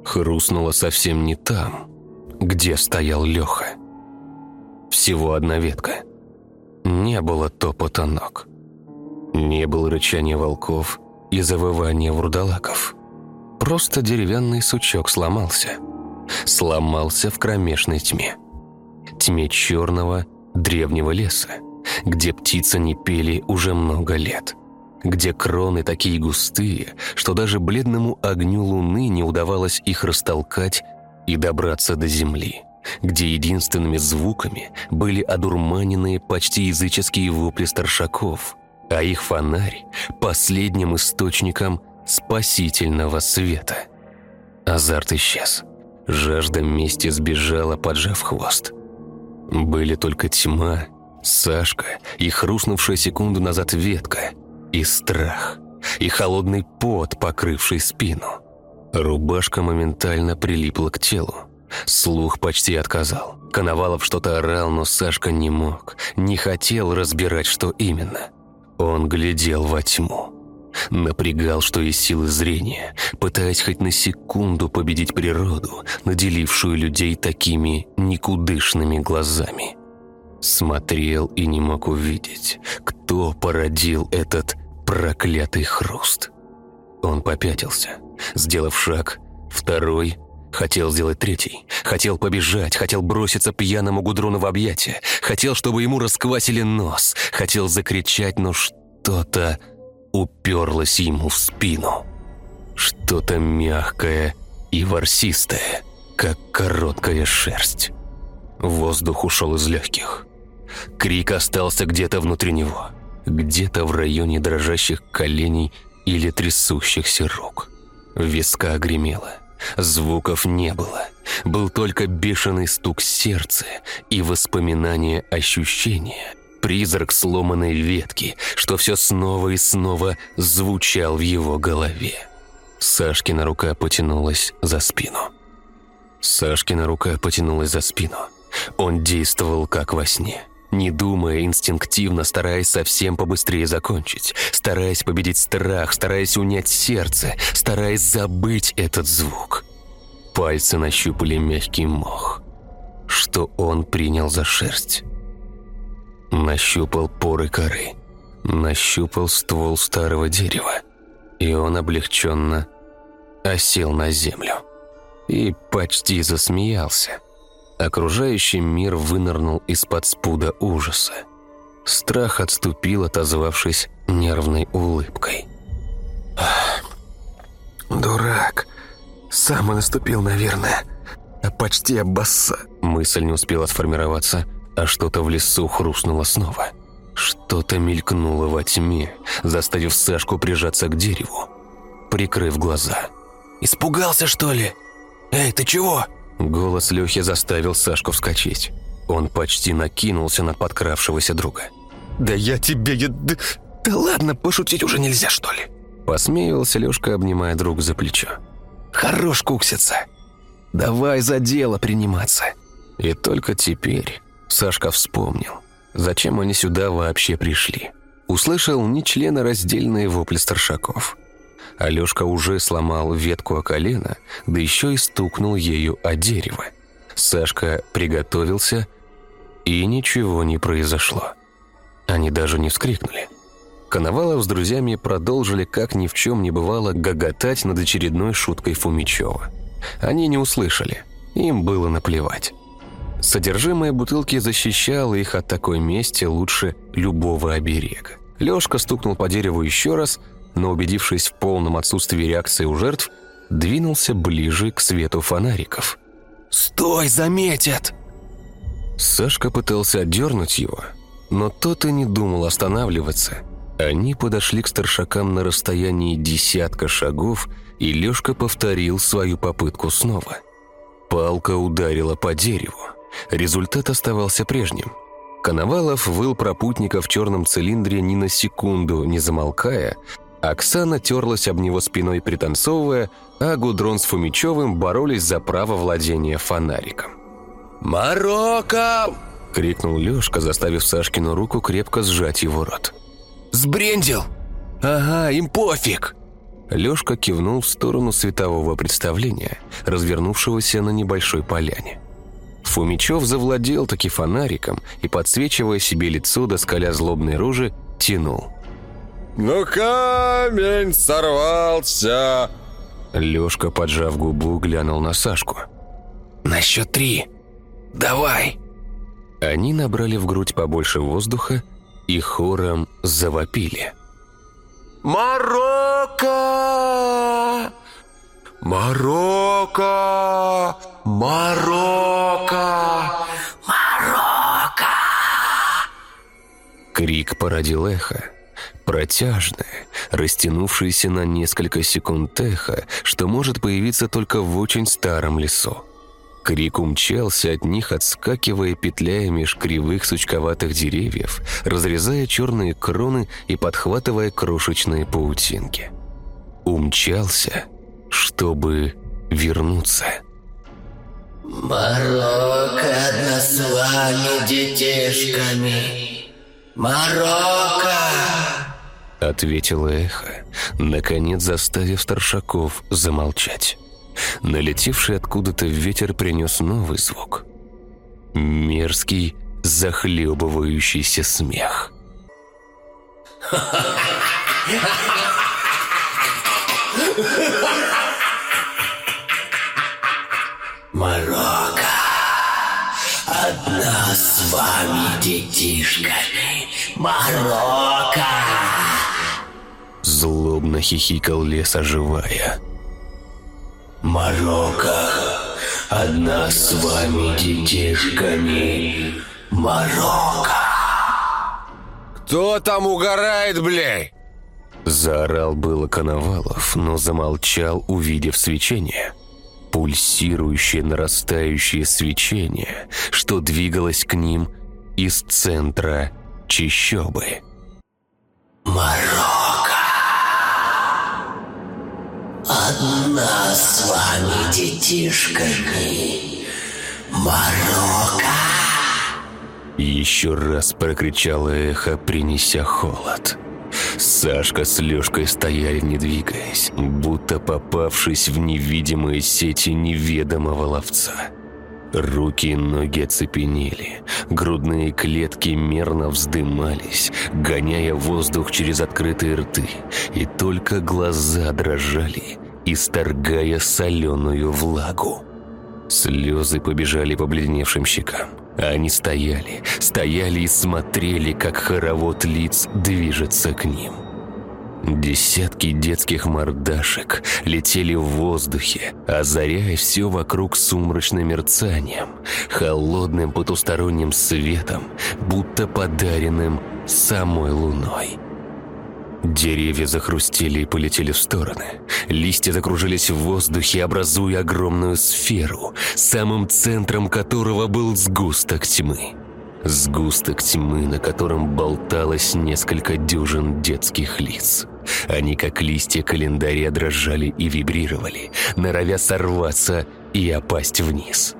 Speaker 4: Хрустнула совсем не там, где стоял Леха. Всего одна ветка. Не было топота ног. Не было рычания волков и завывания вурдалаков. Просто деревянный сучок сломался. Сломался в кромешной тьме. Тьме черного древнего леса, где птицы не пели уже много лет – где кроны такие густые, что даже бледному огню луны не удавалось их растолкать и добраться до земли, где единственными звуками были одурманенные почти языческие вопли старшаков, а их фонарь — последним источником спасительного света. Азарт исчез. Жажда мести сбежала, поджав хвост. Были только тьма, Сашка и хрустнувшая секунду назад ветка — и страх, и холодный пот, покрывший спину. Рубашка моментально прилипла к телу. Слух почти отказал. Коновалов что-то орал, но Сашка не мог, не хотел разбирать, что именно. Он глядел во тьму. Напрягал, что из силы зрения, пытаясь хоть на секунду победить природу, наделившую людей такими никудышными глазами. Смотрел и не мог увидеть, кто породил этот проклятый хруст. Он попятился, сделав шаг, второй, хотел сделать третий, хотел побежать, хотел броситься пьяному Гудрону в объятия, хотел, чтобы ему расквасили нос, хотел закричать, но что-то уперлось ему в спину. Что-то мягкое и ворсистое, как короткая шерсть. Воздух ушел из легких. Крик остался где-то внутри него где-то в районе дрожащих коленей или трясущихся рук. Виска гремела. Звуков не было. Был только бешеный стук сердца и воспоминания ощущения. Призрак сломанной ветки, что все снова и снова звучал в его голове. Сашкина рука потянулась за спину. Сашкина рука потянулась за спину. Он действовал как во сне – не думая, инстинктивно, стараясь совсем побыстрее закончить, стараясь победить страх, стараясь унять сердце, стараясь забыть этот звук. Пальцы нащупали мягкий мох, что он принял за шерсть. Нащупал поры коры, нащупал ствол старого дерева, и он облегченно осел на землю и почти засмеялся. Окружающий мир вынырнул из-под спуда ужаса. Страх отступил, отозвавшись нервной улыбкой. «Дурак. Сам и наступил, наверное. А почти обосса». Мысль не успела сформироваться, а что-то в лесу хрустнуло снова. Что-то мелькнуло во тьме, заставив Сашку прижаться к дереву, прикрыв глаза. «Испугался, что ли? Эй, ты чего?» Голос Лехи заставил Сашку вскочить. Он почти накинулся на подкравшегося друга. «Да я тебе... Я... Да, да ладно, пошутить уже нельзя, что ли?» Посмеивался Лешка, обнимая друг за плечо. «Хорош кукситься. Давай за дело приниматься». И только теперь Сашка вспомнил, зачем они сюда вообще пришли. Услышал нечленораздельные вопли старшаков. Алешка уже сломал ветку о колено, да еще и стукнул ею о дерево. Сашка приготовился, и ничего не произошло. Они даже не вскрикнули. Коновалов с друзьями продолжили, как ни в чем не бывало, гоготать над очередной шуткой Фумичева. Они не услышали, им было наплевать. Содержимое бутылки защищало их от такой мести лучше любого оберега. Лёшка стукнул по дереву еще раз, но, убедившись в полном отсутствии реакции у жертв, двинулся ближе к свету фонариков. «Стой, заметят!» Сашка пытался отдернуть его, но тот и не думал останавливаться. Они подошли к старшакам на расстоянии десятка шагов, и Лёшка повторил свою попытку снова. Палка ударила по дереву. Результат оставался прежним. Коновалов выл пропутника в черном цилиндре ни на секунду, не замолкая. Оксана терлась об него спиной пританцовывая, а Гудрон с Фумичевым боролись за право владения фонариком. «Марокко!» — крикнул Лёшка, заставив Сашкину руку крепко сжать его рот. «Сбрендил! Ага, им пофиг!» Лёшка кивнул в сторону светового представления, развернувшегося на небольшой поляне. Фумичев завладел таки фонариком и, подсвечивая себе лицо до скаля злобной рожи, тянул.
Speaker 5: «Ну камень сорвался!»
Speaker 4: Лёшка, поджав губу, глянул на Сашку. «На счет три! Давай!» Они набрали в грудь побольше воздуха и хором завопили. «Марокко! Марокко! Марокко! Марокко!» Крик породил эхо. Протяжное, растянувшееся на несколько секунд эхо, что может появиться только в очень старом лесу. Крик умчался от них, отскакивая, петляя меж кривых сучковатых деревьев, разрезая черные кроны и подхватывая крошечные паутинки. Умчался, чтобы вернуться.
Speaker 6: «Марокко одна с вами, детишками! Марокко!»
Speaker 4: Ответило эхо, наконец заставив старшаков замолчать. Налетевший откуда-то ветер принес новый звук. Мерзкий, захлебывающийся смех.
Speaker 6: Марокко! Одна с вами, детишками! Марокко!
Speaker 4: Злобно хихикал лес, оживая.
Speaker 6: Марокко! Одна с вами, детишками! Марокко!
Speaker 5: «Кто там угорает, блядь?»
Speaker 4: Заорал было Коновалов, но замолчал, увидев свечение. Пульсирующее, нарастающее свечение, что двигалось к ним из центра чищобы.
Speaker 6: Марокко! Одна с вами, детишками! Марокко!
Speaker 4: Еще раз прокричало эхо, принеся холод. Сашка с Лёшкой стояли, не двигаясь, будто попавшись в невидимые сети неведомого ловца. Руки и ноги оцепенели, грудные клетки мерно вздымались, гоняя воздух через открытые рты, и только глаза дрожали, исторгая соленую влагу. Слезы побежали по бледневшим щекам. Они стояли, стояли и смотрели, как хоровод лиц движется к ним. Десятки детских мордашек летели в воздухе, озаряя все вокруг сумрачным мерцанием, холодным потусторонним светом, будто подаренным самой луной. Деревья захрустели и полетели в стороны. Листья закружились в воздухе, образуя огромную сферу, самым центром которого был сгусток тьмы. Сгусток тьмы, на котором болталось несколько дюжин детских лиц. Они, как листья календаря, дрожали и вибрировали, норовя сорваться и опасть вниз.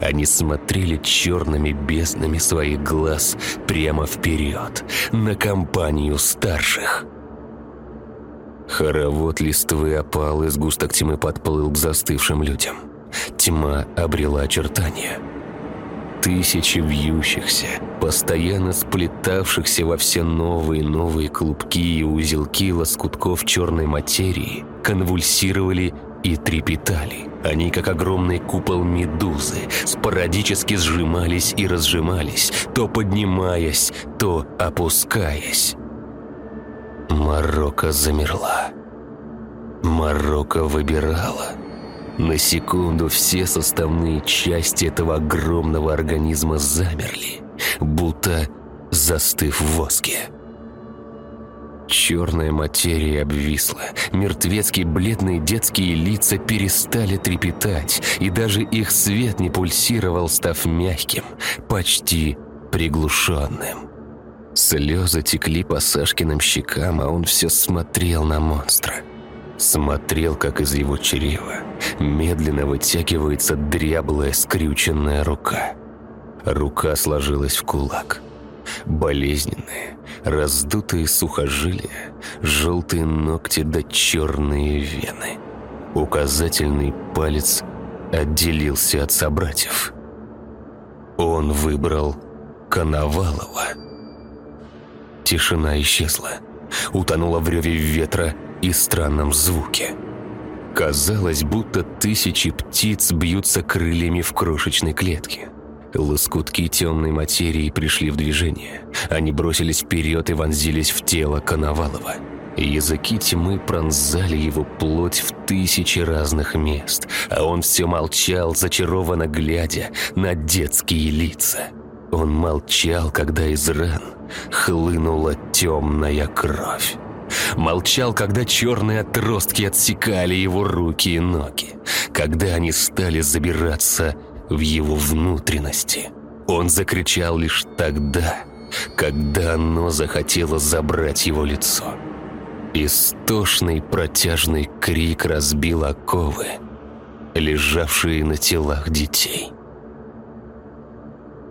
Speaker 4: Они смотрели черными безднами своих глаз прямо вперед, на компанию старших. Хоровод листвы опал, и сгусток тьмы подплыл к застывшим людям. Тьма обрела очертания. Тысячи вьющихся, постоянно сплетавшихся во все новые новые клубки и узелки лоскутков черной материи, конвульсировали и трепетали. Они, как огромный купол медузы, спорадически сжимались и разжимались, то поднимаясь, то опускаясь. Марокко замерла. Марокко выбирала. На секунду все составные части этого огромного организма замерли, будто застыв в воске. Черная материя обвисла, мертвецкие бледные детские лица перестали трепетать, и даже их свет не пульсировал, став мягким, почти приглушенным. Слезы текли по Сашкиным щекам, а он все смотрел на монстра. Смотрел, как из его чрева медленно вытягивается дряблая скрюченная рука. Рука сложилась в кулак. Болезненные, раздутые сухожилия, желтые ногти да черные вены. Указательный палец отделился от собратьев. Он выбрал Коновалова. Тишина исчезла. Утонула в реве ветра и странном звуке. Казалось, будто тысячи птиц бьются крыльями в крошечной клетке. Лоскутки темной материи пришли в движение. Они бросились вперед и вонзились в тело Коновалова. Языки тьмы пронзали его плоть в тысячи разных мест, а он все молчал, зачарованно глядя на детские лица. Он молчал, когда из ран хлынула темная кровь. Молчал, когда черные отростки отсекали его руки и ноги, когда они стали забираться в его внутренности. Он закричал лишь тогда, когда оно захотело забрать его лицо. Истошный протяжный крик разбил оковы, лежавшие на телах детей.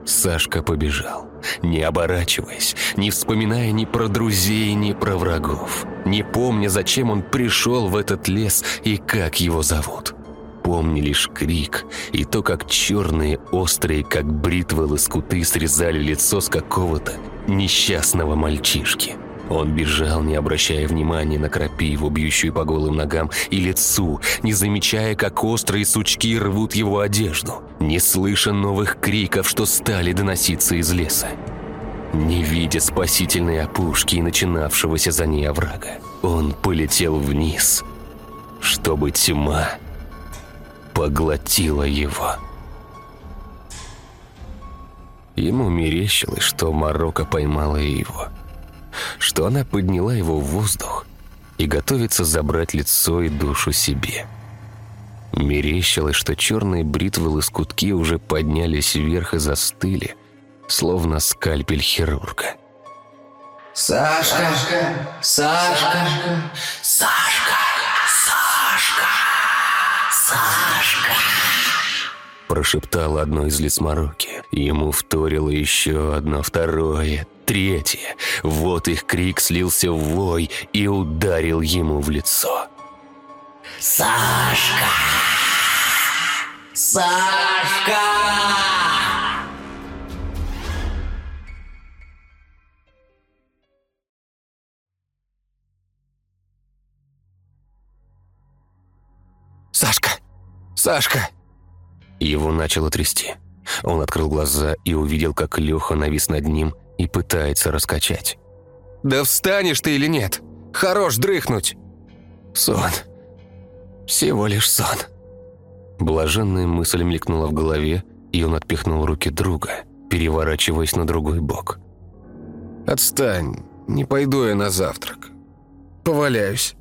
Speaker 4: Сашка побежал, не оборачиваясь, не вспоминая ни про друзей, ни про врагов, не помня, зачем он пришел в этот лес и как его зовут. Помни лишь крик и то, как черные, острые, как бритвы лоскуты срезали лицо с какого-то несчастного мальчишки. Он бежал, не обращая внимания на крапиву, бьющую по голым ногам и лицу, не замечая, как острые сучки рвут его одежду, не слыша новых криков, что стали доноситься из леса. Не видя спасительной опушки и начинавшегося за ней оврага, он полетел вниз, чтобы тьма поглотила его. Ему мерещилось, что Марокко поймала его – что она подняла его в воздух и готовится забрать лицо и душу себе. Мерещилось, что черные бритвы лоскутки уже поднялись вверх и застыли, словно скальпель хирурга.
Speaker 6: Сашка! Сашка! Сашка! Сашка! Сашка!
Speaker 4: Прошептало одно из лиц Марокки. Ему вторило еще одно, второе, третье. Вот их крик слился в вой и ударил ему в лицо.
Speaker 6: Сашка! Сашка!
Speaker 4: «Сашка! Сашка!» Его начало трясти. Он открыл глаза и увидел, как Леха навис над ним и пытается раскачать. «Да встанешь ты или нет? Хорош дрыхнуть!» «Сон. Всего лишь сон». Блаженная мысль мелькнула в голове, и он отпихнул руки друга, переворачиваясь на другой бок. «Отстань, не пойду я на завтрак. Поваляюсь».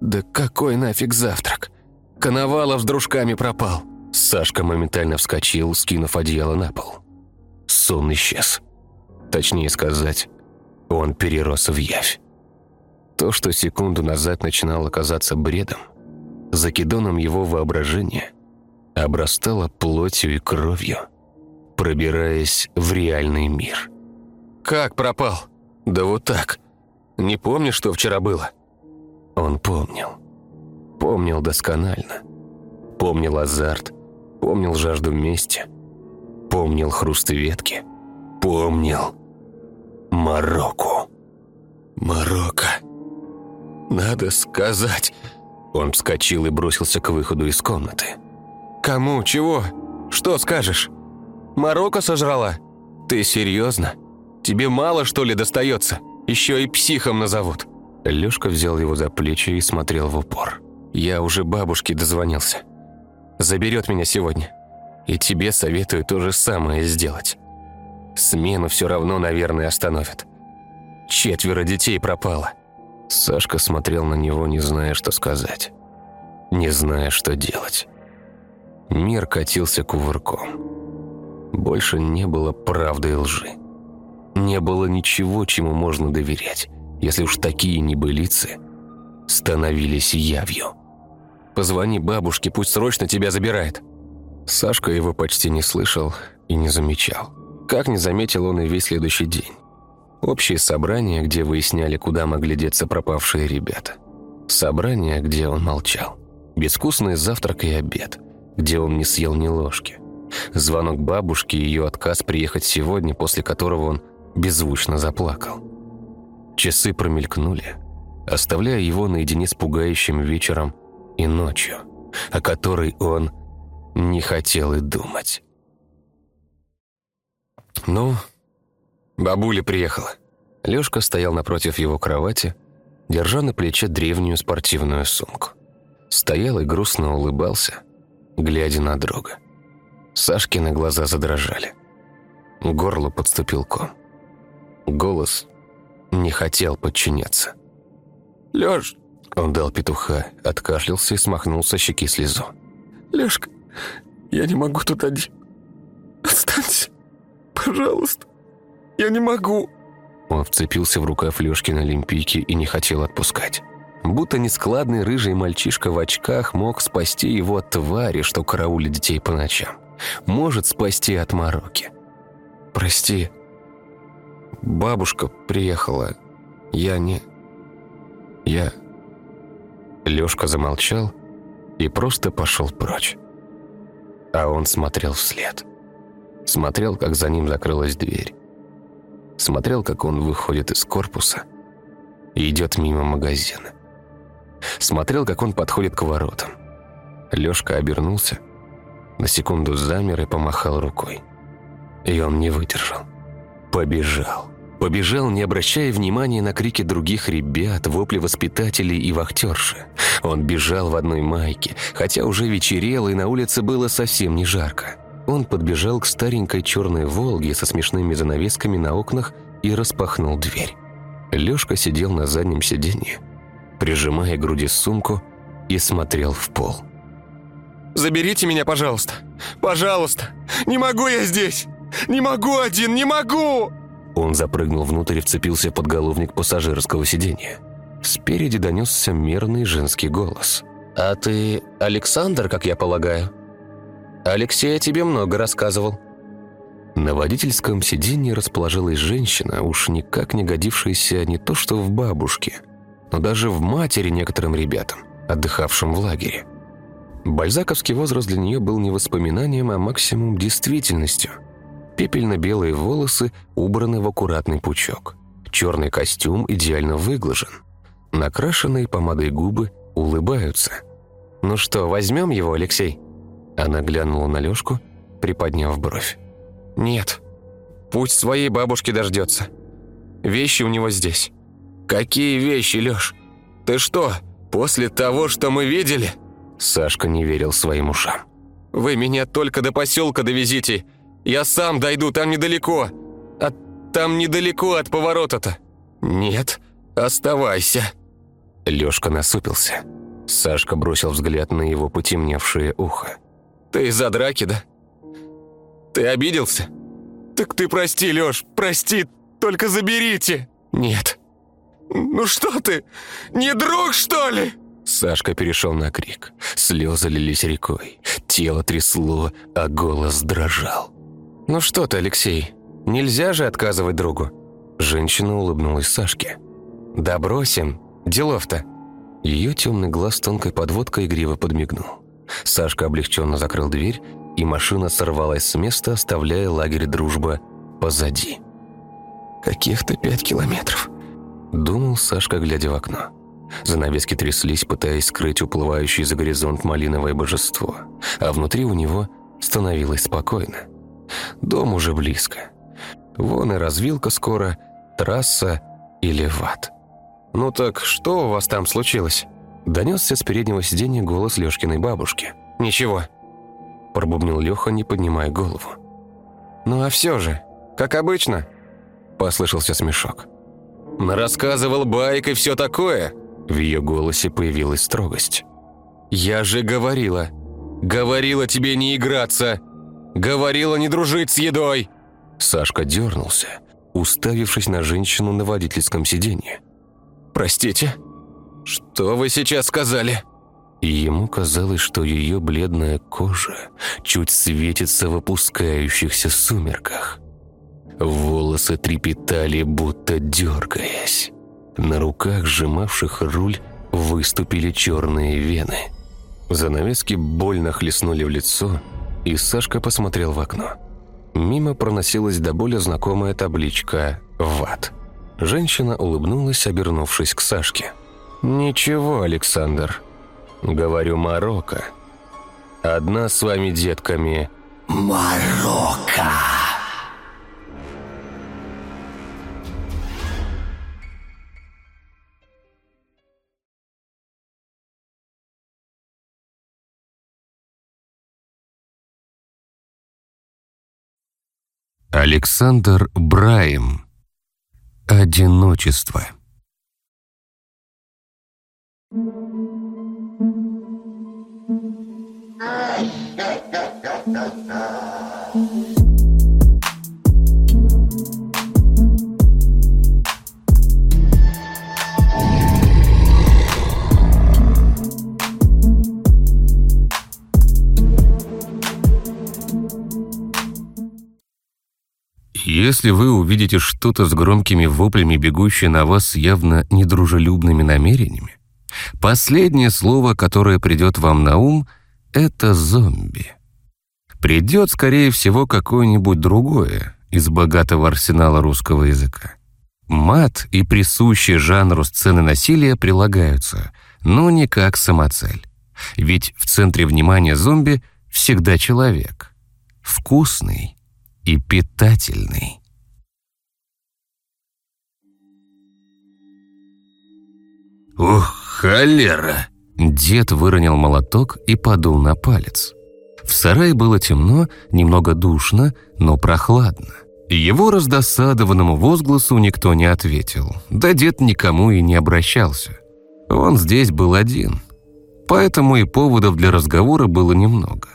Speaker 4: «Да какой нафиг завтрак? Коновалов с дружками пропал». Сашка моментально вскочил, скинув одеяло на пол. Сон исчез. Точнее сказать, он перерос в явь. То, что секунду назад начинало казаться бредом, закидоном его воображения, обрастало плотью и кровью, пробираясь в реальный мир. «Как пропал? Да вот так. Не помнишь, что вчера было?» Он помнил. Помнил досконально. Помнил азарт, помнил жажду мести, помнил хруст ветки, помнил Марокко. Марокко. Надо сказать. Он вскочил и бросился к выходу из комнаты. «Кому? Чего? Что скажешь? Марокко сожрала? Ты серьезно? Тебе мало, что ли, достается? Еще и психом назовут». Лёшка взял его за плечи и смотрел в упор. «Я уже бабушке дозвонился. Заберет меня сегодня. И тебе советую то же самое сделать. Смену все равно, наверное, остановят. Четверо детей пропало». Сашка смотрел на него, не зная, что сказать. Не зная, что делать. Мир катился кувырком. Больше не было правды и лжи. Не было ничего, чему можно доверять, если уж такие небылицы становились явью. «Позвони бабушке, пусть срочно тебя забирает». Сашка его почти не слышал и не замечал. Как не заметил он и весь следующий день. Общее собрание, где выясняли, куда могли деться пропавшие ребята. Собрание, где он молчал. Безвкусный завтрак и обед, где он не съел ни ложки. Звонок бабушки и ее отказ приехать сегодня, после которого он беззвучно заплакал. Часы промелькнули, оставляя его наедине с пугающим вечером и ночью, о которой он не хотел и думать. «Ну, бабуля приехала». Лёшка стоял напротив его кровати, держа на плече древнюю спортивную сумку. Стоял и грустно улыбался, глядя на друга. Сашкины глаза задрожали. Горло подступил ком. Голос не хотел подчиняться. «Лёш!» Он дал петуха, откашлялся и смахнул со щеки слезу. «Лёшка, я не могу тут один. Останься!» Пожалуйста, я не могу!» Он вцепился в рукав Лёшки на Олимпийке и не хотел отпускать. Будто нескладный рыжий мальчишка в очках мог спасти его от твари, что караулит детей по ночам. Может спасти от мороки. «Прости, бабушка приехала. Я не... Я...» Лёшка замолчал и просто пошел прочь. А он смотрел вслед. Смотрел, как за ним закрылась дверь. Смотрел, как он выходит из корпуса и идет мимо магазина. Смотрел, как он подходит к воротам. Лёшка обернулся, на секунду замер и помахал рукой. И он не выдержал. Побежал. Побежал, не обращая внимания на крики других ребят, вопли воспитателей и вахтерши. Он бежал в одной майке, хотя уже вечерело и на улице было совсем не жарко. Он подбежал к старенькой черной «Волге» со смешными занавесками на окнах и распахнул дверь. Лёшка сидел на заднем сиденье, прижимая к груди сумку и смотрел в пол. «Заберите меня, пожалуйста! Пожалуйста! Не могу я здесь! Не могу один! Не могу!» Он запрыгнул внутрь и вцепился в подголовник пассажирского сиденья. Спереди донесся мерный женский голос. «А ты Александр, как я полагаю?» Алексей о тебе много рассказывал». На водительском сиденье расположилась женщина, уж никак не годившаяся не то что в бабушке, но даже в матери некоторым ребятам, отдыхавшим в лагере. Бальзаковский возраст для нее был не воспоминанием, а максимум действительностью. Пепельно-белые волосы убраны в аккуратный пучок. Черный костюм идеально выглажен. Накрашенные помадой губы улыбаются. «Ну что, возьмем его, Алексей?» Она глянула на Лёшку, приподняв бровь. «Нет, пусть своей бабушки дождется. Вещи у него здесь». «Какие вещи, Лёш? Ты что, после того, что мы видели?» Сашка не верил своим ушам. «Вы меня только до поселка довезите. Я сам дойду, там недалеко. А там недалеко от поворота-то». «Нет, оставайся». Лёшка насупился. Сашка бросил взгляд на его потемневшее ухо. «Ты из-за драки, да? Ты обиделся? Так ты прости, Лёш, прости, только заберите!» «Нет». «Ну что ты, не друг, что ли?» Сашка перешел на крик. Слезы лились рекой. Тело трясло, а голос дрожал. «Ну что ты, Алексей, нельзя же отказывать другу?» Женщина улыбнулась Сашке. «Да бросим, делов-то». Ее темный глаз тонкой подводкой игриво подмигнул. Сашка облегченно закрыл дверь, и машина сорвалась с места, оставляя лагерь «Дружба» позади. «Каких-то пять километров», — думал Сашка, глядя в окно. Занавески тряслись, пытаясь скрыть уплывающее за горизонт малиновое божество, а внутри у него становилось спокойно. Дом уже близко. Вон и развилка скоро, трасса или ват. «Ну так что у вас там случилось?» Донесся с переднего сиденья голос Лёшкиной бабушки. «Ничего», – пробубнил Лёха, не поднимая голову. «Ну а все же, как обычно», – послышался смешок. «Рассказывал байк и все такое», – в ее голосе появилась строгость. «Я же говорила, говорила тебе не играться, говорила не дружить с едой». Сашка дернулся, уставившись на женщину на водительском сиденье. «Простите, что вы сейчас сказали?» Ему казалось, что ее бледная кожа чуть светится в опускающихся сумерках. Волосы трепетали, будто дергаясь. На руках, сжимавших руль, выступили черные вены. Занавески больно хлестнули в лицо, и Сашка посмотрел в окно. Мимо проносилась до боли знакомая табличка «ВАТ». Женщина улыбнулась, обернувшись к Сашке. «Ничего, Александр. Говорю, Марокко. Одна с вами детками...»
Speaker 6: Марокко!
Speaker 1: Александр Браем. Одиночество. Если вы увидите что-то с громкими воплями, бегущее на вас с явно недружелюбными намерениями, последнее слово, которое придет вам на ум, это зомби. Придет, скорее всего, какое-нибудь другое из богатого арсенала русского языка. Мат и присущие жанру сцены насилия прилагаются, но не как самоцель. Ведь в центре внимания зомби всегда человек. Вкусный и питательный.
Speaker 3: Ух, холера!
Speaker 1: Дед выронил молоток и подул на палец. В сарае было темно, немного душно, но прохладно. Его раздосадованному возгласу никто не ответил, да дед никому и не обращался. Он здесь был один, поэтому и поводов для разговора было немного.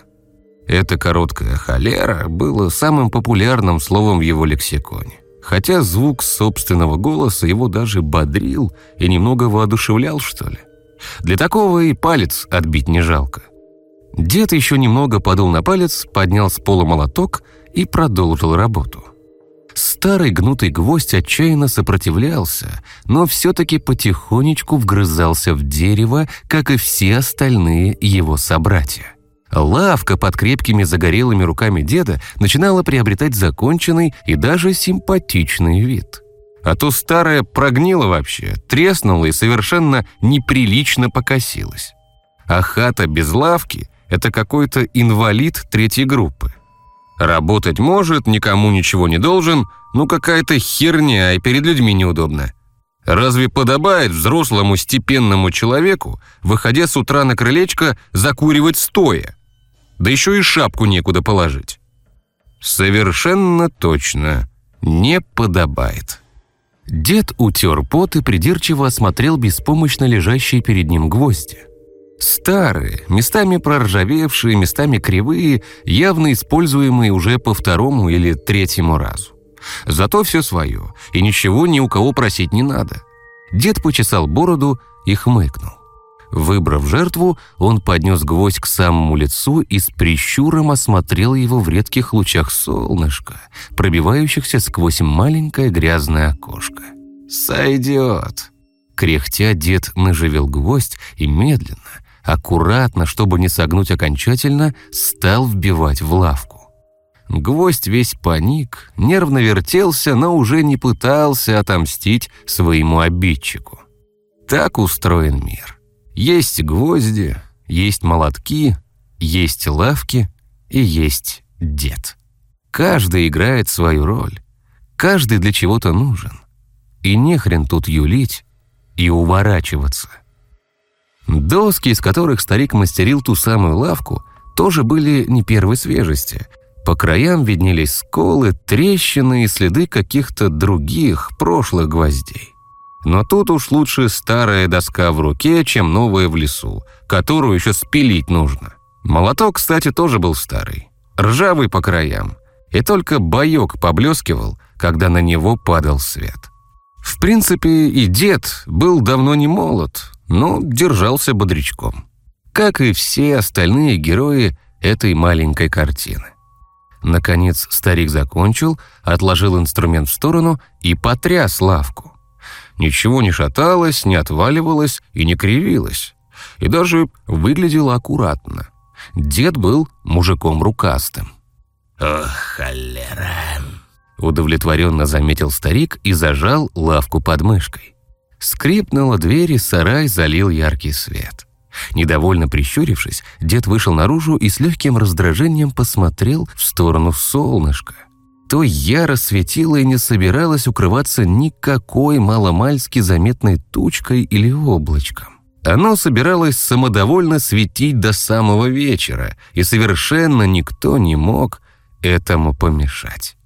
Speaker 1: Эта короткая холера было самым популярным словом в его лексиконе. Хотя звук собственного голоса его даже бодрил и немного воодушевлял, что ли. Для такого и палец отбить не жалко. Дед еще немного подул на палец, поднял с пола молоток и продолжил работу. Старый гнутый гвоздь отчаянно сопротивлялся, но все-таки потихонечку вгрызался в дерево, как и все остальные его собратья. Лавка под крепкими загорелыми руками деда начинала приобретать законченный и даже симпатичный вид. А то старая прогнила вообще, треснула и совершенно неприлично покосилась. А хата без лавки это какой-то инвалид третьей группы. Работать может, никому ничего не должен, ну какая-то херня и перед людьми неудобно. Разве подобает взрослому степенному человеку, выходя с утра на крылечко, закуривать стоя? Да еще и шапку некуда положить. Совершенно точно не подобает. Дед утер пот и придирчиво осмотрел беспомощно лежащие перед ним гвозди. Старые, местами проржавевшие, местами кривые, явно используемые уже по второму или третьему разу. Зато все свое, и ничего ни у кого просить не надо. Дед почесал бороду и хмыкнул. Выбрав жертву, он поднес гвоздь к самому лицу и с прищуром осмотрел его в редких лучах солнышка, пробивающихся сквозь маленькое грязное окошко. «Сойдет!» Кряхтя дед наживил гвоздь и медленно, аккуратно, чтобы не согнуть окончательно, стал вбивать в лавку. Гвоздь весь паник, нервно вертелся, но уже не пытался отомстить своему обидчику. Так устроен мир. Есть гвозди, есть молотки, есть лавки и есть дед. Каждый играет свою роль. Каждый для чего-то нужен. И не хрен тут юлить и уворачиваться. Доски, из которых старик мастерил ту самую лавку, тоже были не первой свежести. По краям виднелись сколы, трещины и следы каких-то других, прошлых гвоздей. Но тут уж лучше старая доска в руке, чем новая в лесу, которую еще спилить нужно. Молоток, кстати, тоже был старый, ржавый по краям, и только боек поблескивал, когда на него падал свет. В принципе, и дед был давно не молод, но держался бодрячком. Как и все остальные герои этой маленькой картины. Наконец старик закончил, отложил инструмент в сторону и потряс лавку. Ничего не шаталось, не отваливалось и не кривилось. И даже выглядело аккуратно. Дед был мужиком рукастым.
Speaker 3: «Ох, холера!»
Speaker 1: Удовлетворенно заметил старик и зажал лавку под мышкой. Скрипнула дверь, и сарай залил яркий свет. Недовольно прищурившись, дед вышел наружу и с легким раздражением посмотрел в сторону солнышка. То яро светило и не собиралось укрываться никакой маломальски заметной тучкой или облачком. Оно собиралось самодовольно светить до самого вечера, и совершенно никто не мог этому помешать.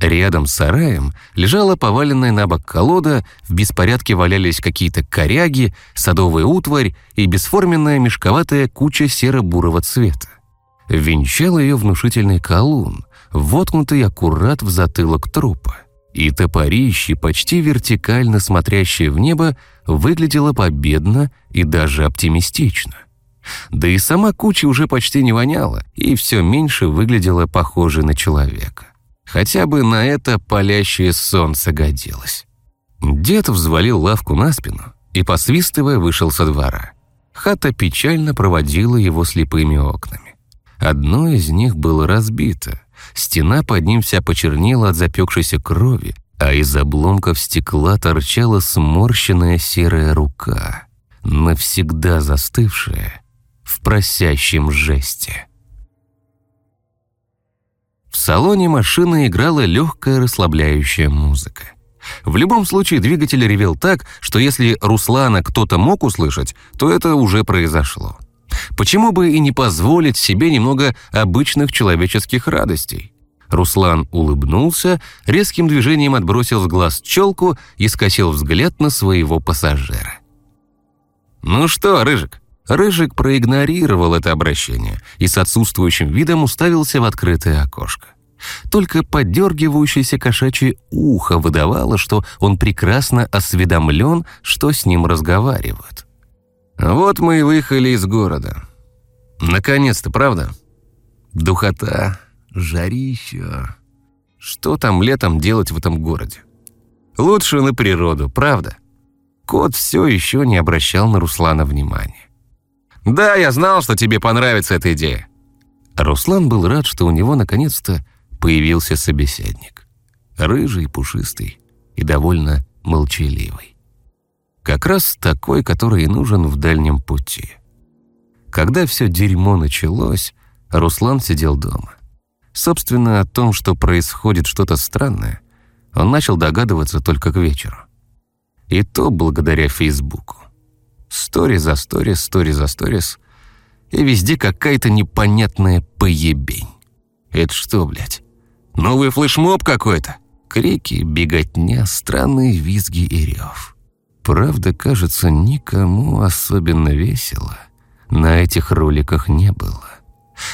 Speaker 1: Рядом с сараем лежала поваленная на бок колода, в беспорядке валялись какие-то коряги, садовая утварь и бесформенная мешковатая куча серо-бурого цвета. Венчал ее внушительный колун, воткнутый аккурат в затылок трупа. И топорище, почти вертикально смотрящее в небо, выглядело победно и даже оптимистично. Да и сама куча уже почти не воняла, и все меньше выглядела похожей на человека. Хотя бы на это палящее солнце годилось. Дед взвалил лавку на спину и, посвистывая, вышел со двора. Хата печально проводила его слепыми окнами. Одно из них было разбито. Стена под ним вся почернела от запекшейся крови, а из обломков стекла торчала сморщенная серая рука, навсегда застывшая в просящем жесте. В салоне машины играла легкая расслабляющая музыка. В любом случае двигатель ревел так, что если Руслана кто-то мог услышать, то это уже произошло. Почему бы и не позволить себе немного обычных человеческих радостей? Руслан улыбнулся, резким движением отбросил с глаз челку и скосил взгляд на своего пассажира. «Ну что, Рыжик?» Рыжик проигнорировал это обращение и с отсутствующим видом уставился в открытое окошко. Только подергивающееся кошачье ухо выдавало, что он прекрасно осведомлен, что с ним разговаривают. «Вот мы и выехали из города. Наконец-то, правда? Духота, жарища. Что там летом делать в этом городе? Лучше на природу, правда?» Кот все еще не обращал на Руслана внимания. «Да, я знал, что тебе понравится эта идея». Руслан был рад, что у него наконец-то появился собеседник. Рыжий, пушистый и довольно молчаливый. Как раз такой, который и нужен в дальнем пути. Когда все дерьмо началось, Руслан сидел дома. Собственно, о том, что происходит что-то странное, он начал догадываться только к вечеру. И то благодаря Фейсбуку. Стори за сторис, стори за сторис, и везде какая-то непонятная поебень. Это что, блядь? Новый флешмоб какой-то? Крики, беготня, странные визги и рев. Правда, кажется, никому особенно весело на этих роликах не было.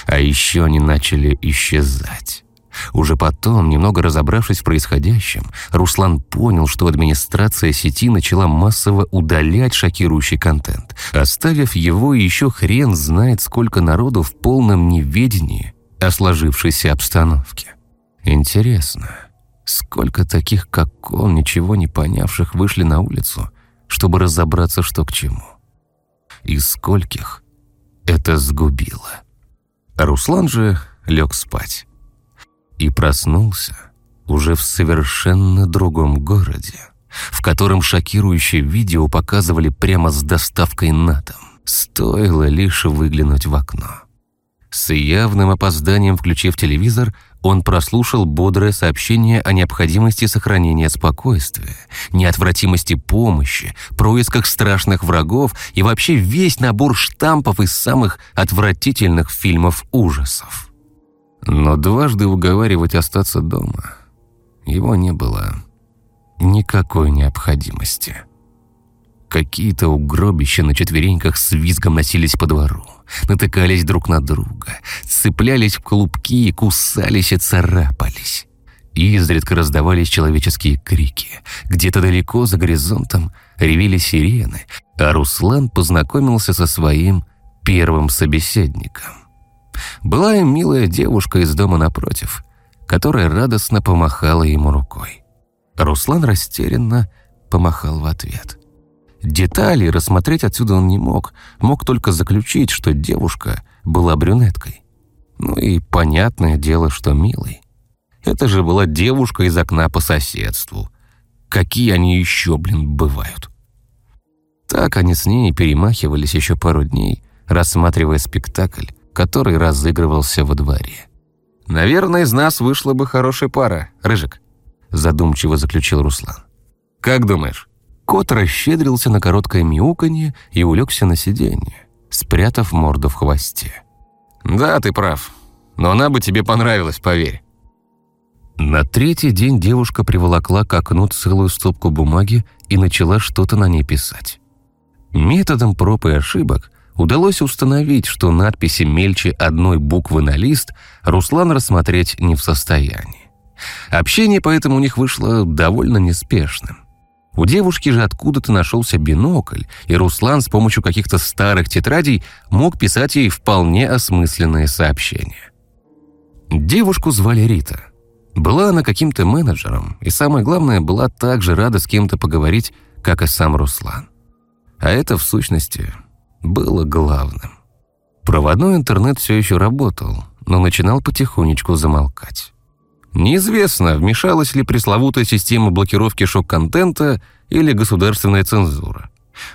Speaker 1: А еще они начали исчезать. Уже потом, немного разобравшись в происходящем, Руслан понял, что администрация сети начала массово удалять шокирующий контент, оставив его еще хрен знает сколько народу в полном неведении о сложившейся обстановке. Интересно, сколько таких, как он, ничего не понявших, вышли на улицу, чтобы разобраться, что к чему? И скольких это сгубило? Руслан же лег спать и проснулся уже в совершенно другом городе, в котором шокирующее видео показывали прямо с доставкой на дом. Стоило лишь выглянуть в окно. С явным опозданием включив телевизор, он прослушал бодрое сообщение о необходимости сохранения спокойствия, неотвратимости помощи, происках страшных врагов и вообще весь набор штампов из самых отвратительных фильмов ужасов. Но дважды уговаривать остаться дома его не было никакой необходимости. Какие-то угробища на четвереньках с визгом носились по двору, натыкались друг на друга, цеплялись в клубки, кусались и царапались. Изредка раздавались человеческие крики. Где-то далеко за горизонтом ревели сирены, а Руслан познакомился со своим первым собеседником. Была им милая девушка из дома напротив, которая радостно помахала ему рукой. Руслан растерянно помахал в ответ. Деталей рассмотреть отсюда он не мог, мог только заключить, что девушка была брюнеткой. Ну и понятное дело, что милой. Это же была девушка из окна по соседству. Какие они еще, блин, бывают? Так они с ней перемахивались еще пару дней, рассматривая спектакль, который разыгрывался во дворе. «Наверное, из нас вышла бы хорошая пара, Рыжик», задумчиво заключил Руслан. «Как думаешь?» Кот расщедрился на короткое мяуканье и улегся на сиденье, спрятав морду в хвосте. «Да, ты прав. Но она бы тебе понравилась, поверь». На третий день девушка приволокла к окну целую стопку бумаги и начала что-то на ней писать. Методом проб и ошибок удалось установить, что надписи мельче одной буквы на лист Руслан рассмотреть не в состоянии. Общение поэтому у них вышло довольно неспешным. У девушки же откуда-то нашелся бинокль, и Руслан с помощью каких-то старых тетрадей мог писать ей вполне осмысленные сообщения. Девушку звали Рита. Была она каким-то менеджером, и самое главное, была так же рада с кем-то поговорить, как и сам Руслан. А это, в сущности, было главным. Проводной интернет все еще работал, но начинал потихонечку замолкать. Неизвестно, вмешалась ли пресловутая система блокировки шок-контента или государственная цензура.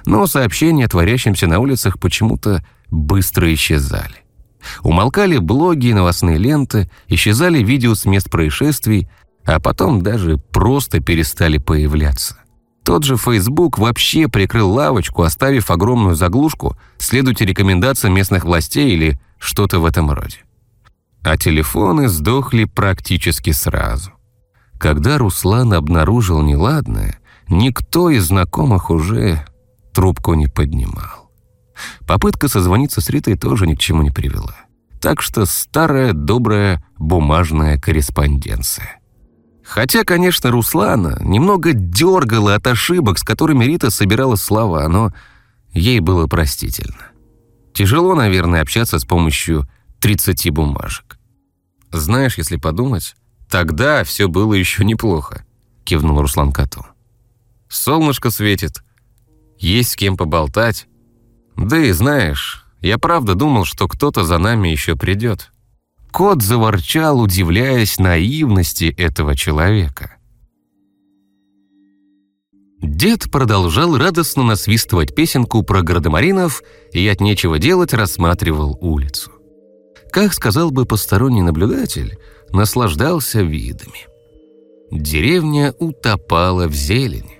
Speaker 1: Но сообщения о творящемся на улицах почему-то быстро исчезали. Умолкали блоги и новостные ленты, исчезали видео с мест происшествий, а потом даже просто перестали появляться. Тот же Facebook вообще прикрыл лавочку, оставив огромную заглушку «Следуйте рекомендациям местных властей» или что-то в этом роде. А телефоны сдохли практически сразу. Когда Руслан обнаружил неладное, никто из знакомых уже трубку не поднимал. Попытка созвониться с Ритой тоже ни к чему не привела. Так что старая добрая бумажная корреспонденция. Хотя, конечно, Руслана немного дергала от ошибок, с которыми Рита собирала слова, но ей было простительно. Тяжело, наверное, общаться с помощью 30 бумажек. «Знаешь, если подумать, тогда все было еще неплохо», — кивнул Руслан коту. «Солнышко светит, есть с кем поболтать. Да и знаешь, я правда думал, что кто-то за нами еще придет». Кот заворчал, удивляясь наивности этого человека. Дед продолжал радостно насвистывать песенку про гардемаринов и от нечего делать рассматривал улицу. Как сказал бы посторонний наблюдатель, наслаждался видами. Деревня утопала в зелени.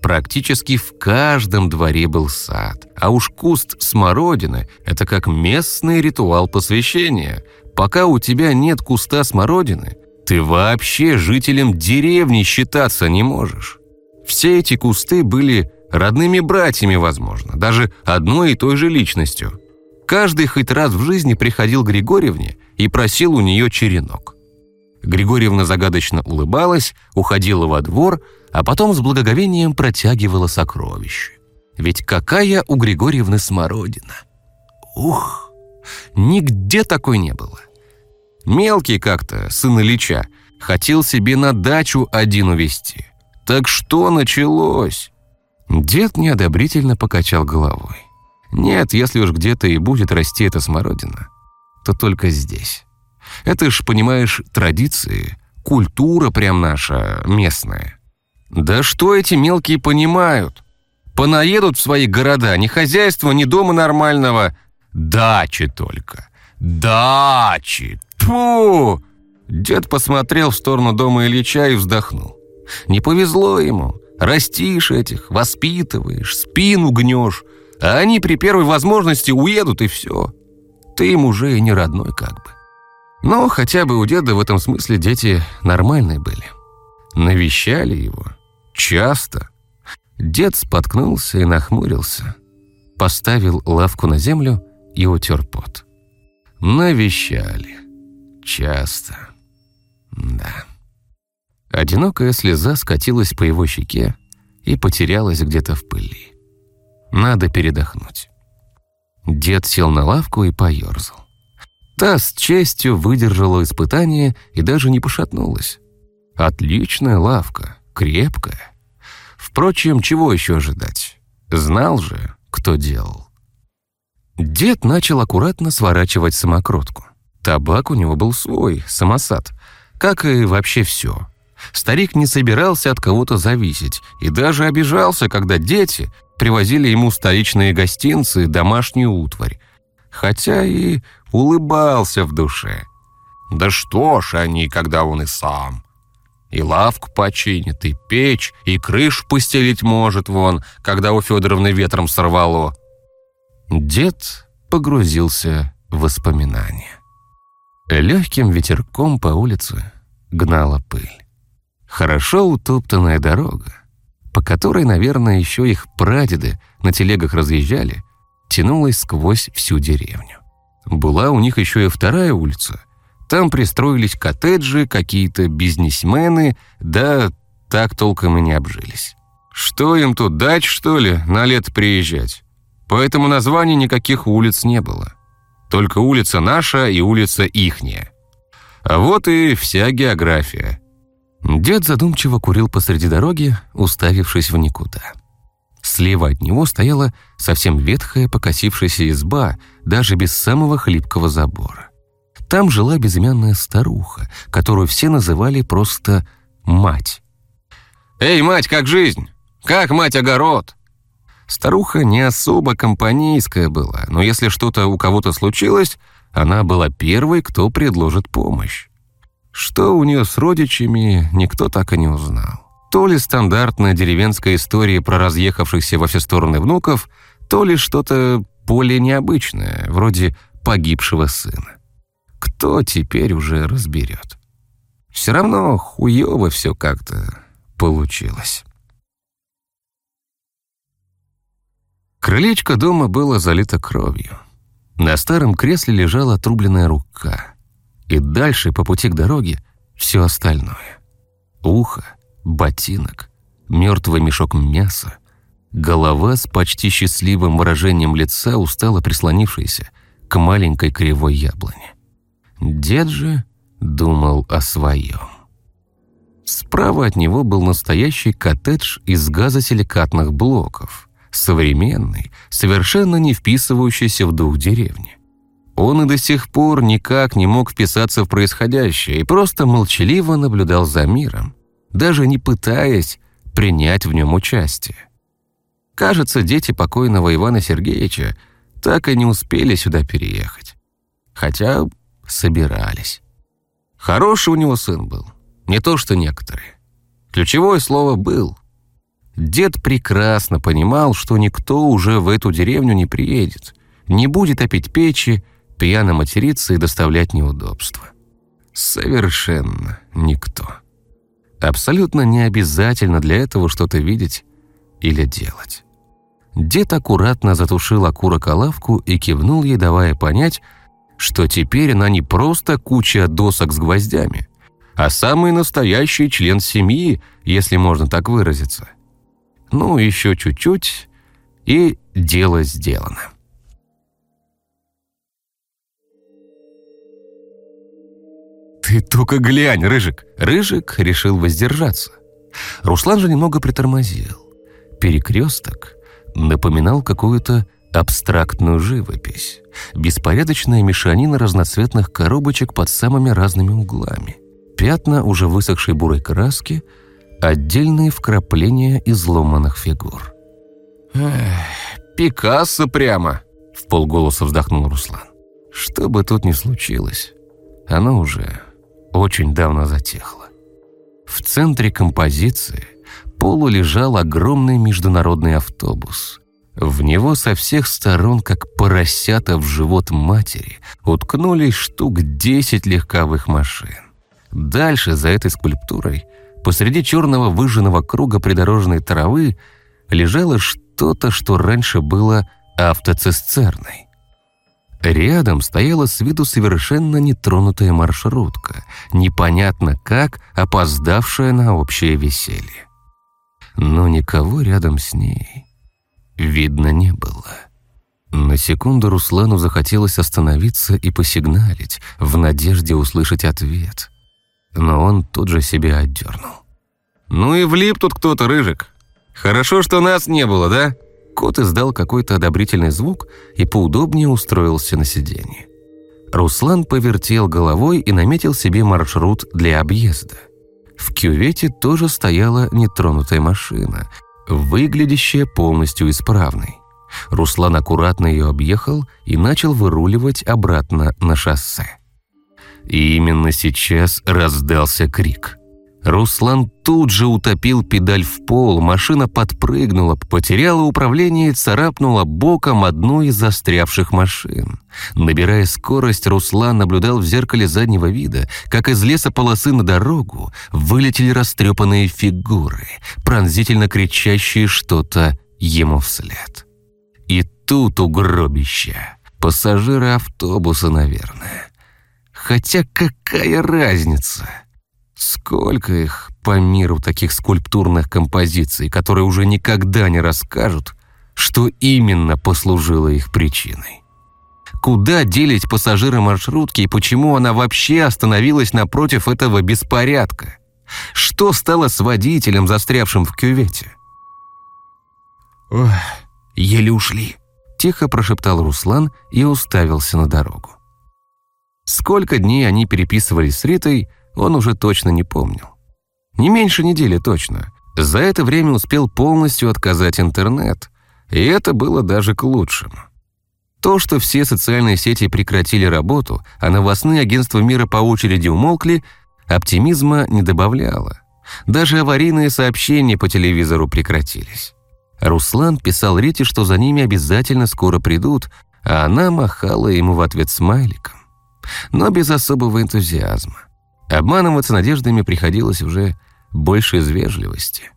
Speaker 1: Практически в каждом дворе был сад, а уж куст смородины – это как местный ритуал посвящения. Пока у тебя нет куста смородины, ты вообще жителем деревни считаться не можешь. Все эти кусты были родными братьями, возможно, даже одной и той же личностью. Каждый хоть раз в жизни приходил к Григорьевне и просил у нее черенок. Григорьевна загадочно улыбалась, уходила во двор, а потом с благоговением протягивала сокровище. Ведь какая у Григорьевны смородина! Ух! Нигде такой не было. Мелкий как-то, сын Ильича, хотел себе на дачу один увезти. Так что началось? Дед неодобрительно покачал головой. Нет, если уж где-то и будет расти эта смородина, то только здесь. Это ж, понимаешь, традиции, культура прям наша, местная. Да что эти мелкие понимают? Понаедут в свои города, ни хозяйства, ни дома нормального. Дачи только. Дачи. Тьфу! Дед посмотрел в сторону дома Ильича и вздохнул. Не повезло ему. Растишь этих, воспитываешь, спину гнешь, а они при первой возможности уедут и все. Ты им уже и не родной как бы. Но хотя бы у деда в этом смысле дети нормальные были. Навещали его. Часто. Дед споткнулся и нахмурился. Поставил лавку на землю и утер пот. Навещали. Часто. Да. Одинокая слеза скатилась по его щеке и потерялась где-то в пыли. Надо передохнуть. Дед сел на лавку и поерзал. Та с честью выдержала испытание и даже не пошатнулась. Отличная лавка, крепкая. Впрочем, чего еще ожидать? Знал же, кто делал. Дед начал аккуратно сворачивать самокрутку. Табак у него был свой, самосад, как и вообще все. Старик не собирался от кого-то зависеть и даже обижался, когда дети привозили ему столичные гостинцы, домашнюю утварь. Хотя и улыбался в душе. Да что ж они, когда он и сам. И лавку починит, и печь, и крышу постелить может вон, когда у Федоровны ветром сорвало. Дед погрузился в воспоминания. Легким ветерком по улице гнала пыль. Хорошо утоптанная дорога, по которой, наверное, еще их прадеды на телегах разъезжали, тянулась сквозь всю деревню. Была у них еще и вторая улица. Там пристроились коттеджи, какие-то бизнесмены, да так толком и не обжились. Что им тут, дать, что ли, на лето приезжать? По этому названию никаких улиц не было. Только улица наша и улица ихняя. А вот и вся география – Дед задумчиво курил посреди дороги, уставившись в никуда. Слева от него стояла совсем ветхая покосившаяся изба, даже без самого хлипкого забора. Там жила безымянная старуха, которую все называли просто «мать». «Эй, мать, как жизнь? Как, мать, огород?» Старуха не особо компанейская была, но если что-то у кого-то случилось, она была первой, кто предложит помощь. Что у нее с родичами, никто так и не узнал. То ли стандартная деревенская история про разъехавшихся во все стороны внуков, то ли что-то более необычное, вроде погибшего сына. Кто теперь уже разберет? Все равно хуево все как-то получилось. Крылечко дома было залито кровью. На старом кресле лежала отрубленная рука — и дальше по пути к дороге все остальное. Ухо, ботинок, мертвый мешок мяса, голова с почти счастливым выражением лица, устало прислонившаяся к маленькой кривой яблоне. Дед же думал о своем. Справа от него был настоящий коттедж из газосиликатных блоков, современный, совершенно не вписывающийся в дух деревни. Он и до сих пор никак не мог вписаться в происходящее и просто молчаливо наблюдал за миром, даже не пытаясь принять в нем участие. Кажется, дети покойного Ивана Сергеевича так и не успели сюда переехать. Хотя собирались. Хороший у него сын был, не то что некоторые. Ключевое слово «был». Дед прекрасно понимал, что никто уже в эту деревню не приедет, не будет опить печи, пьяно материться и доставлять неудобства. Совершенно никто. Абсолютно не обязательно для этого что-то видеть или делать. Дед аккуратно затушил окурок лавку и кивнул ей, давая понять, что теперь она не просто куча досок с гвоздями, а самый настоящий член семьи, если можно так выразиться. Ну, еще чуть-чуть, и дело сделано. «Ты только глянь, Рыжик!» Рыжик решил воздержаться. Руслан же немного притормозил. Перекресток напоминал какую-то абстрактную живопись. Беспорядочная мешанина разноцветных коробочек под самыми разными углами. Пятна уже высохшей бурой краски, отдельные вкрапления изломанных фигур. «Эх, Пикассо прямо!» — в полголоса вздохнул Руслан. «Что бы тут ни случилось, оно уже очень давно затихло. В центре композиции полу лежал огромный международный автобус. В него со всех сторон, как поросята в живот матери, уткнулись штук десять легковых машин. Дальше, за этой скульптурой, посреди черного выжженного круга придорожной травы, лежало что-то, что раньше было автоцистерной. Рядом стояла с виду совершенно нетронутая маршрутка, непонятно как опоздавшая на общее веселье. Но никого рядом с ней видно не было. На секунду Руслану захотелось остановиться и посигналить, в надежде услышать ответ. Но он тут же себя отдернул. «Ну и влип тут кто-то, Рыжик. Хорошо, что нас не было, да?» Кот издал какой-то одобрительный звук и поудобнее устроился на сиденье. Руслан повертел головой и наметил себе маршрут для объезда. В кювете тоже стояла нетронутая машина, выглядящая полностью исправной. Руслан аккуратно ее объехал и начал выруливать обратно на шоссе. И именно сейчас раздался крик – Руслан тут же утопил педаль в пол, машина подпрыгнула, потеряла управление и царапнула боком одну из застрявших машин. Набирая скорость, Руслан наблюдал в зеркале заднего вида, как из леса полосы на дорогу вылетели растрепанные фигуры, пронзительно кричащие что-то ему вслед. И тут угробища. Пассажиры автобуса, наверное. Хотя какая разница? Сколько их по миру таких скульптурных композиций, которые уже никогда не расскажут, что именно послужило их причиной. Куда делить пассажиры маршрутки и почему она вообще остановилась напротив этого беспорядка? Что стало с водителем, застрявшим в кювете? «Ох, еле ушли», — тихо прошептал Руслан и уставился на дорогу. Сколько дней они переписывались с Ритой, он уже точно не помнил. Не меньше недели точно. За это время успел полностью отказать интернет, и это было даже к лучшему. То, что все социальные сети прекратили работу, а новостные агентства мира по очереди умолкли, оптимизма не добавляло. Даже аварийные сообщения по телевизору прекратились. Руслан писал Рите, что за ними обязательно скоро придут, а она махала ему в ответ смайликом. Но без особого энтузиазма. Обманываться надеждами приходилось уже больше из вежливости.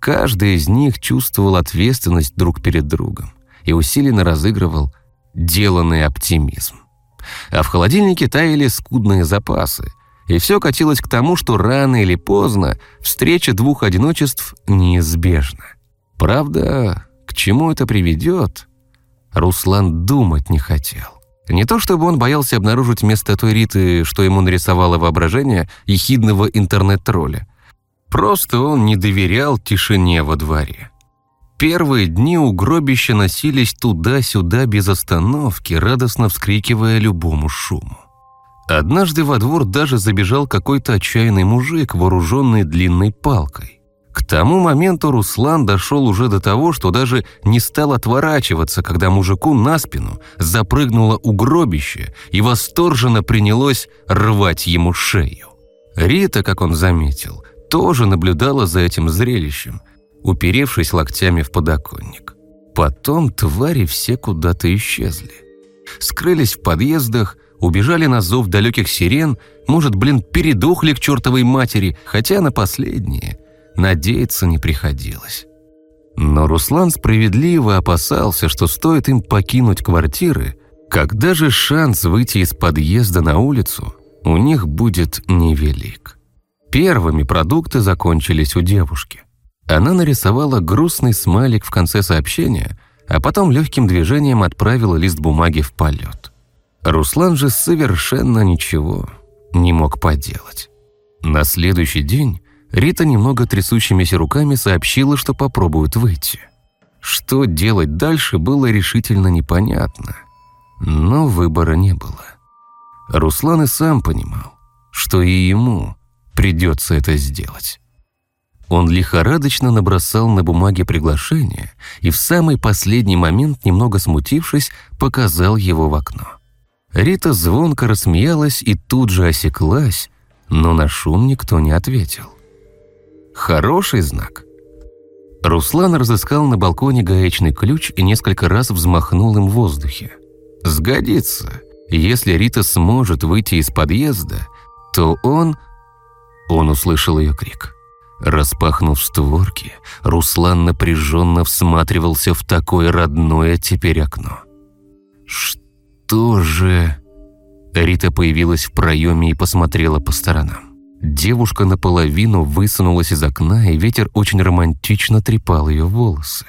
Speaker 1: Каждый из них чувствовал ответственность друг перед другом и усиленно разыгрывал деланный оптимизм. А в холодильнике таяли скудные запасы, и все катилось к тому, что рано или поздно встреча двух одиночеств неизбежна. Правда, к чему это приведет, Руслан думать не хотел. Не то чтобы он боялся обнаружить вместо той Риты, что ему нарисовало воображение, ехидного интернет-тролля. Просто он не доверял тишине во дворе. Первые дни у гробища носились туда-сюда без остановки, радостно вскрикивая любому шуму. Однажды во двор даже забежал какой-то отчаянный мужик, вооруженный длинной палкой. К тому моменту Руслан дошел уже до того, что даже не стал отворачиваться, когда мужику на спину запрыгнуло угробище и восторженно принялось рвать ему шею. Рита, как он заметил, тоже наблюдала за этим зрелищем, уперевшись локтями в подоконник. Потом твари все куда-то исчезли. Скрылись в подъездах, убежали на зов далеких сирен, может, блин, передохли к чертовой матери, хотя на последнее надеяться не приходилось. Но Руслан справедливо опасался, что стоит им покинуть квартиры, когда же шанс выйти из подъезда на улицу у них будет невелик. Первыми продукты закончились у девушки. Она нарисовала грустный смайлик в конце сообщения, а потом легким движением отправила лист бумаги в полет. Руслан же совершенно ничего не мог поделать. На следующий день Рита немного трясущимися руками сообщила, что попробует выйти. Что делать дальше, было решительно непонятно. Но выбора не было. Руслан и сам понимал, что и ему придется это сделать. Он лихорадочно набросал на бумаге приглашение и в самый последний момент, немного смутившись, показал его в окно. Рита звонко рассмеялась и тут же осеклась, но на шум никто не ответил. Хороший знак. Руслан разыскал на балконе гаечный ключ и несколько раз взмахнул им в воздухе. Сгодится. Если Рита сможет выйти из подъезда, то он... Он услышал ее крик. Распахнув створки, Руслан напряженно всматривался в такое родное теперь окно. «Что же...» Рита появилась в проеме и посмотрела по сторонам. Девушка наполовину высунулась из окна, и ветер очень романтично трепал ее волосы.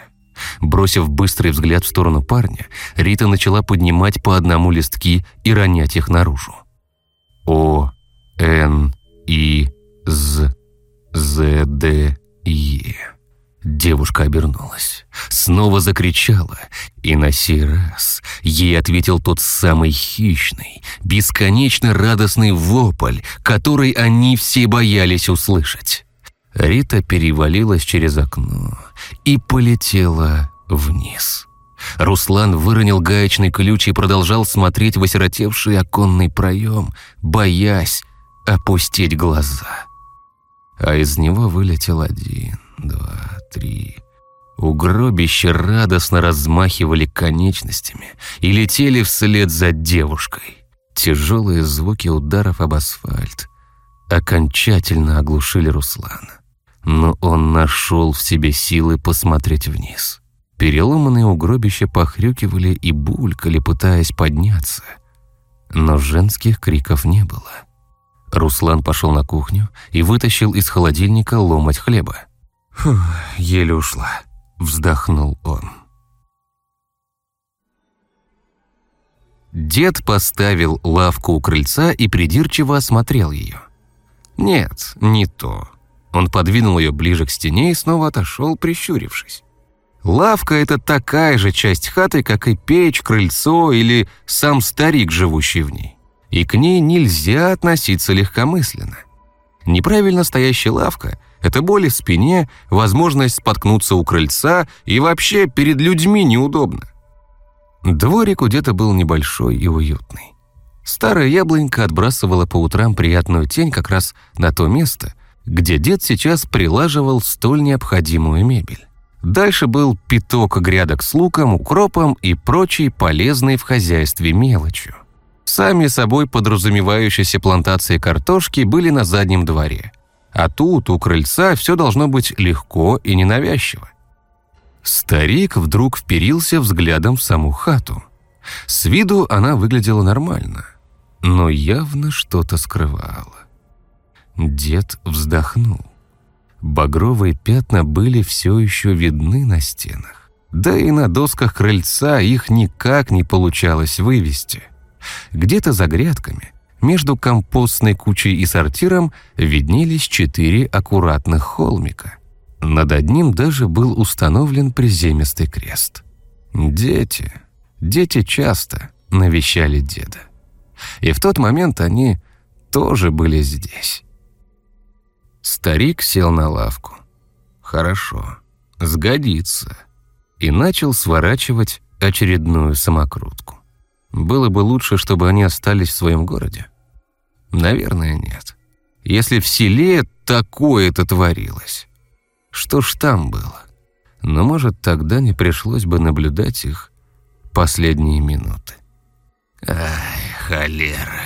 Speaker 1: Бросив быстрый взгляд в сторону парня, Рита начала поднимать по одному листки и ронять их наружу. О, Н, И, З, З, Д, Е. Девушка обернулась, снова закричала, и на сей раз ей ответил тот самый хищный, бесконечно радостный вопль, который они все боялись услышать. Рита перевалилась через окно и полетела вниз. Руслан выронил гаечный ключ и продолжал смотреть в осиротевший оконный проем, боясь опустить глаза. А из него вылетел один, два, три. Угробища радостно размахивали конечностями и летели вслед за девушкой. Тяжелые звуки ударов об асфальт окончательно оглушили Руслана. Но он нашел в себе силы посмотреть вниз. Переломанные угробища похрюкивали и булькали, пытаясь подняться. Но женских криков не было. Руслан пошел на кухню и вытащил из холодильника ломоть хлеба. Фух, еле ушла. Вздохнул он. Дед поставил лавку у крыльца и придирчиво осмотрел ее. Нет, не то. Он подвинул ее ближе к стене и снова отошел, прищурившись. Лавка – это такая же часть хаты, как и печь, крыльцо или сам старик, живущий в ней. И к ней нельзя относиться легкомысленно. Неправильно стоящая лавка это боль в спине, возможность споткнуться у крыльца и вообще перед людьми неудобно. Дворик у деда был небольшой и уютный. Старая яблонька отбрасывала по утрам приятную тень как раз на то место, где дед сейчас прилаживал столь необходимую мебель. Дальше был пяток грядок с луком, укропом и прочей полезной в хозяйстве мелочью. Сами собой подразумевающиеся плантации картошки были на заднем дворе – а тут, у крыльца, все должно быть легко и ненавязчиво. Старик вдруг вперился взглядом в саму хату. С виду она выглядела нормально, но явно что-то скрывала. Дед вздохнул. Багровые пятна были все еще видны на стенах. Да и на досках крыльца их никак не получалось вывести. Где-то за грядками между компостной кучей и сортиром виднелись четыре аккуратных холмика. Над одним даже был установлен приземистый крест. Дети, дети часто навещали деда. И в тот момент они тоже были здесь. Старик сел на лавку. хорошо, сгодится. И начал сворачивать очередную самокрутку. Было бы лучше, чтобы они остались в своем городе. Наверное, нет. Если в селе такое-то творилось. Что ж там было? Но, может, тогда не пришлось бы наблюдать их последние минуты.
Speaker 3: Ай, холера.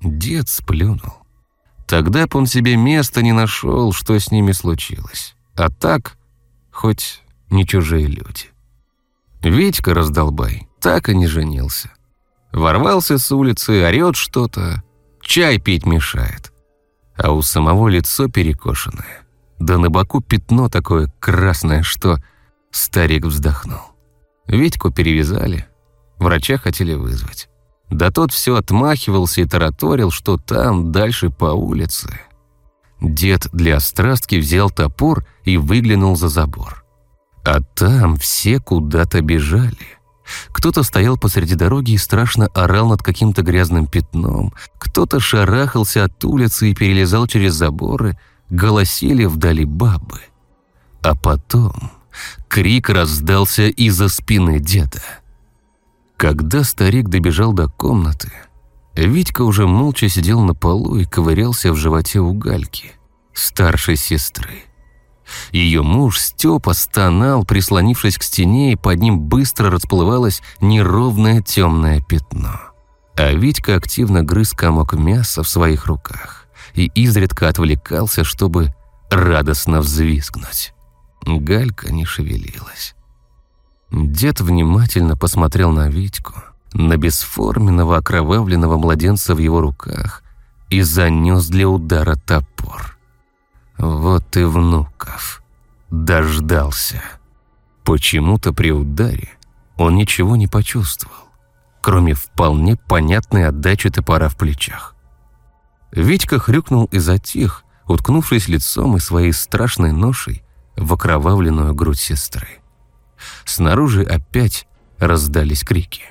Speaker 1: Дед сплюнул. Тогда б он себе места не нашел, что с ними случилось. А так, хоть не чужие люди. Витька раздолбай так и не женился. Ворвался с улицы, орёт что-то, чай пить мешает. А у самого лицо перекошенное. Да на боку пятно такое красное, что старик вздохнул. Витьку перевязали, врача хотели вызвать. Да тот все отмахивался и тараторил, что там, дальше по улице. Дед для страстки взял топор и выглянул за забор. А там все куда-то бежали. Кто-то стоял посреди дороги и страшно орал над каким-то грязным пятном, кто-то шарахался от улицы и перелезал через заборы, голосили вдали бабы. А потом крик раздался из-за спины деда. Когда старик добежал до комнаты, Витька уже молча сидел на полу и ковырялся в животе у Гальки, старшей сестры. Ее муж Степа стонал, прислонившись к стене, и под ним быстро расплывалось неровное темное пятно. А Витька активно грыз комок мяса в своих руках и изредка отвлекался, чтобы радостно взвизгнуть. Галька не шевелилась. Дед внимательно посмотрел на Витьку, на бесформенного окровавленного младенца в его руках и занес для удара топор. Вот и внуков. Дождался. Почему-то при ударе он ничего не почувствовал, кроме вполне понятной отдачи топора в плечах. Витька хрюкнул и затих, уткнувшись лицом и своей страшной ношей в окровавленную грудь сестры. Снаружи опять раздались крики.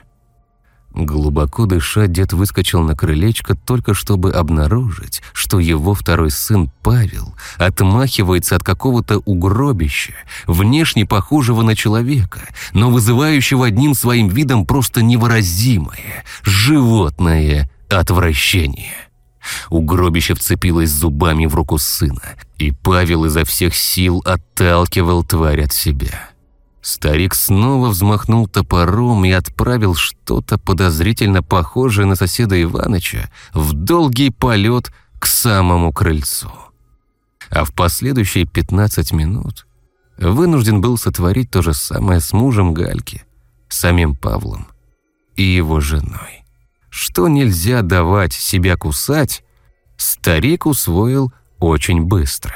Speaker 1: Глубоко дыша, дед выскочил на крылечко только чтобы обнаружить, что его второй сын Павел отмахивается от какого-то угробища, внешне похожего на человека, но вызывающего одним своим видом просто невыразимое, животное отвращение. Угробище вцепилось зубами в руку сына, и Павел изо всех сил отталкивал тварь от себя. Старик снова взмахнул топором и отправил что-то подозрительно похожее на соседа Иваныча в долгий полет к самому крыльцу. А в последующие 15 минут вынужден был сотворить то же самое с мужем Гальки, самим Павлом и его женой. Что нельзя давать себя кусать, старик усвоил очень быстро.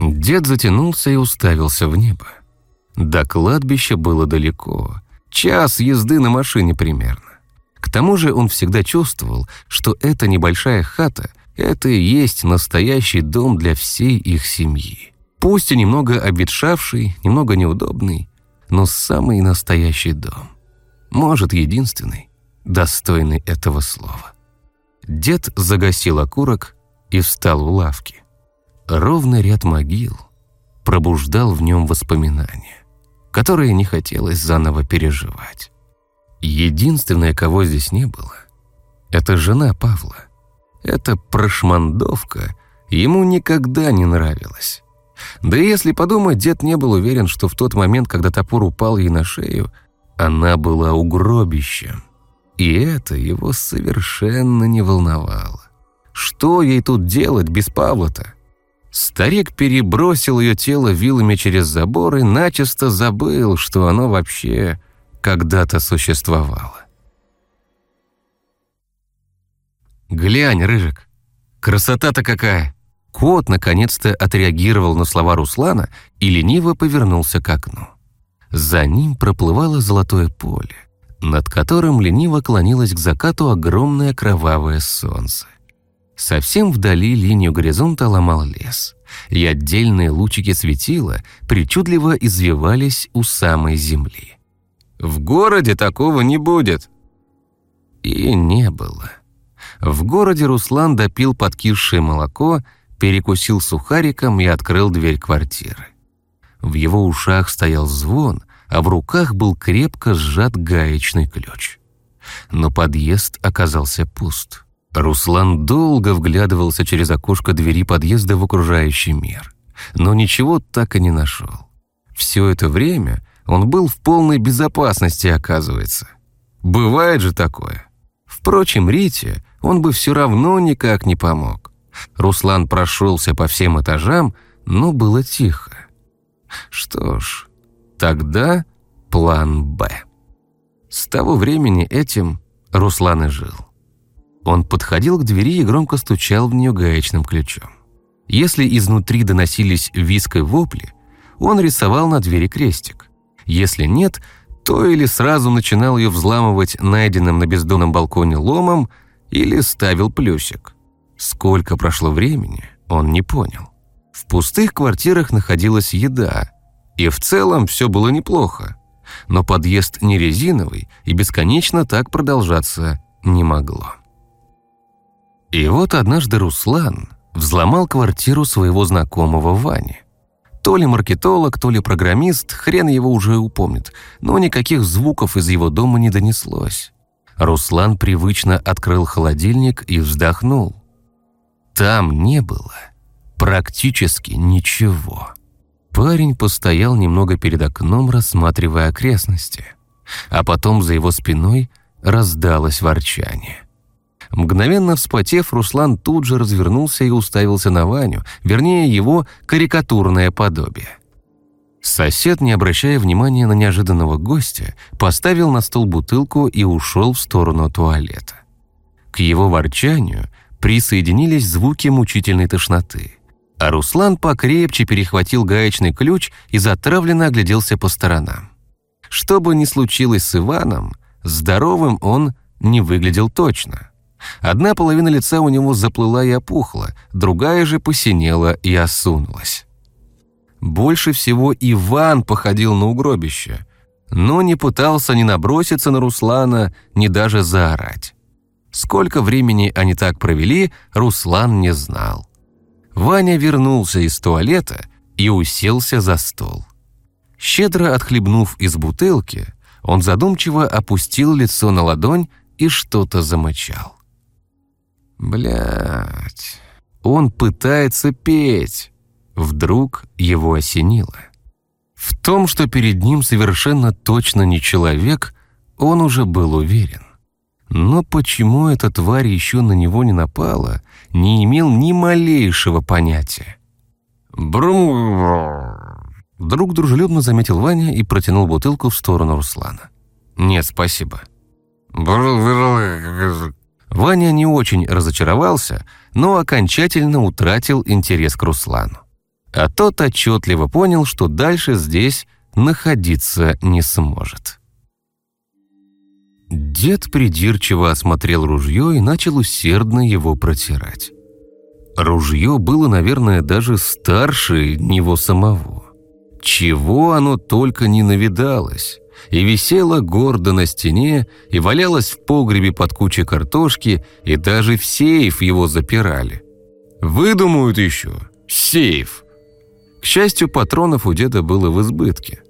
Speaker 1: Дед затянулся и уставился в небо. До кладбища было далеко. Час езды на машине примерно. К тому же он всегда чувствовал, что эта небольшая хата – это и есть настоящий дом для всей их семьи. Пусть и немного обветшавший, немного неудобный, но самый настоящий дом. Может, единственный, достойный этого слова. Дед загасил окурок и встал у лавки. Ровный ряд могил пробуждал в нем воспоминания которые не хотелось заново переживать. Единственное, кого здесь не было, это жена Павла. Эта прошмандовка ему никогда не нравилась. Да и если подумать, дед не был уверен, что в тот момент, когда топор упал ей на шею, она была угробищем. И это его совершенно не волновало. Что ей тут делать без Павла-то? Старик перебросил ее тело вилами через забор и начисто забыл, что оно вообще когда-то существовало. «Глянь, Рыжик, красота-то какая!» Кот наконец-то отреагировал на слова Руслана и лениво повернулся к окну. За ним проплывало золотое поле, над которым лениво клонилось к закату огромное кровавое солнце. Совсем вдали линию горизонта ломал лес, и отдельные лучики светила причудливо извивались у самой земли. «В городе такого не будет!» И не было. В городе Руслан допил подкисшее молоко, перекусил сухариком и открыл дверь квартиры. В его ушах стоял звон, а в руках был крепко сжат гаечный ключ. Но подъезд оказался пуст. Руслан долго вглядывался через окошко двери подъезда в окружающий мир, но ничего так и не нашел. Все это время он был в полной безопасности, оказывается. Бывает же такое. Впрочем, Рите он бы все равно никак не помог. Руслан прошелся по всем этажам, но было тихо. Что ж, тогда план «Б». С того времени этим Руслан и жил. Он подходил к двери и громко стучал в нее гаечным ключом. Если изнутри доносились виск и вопли, он рисовал на двери крестик. Если нет, то или сразу начинал ее взламывать найденным на бездонном балконе ломом, или ставил плюсик. Сколько прошло времени, он не понял. В пустых квартирах находилась еда, и в целом все было неплохо. Но подъезд не резиновый, и бесконечно так продолжаться не могло. И вот однажды Руслан взломал квартиру своего знакомого Вани. То ли маркетолог, то ли программист, хрен его уже упомнит, но никаких звуков из его дома не донеслось. Руслан привычно открыл холодильник и вздохнул. Там не было практически ничего. Парень постоял немного перед окном, рассматривая окрестности, а потом за его спиной раздалось ворчание. Мгновенно вспотев, Руслан тут же развернулся и уставился на Ваню, вернее, его карикатурное подобие. Сосед, не обращая внимания на неожиданного гостя, поставил на стол бутылку и ушел в сторону туалета. К его ворчанию присоединились звуки мучительной тошноты. А Руслан покрепче перехватил гаечный ключ и затравленно огляделся по сторонам. Что бы ни случилось с Иваном, здоровым он не выглядел точно. Одна половина лица у него заплыла и опухла, другая же посинела и осунулась. Больше всего Иван походил на угробище, но не пытался ни наброситься на Руслана, ни даже заорать. Сколько времени они так провели, Руслан не знал. Ваня вернулся из туалета и уселся за стол. Щедро отхлебнув из бутылки, он задумчиво опустил лицо на ладонь и что-то замычал. Блять, он пытается петь. Вдруг его осенило. В том, что перед ним совершенно точно не человек, он уже был уверен. Но почему эта тварь еще на него не напала, не имел ни малейшего понятия. «Брум!» Друг дружелюбно заметил Ваня и протянул бутылку в сторону Руслана. «Нет, спасибо». Ваня не очень разочаровался, но окончательно утратил интерес к Руслану а тот отчетливо понял, что дальше здесь находиться не сможет. Дед придирчиво осмотрел ружье и начал усердно его протирать. Ружье было, наверное, даже старше него самого. Чего оно только не навидалось. И висело гордо на стене, и валялось в погребе под кучей картошки, и даже в сейф его запирали. Выдумают еще. Сейф. К счастью, патронов у деда было в избытке.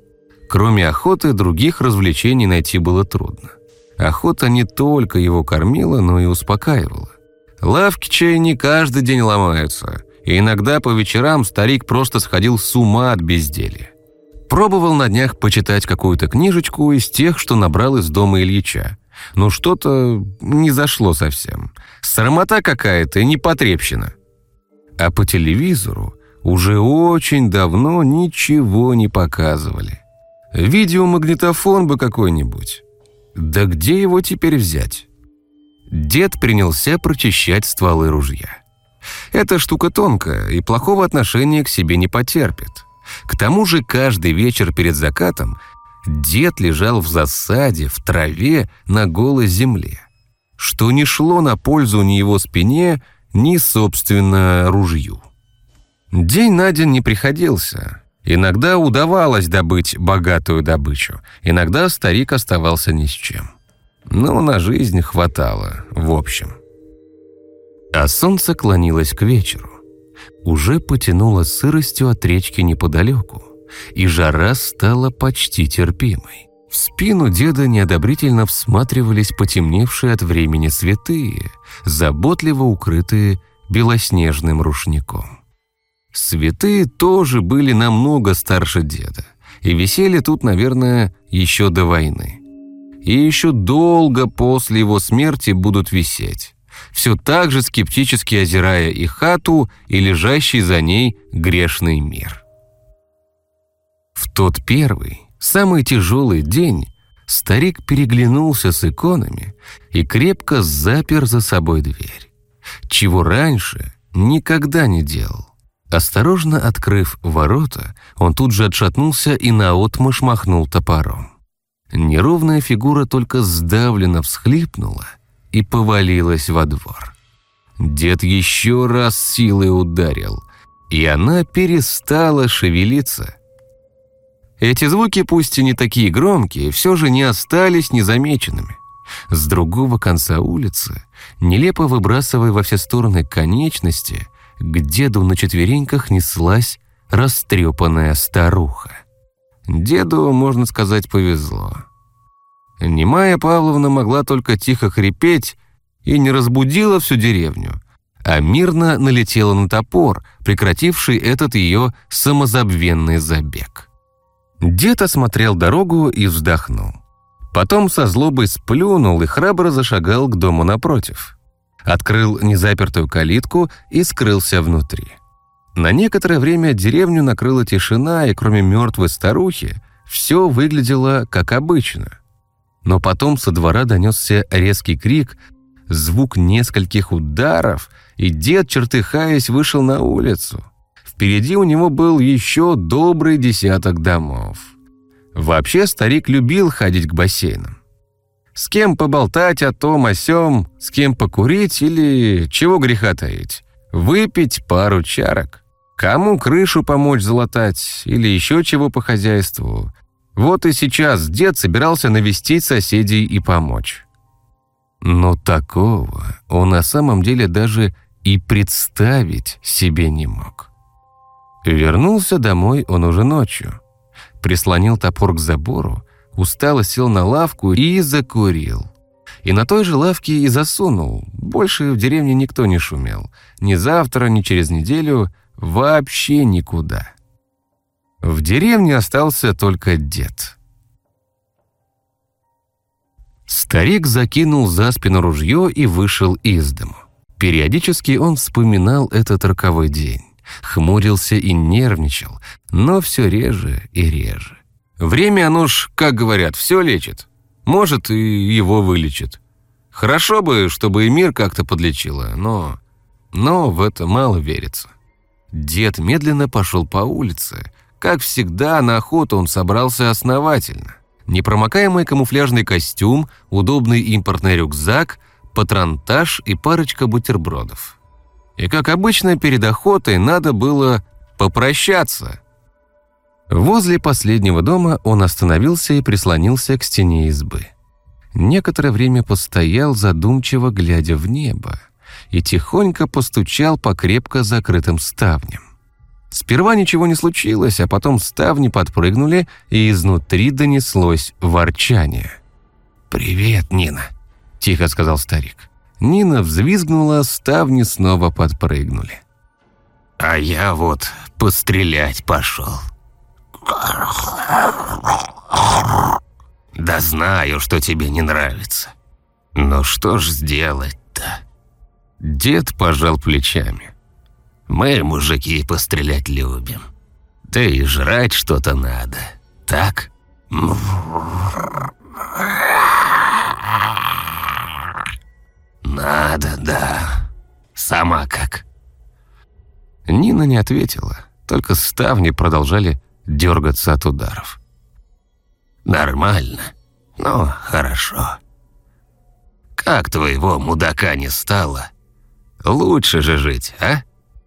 Speaker 1: Кроме охоты, других развлечений найти было трудно. Охота не только его кормила, но и успокаивала. Лавки чай не каждый день ломаются, и иногда по вечерам старик просто сходил с ума от безделья. Пробовал на днях почитать какую-то книжечку из тех, что набрал из дома Ильича. Но что-то не зашло совсем. Срамота какая-то и непотребщина. А по телевизору уже очень давно ничего не показывали. Видеомагнитофон бы какой-нибудь. Да где его теперь взять? Дед принялся прочищать стволы ружья. Эта штука тонкая и плохого отношения к себе не потерпит. К тому же каждый вечер перед закатом дед лежал в засаде, в траве, на голой земле, что не шло на пользу ни его спине, ни, собственно, ружью. День на день не приходился. Иногда удавалось добыть богатую добычу, иногда старик оставался ни с чем. Но на жизнь хватало, в общем. А солнце клонилось к вечеру. Уже потянуло сыростью от речки неподалеку, и жара стала почти терпимой. В спину деда неодобрительно всматривались потемневшие от времени святые, заботливо укрытые белоснежным рушником. Святые тоже были намного старше деда и висели тут, наверное, еще до войны. И еще долго после его смерти будут висеть, все так же скептически озирая и хату, и лежащий за ней грешный мир. В тот первый, самый тяжелый день старик переглянулся с иконами и крепко запер за собой дверь, чего раньше никогда не делал. Осторожно открыв ворота, он тут же отшатнулся и наотмашь махнул топором. Неровная фигура только сдавленно всхлипнула и повалилась во двор. Дед еще раз силой ударил, и она перестала шевелиться, эти звуки, пусть и не такие громкие, все же не остались незамеченными. С другого конца улицы, нелепо выбрасывая во все стороны конечности, к деду на четвереньках неслась растрепанная старуха. Деду, можно сказать, повезло. Немая Павловна могла только тихо хрипеть и не разбудила всю деревню, а мирно налетела на топор, прекративший этот ее самозабвенный забег. Дед осмотрел дорогу и вздохнул. Потом со злобой сплюнул и храбро зашагал к дому напротив. Открыл незапертую калитку и скрылся внутри. На некоторое время деревню накрыла тишина, и кроме мертвой старухи, все выглядело как обычно. Но потом со двора донесся резкий крик, звук нескольких ударов, и дед, чертыхаясь, вышел на улицу. Впереди у него был еще добрый десяток домов. Вообще старик любил ходить к бассейнам. С кем поболтать о том, о сём, с кем покурить или, чего греха таить, выпить пару чарок. Кому крышу помочь залатать или еще чего по хозяйству. Вот и сейчас дед собирался навестить соседей и помочь. Но такого он на самом деле даже и представить себе не мог. Вернулся домой он уже ночью. Прислонил топор к забору, устало сел на лавку и закурил. И на той же лавке и засунул. Больше в деревне никто не шумел. Ни завтра, ни через неделю, вообще никуда. В деревне остался только дед. Старик закинул за спину ружье и вышел из дому. Периодически он вспоминал этот роковой день хмурился и нервничал, но все реже и реже. Время оно ж, как говорят, все лечит. Может, и его вылечит. Хорошо бы, чтобы и мир как-то подлечило, но... Но в это мало верится. Дед медленно пошел по улице. Как всегда, на охоту он собрался основательно. Непромокаемый камуфляжный костюм, удобный импортный рюкзак, патронтаж и парочка бутербродов. И, как обычно, перед охотой надо было попрощаться. Возле последнего дома он остановился и прислонился к стене избы. Некоторое время постоял, задумчиво глядя в небо, и тихонько постучал по крепко закрытым ставням. Сперва ничего не случилось, а потом ставни подпрыгнули, и изнутри донеслось ворчание.
Speaker 3: «Привет, Нина», — тихо сказал старик.
Speaker 1: Нина взвизгнула, ставни снова подпрыгнули.
Speaker 3: «А я вот пострелять пошел». «Да знаю, что тебе не нравится. Но что ж сделать-то?»
Speaker 1: Дед пожал плечами.
Speaker 3: «Мы, мужики, пострелять любим. Да и жрать что-то надо, так?» «Надо, да. Сама как?»
Speaker 1: Нина не ответила, только ставни продолжали дергаться от ударов.
Speaker 3: «Нормально. Ну, хорошо. Как твоего мудака не стало? Лучше же жить, а?»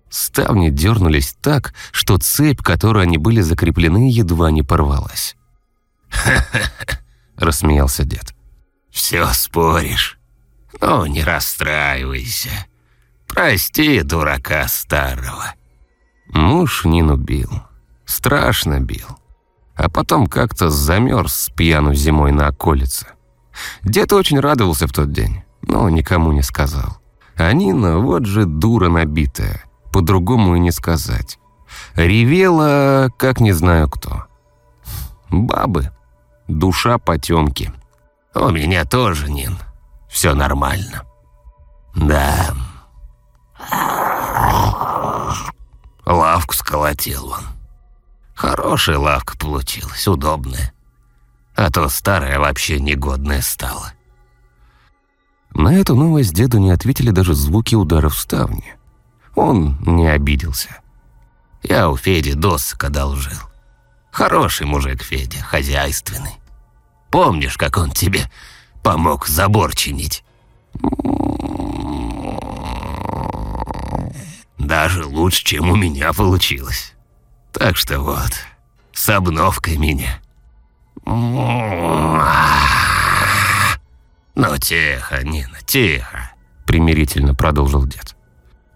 Speaker 1: Ставни дернулись так, что цепь, которой они были закреплены, едва не порвалась.
Speaker 3: «Ха-ха-ха!» — рассмеялся дед. «Все споришь. «Ну, не расстраивайся. Прости дурака старого.
Speaker 1: Муж Нину бил. Страшно бил. А потом как-то замерз с пьяну зимой на околице. Дед очень радовался в тот день, но никому не сказал. А Нина вот же дура набитая, по-другому и не сказать. Ревела, как не знаю кто. Бабы. Душа потемки.
Speaker 3: У меня тоже, Нин. Все нормально. Да. Лавку сколотил он. Хорошая лавка получилась, удобная. А то старая вообще негодная стала.
Speaker 1: На эту новость деду не ответили даже звуки ударов в ставни. Он не обиделся.
Speaker 3: Я у Феди досок одолжил. Хороший мужик Федя, хозяйственный. Помнишь, как он тебе помог забор чинить? Даже лучше, чем у меня получилось. Так что вот, с обновкой меня. «Ну, тихо, Нина, тихо», — примирительно продолжил дед.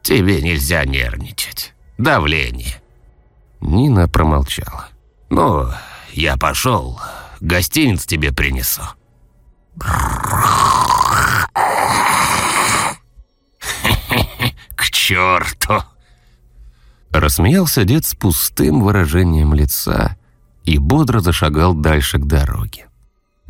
Speaker 3: «Тебе нельзя нервничать. Давление».
Speaker 1: Нина промолчала.
Speaker 3: «Ну, я пошел. Гостиниц тебе принесу». «К черту!»
Speaker 1: Рассмеялся дед с пустым выражением лица и бодро зашагал дальше к дороге.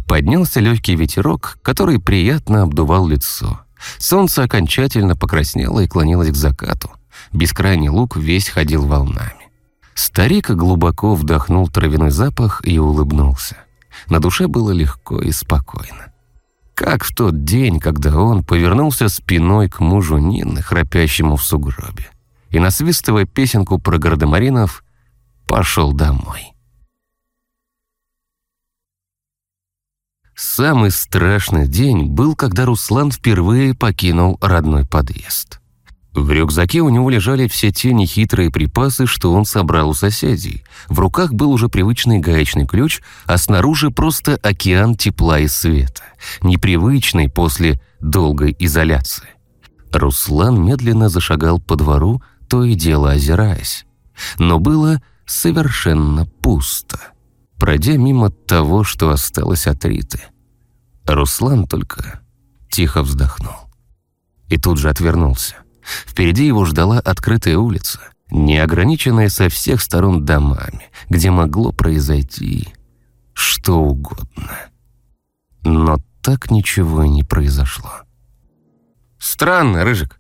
Speaker 1: Поднялся легкий ветерок, который приятно обдувал лицо. Солнце окончательно покраснело и клонилось к закату. Бескрайний луг весь ходил волнами. Старик глубоко вдохнул травяной запах и улыбнулся. На душе было легко и спокойно. Как в тот день, когда он повернулся спиной к мужу Нины, храпящему в сугробе, и, насвистывая песенку про гардемаринов, пошел домой. Самый страшный день был, когда Руслан впервые покинул родной подъезд. В рюкзаке у него лежали все те нехитрые припасы, что он собрал у соседей. В руках был уже привычный гаечный ключ, а снаружи просто океан тепла и света, непривычный после долгой изоляции. Руслан медленно зашагал по двору, то и дело озираясь. Но было совершенно пусто. Пройдя мимо того, что осталось от Риты, Руслан только тихо вздохнул. И тут же отвернулся. Впереди его ждала открытая улица, не ограниченная со всех сторон домами, где могло произойти что угодно. Но так ничего и не произошло. «Странно, Рыжик.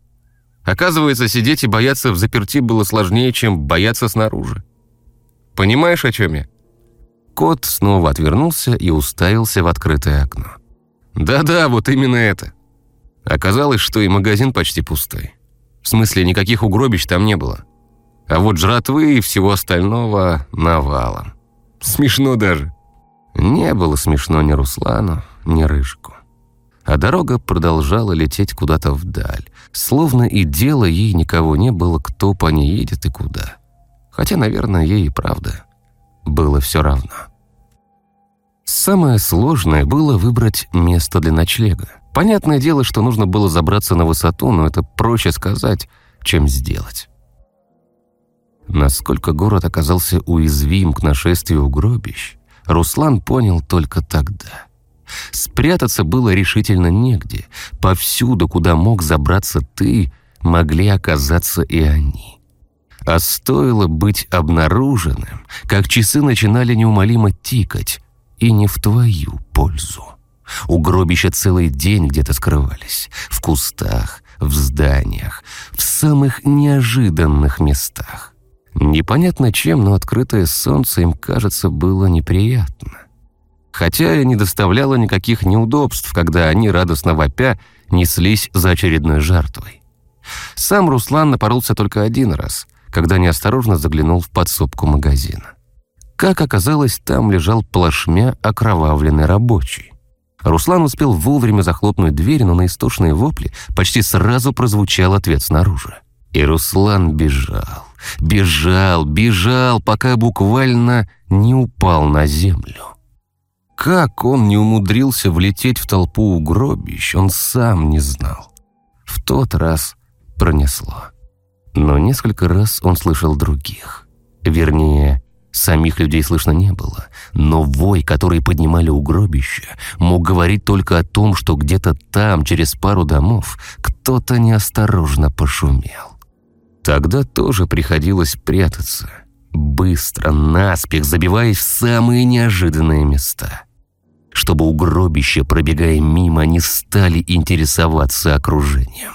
Speaker 1: Оказывается, сидеть и бояться в заперти было сложнее, чем бояться снаружи. Понимаешь, о чем я?» Кот снова отвернулся и уставился в открытое окно. Да-да, вот именно это. Оказалось, что и магазин почти пустой. В смысле, никаких угробищ там не было. А вот жратвы и всего остального навалом. Смешно даже. Не было смешно ни Руслану, ни Рыжику. А дорога продолжала лететь куда-то вдаль, словно и дела ей никого не было, кто по ней едет и куда. Хотя, наверное, ей и правда было все равно. Самое сложное было выбрать место для ночлега. Понятное дело, что нужно было забраться на высоту, но это проще сказать, чем сделать. Насколько город оказался уязвим к нашествию гробищ, Руслан понял только тогда. Спрятаться было решительно негде. Повсюду, куда мог забраться ты, могли оказаться и они. А стоило быть обнаруженным, как часы начинали неумолимо тикать, и не в твою пользу. У гробища целый день где-то скрывались. В кустах, в зданиях, в самых неожиданных местах. Непонятно чем, но открытое солнце им, кажется, было неприятно. Хотя и не доставляло никаких неудобств, когда они, радостно вопя, неслись за очередной жертвой. Сам Руслан напоролся только один раз, когда неосторожно заглянул в подсобку магазина. Как оказалось, там лежал плашмя окровавленный рабочий. Руслан успел вовремя захлопнуть дверь, но на истошные вопли почти сразу прозвучал ответ снаружи. И Руслан бежал, бежал, бежал, пока буквально не упал на землю. Как он не умудрился влететь в толпу угробищ, он сам не знал. В тот раз пронесло. Но несколько раз он слышал других. Вернее, самих людей слышно не было, но вой, который поднимали у гробища, мог говорить только о том, что где-то там, через пару домов, кто-то неосторожно пошумел. Тогда тоже приходилось прятаться, быстро, наспех, забиваясь в самые неожиданные места, чтобы у гробища, пробегая мимо, не стали интересоваться окружением.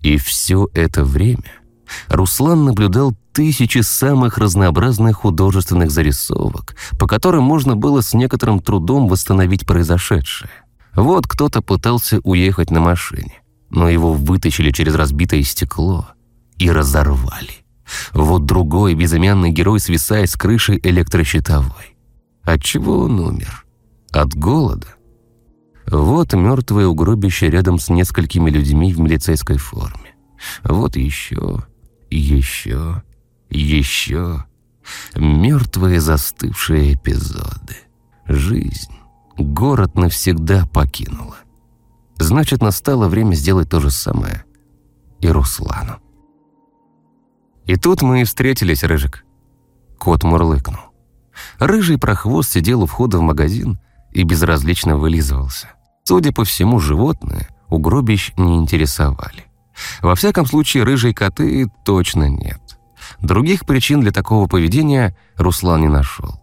Speaker 1: И все это время Руслан наблюдал тысячи самых разнообразных художественных зарисовок, по которым можно было с некоторым трудом восстановить произошедшее. Вот кто-то пытался уехать на машине, но его вытащили через разбитое стекло и разорвали. Вот другой безымянный герой свисает с крыши электрощитовой. От чего он умер? От голода? Вот мертвое угробище рядом с несколькими людьми в милицейской форме. Вот еще, еще, еще. Мертвые застывшие эпизоды. Жизнь. Город навсегда покинула. Значит, настало время сделать то же самое и Руслану. И тут мы и встретились, Рыжик. Кот мурлыкнул. Рыжий прохвост сидел у входа в магазин и безразлично вылизывался. Судя по всему, животные у гробищ не интересовали. Во всяком случае, рыжие коты точно нет. Других причин для такого поведения Руслан не нашел.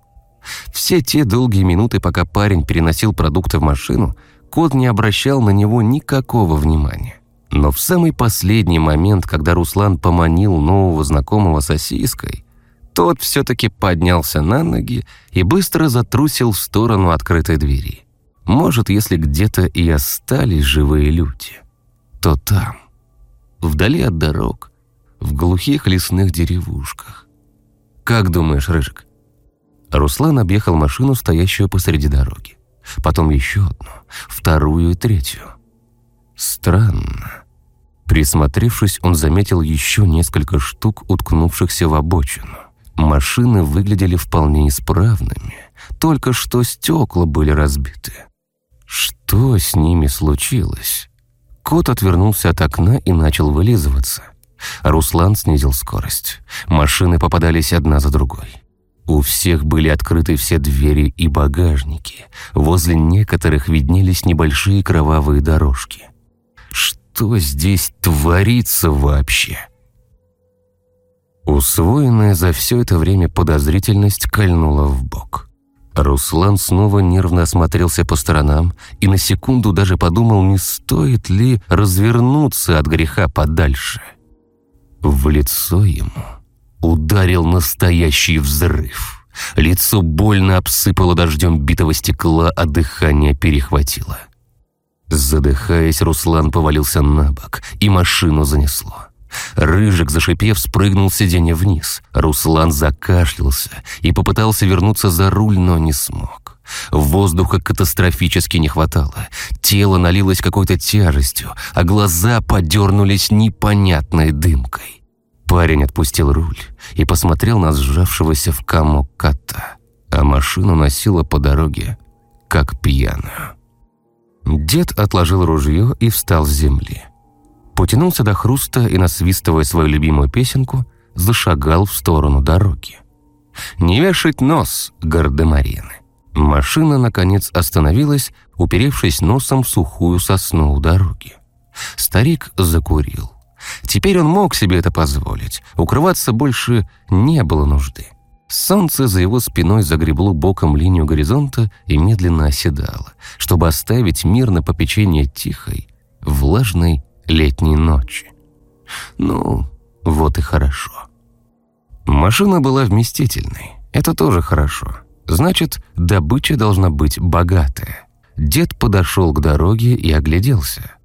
Speaker 1: Все те долгие минуты, пока парень переносил продукты в машину, кот не обращал на него никакого внимания. Но в самый последний момент, когда Руслан поманил нового знакомого сосиской, тот все-таки поднялся на ноги и быстро затрусил в сторону открытой двери. Может, если где-то и остались живые люди, то там, вдали от дорог, в глухих лесных деревушках. Как думаешь, Рыжик? Руслан объехал машину, стоящую посреди дороги. Потом еще одну, вторую и третью. Странно. Присмотревшись, он заметил еще несколько штук, уткнувшихся в обочину. Машины выглядели вполне исправными, только что стекла были разбиты. Что с ними случилось? Кот отвернулся от окна и начал вылизываться. Руслан снизил скорость. Машины попадались одна за другой. У всех были открыты все двери и багажники. Возле некоторых виднелись небольшие кровавые дорожки. Что здесь творится вообще? Усвоенная за все это время подозрительность кольнула в бок. Руслан снова нервно осмотрелся по сторонам и на секунду даже подумал, не стоит ли развернуться от греха подальше. В лицо ему ударил настоящий взрыв. Лицо больно обсыпало дождем битого стекла, а дыхание перехватило. Задыхаясь, Руслан повалился на бок, и машину занесло. Рыжик, зашипев, спрыгнул с сиденья вниз. Руслан закашлялся и попытался вернуться за руль, но не смог. Воздуха катастрофически не хватало. Тело налилось какой-то тяжестью, а глаза подернулись непонятной дымкой. Парень отпустил руль и посмотрел на сжавшегося в комок кота, а машину носила по дороге, как пьяную. Дед отложил ружье и встал с земли потянулся до хруста и, насвистывая свою любимую песенку, зашагал в сторону дороги. «Не вешать нос, гардемарины!» Машина, наконец, остановилась, уперевшись носом в сухую сосну у дороги. Старик закурил. Теперь он мог себе это позволить. Укрываться больше не было нужды. Солнце за его спиной загребло боком линию горизонта и медленно оседало, чтобы оставить мир на попечение тихой, влажной летней ночи. Ну, вот и хорошо. Машина была вместительной. Это тоже хорошо. Значит, добыча должна быть богатая. Дед подошел к дороге и огляделся.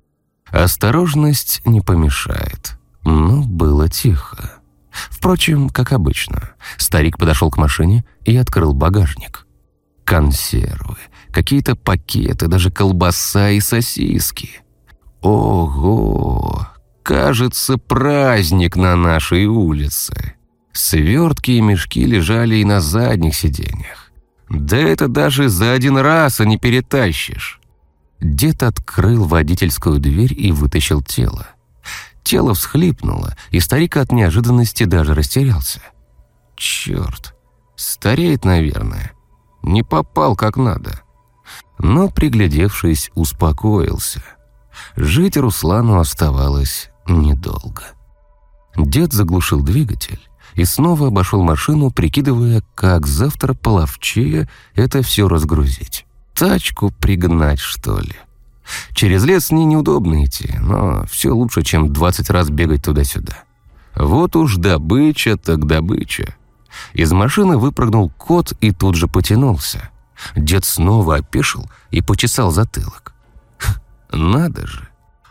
Speaker 1: Осторожность не помешает. Но было тихо. Впрочем, как обычно. Старик подошел к машине и открыл багажник. Консервы, какие-то пакеты, даже колбаса и сосиски. Ого! Кажется, праздник на нашей улице. Свертки и мешки лежали и на задних сиденьях. Да это даже за один раз, а не перетащишь. Дед открыл водительскую дверь и вытащил тело. Тело всхлипнуло, и старик от неожиданности даже растерялся. Черт, стареет, наверное. Не попал как надо. Но, приглядевшись, успокоился. Жить Руслану оставалось недолго. Дед заглушил двигатель и снова обошел машину, прикидывая, как завтра половчее это все разгрузить. Тачку пригнать, что ли? Через лес с ней неудобно идти, но все лучше, чем 20 раз бегать туда-сюда. Вот уж добыча так добыча. Из машины выпрыгнул кот и тут же потянулся. Дед снова опешил и почесал затылок. Надо же.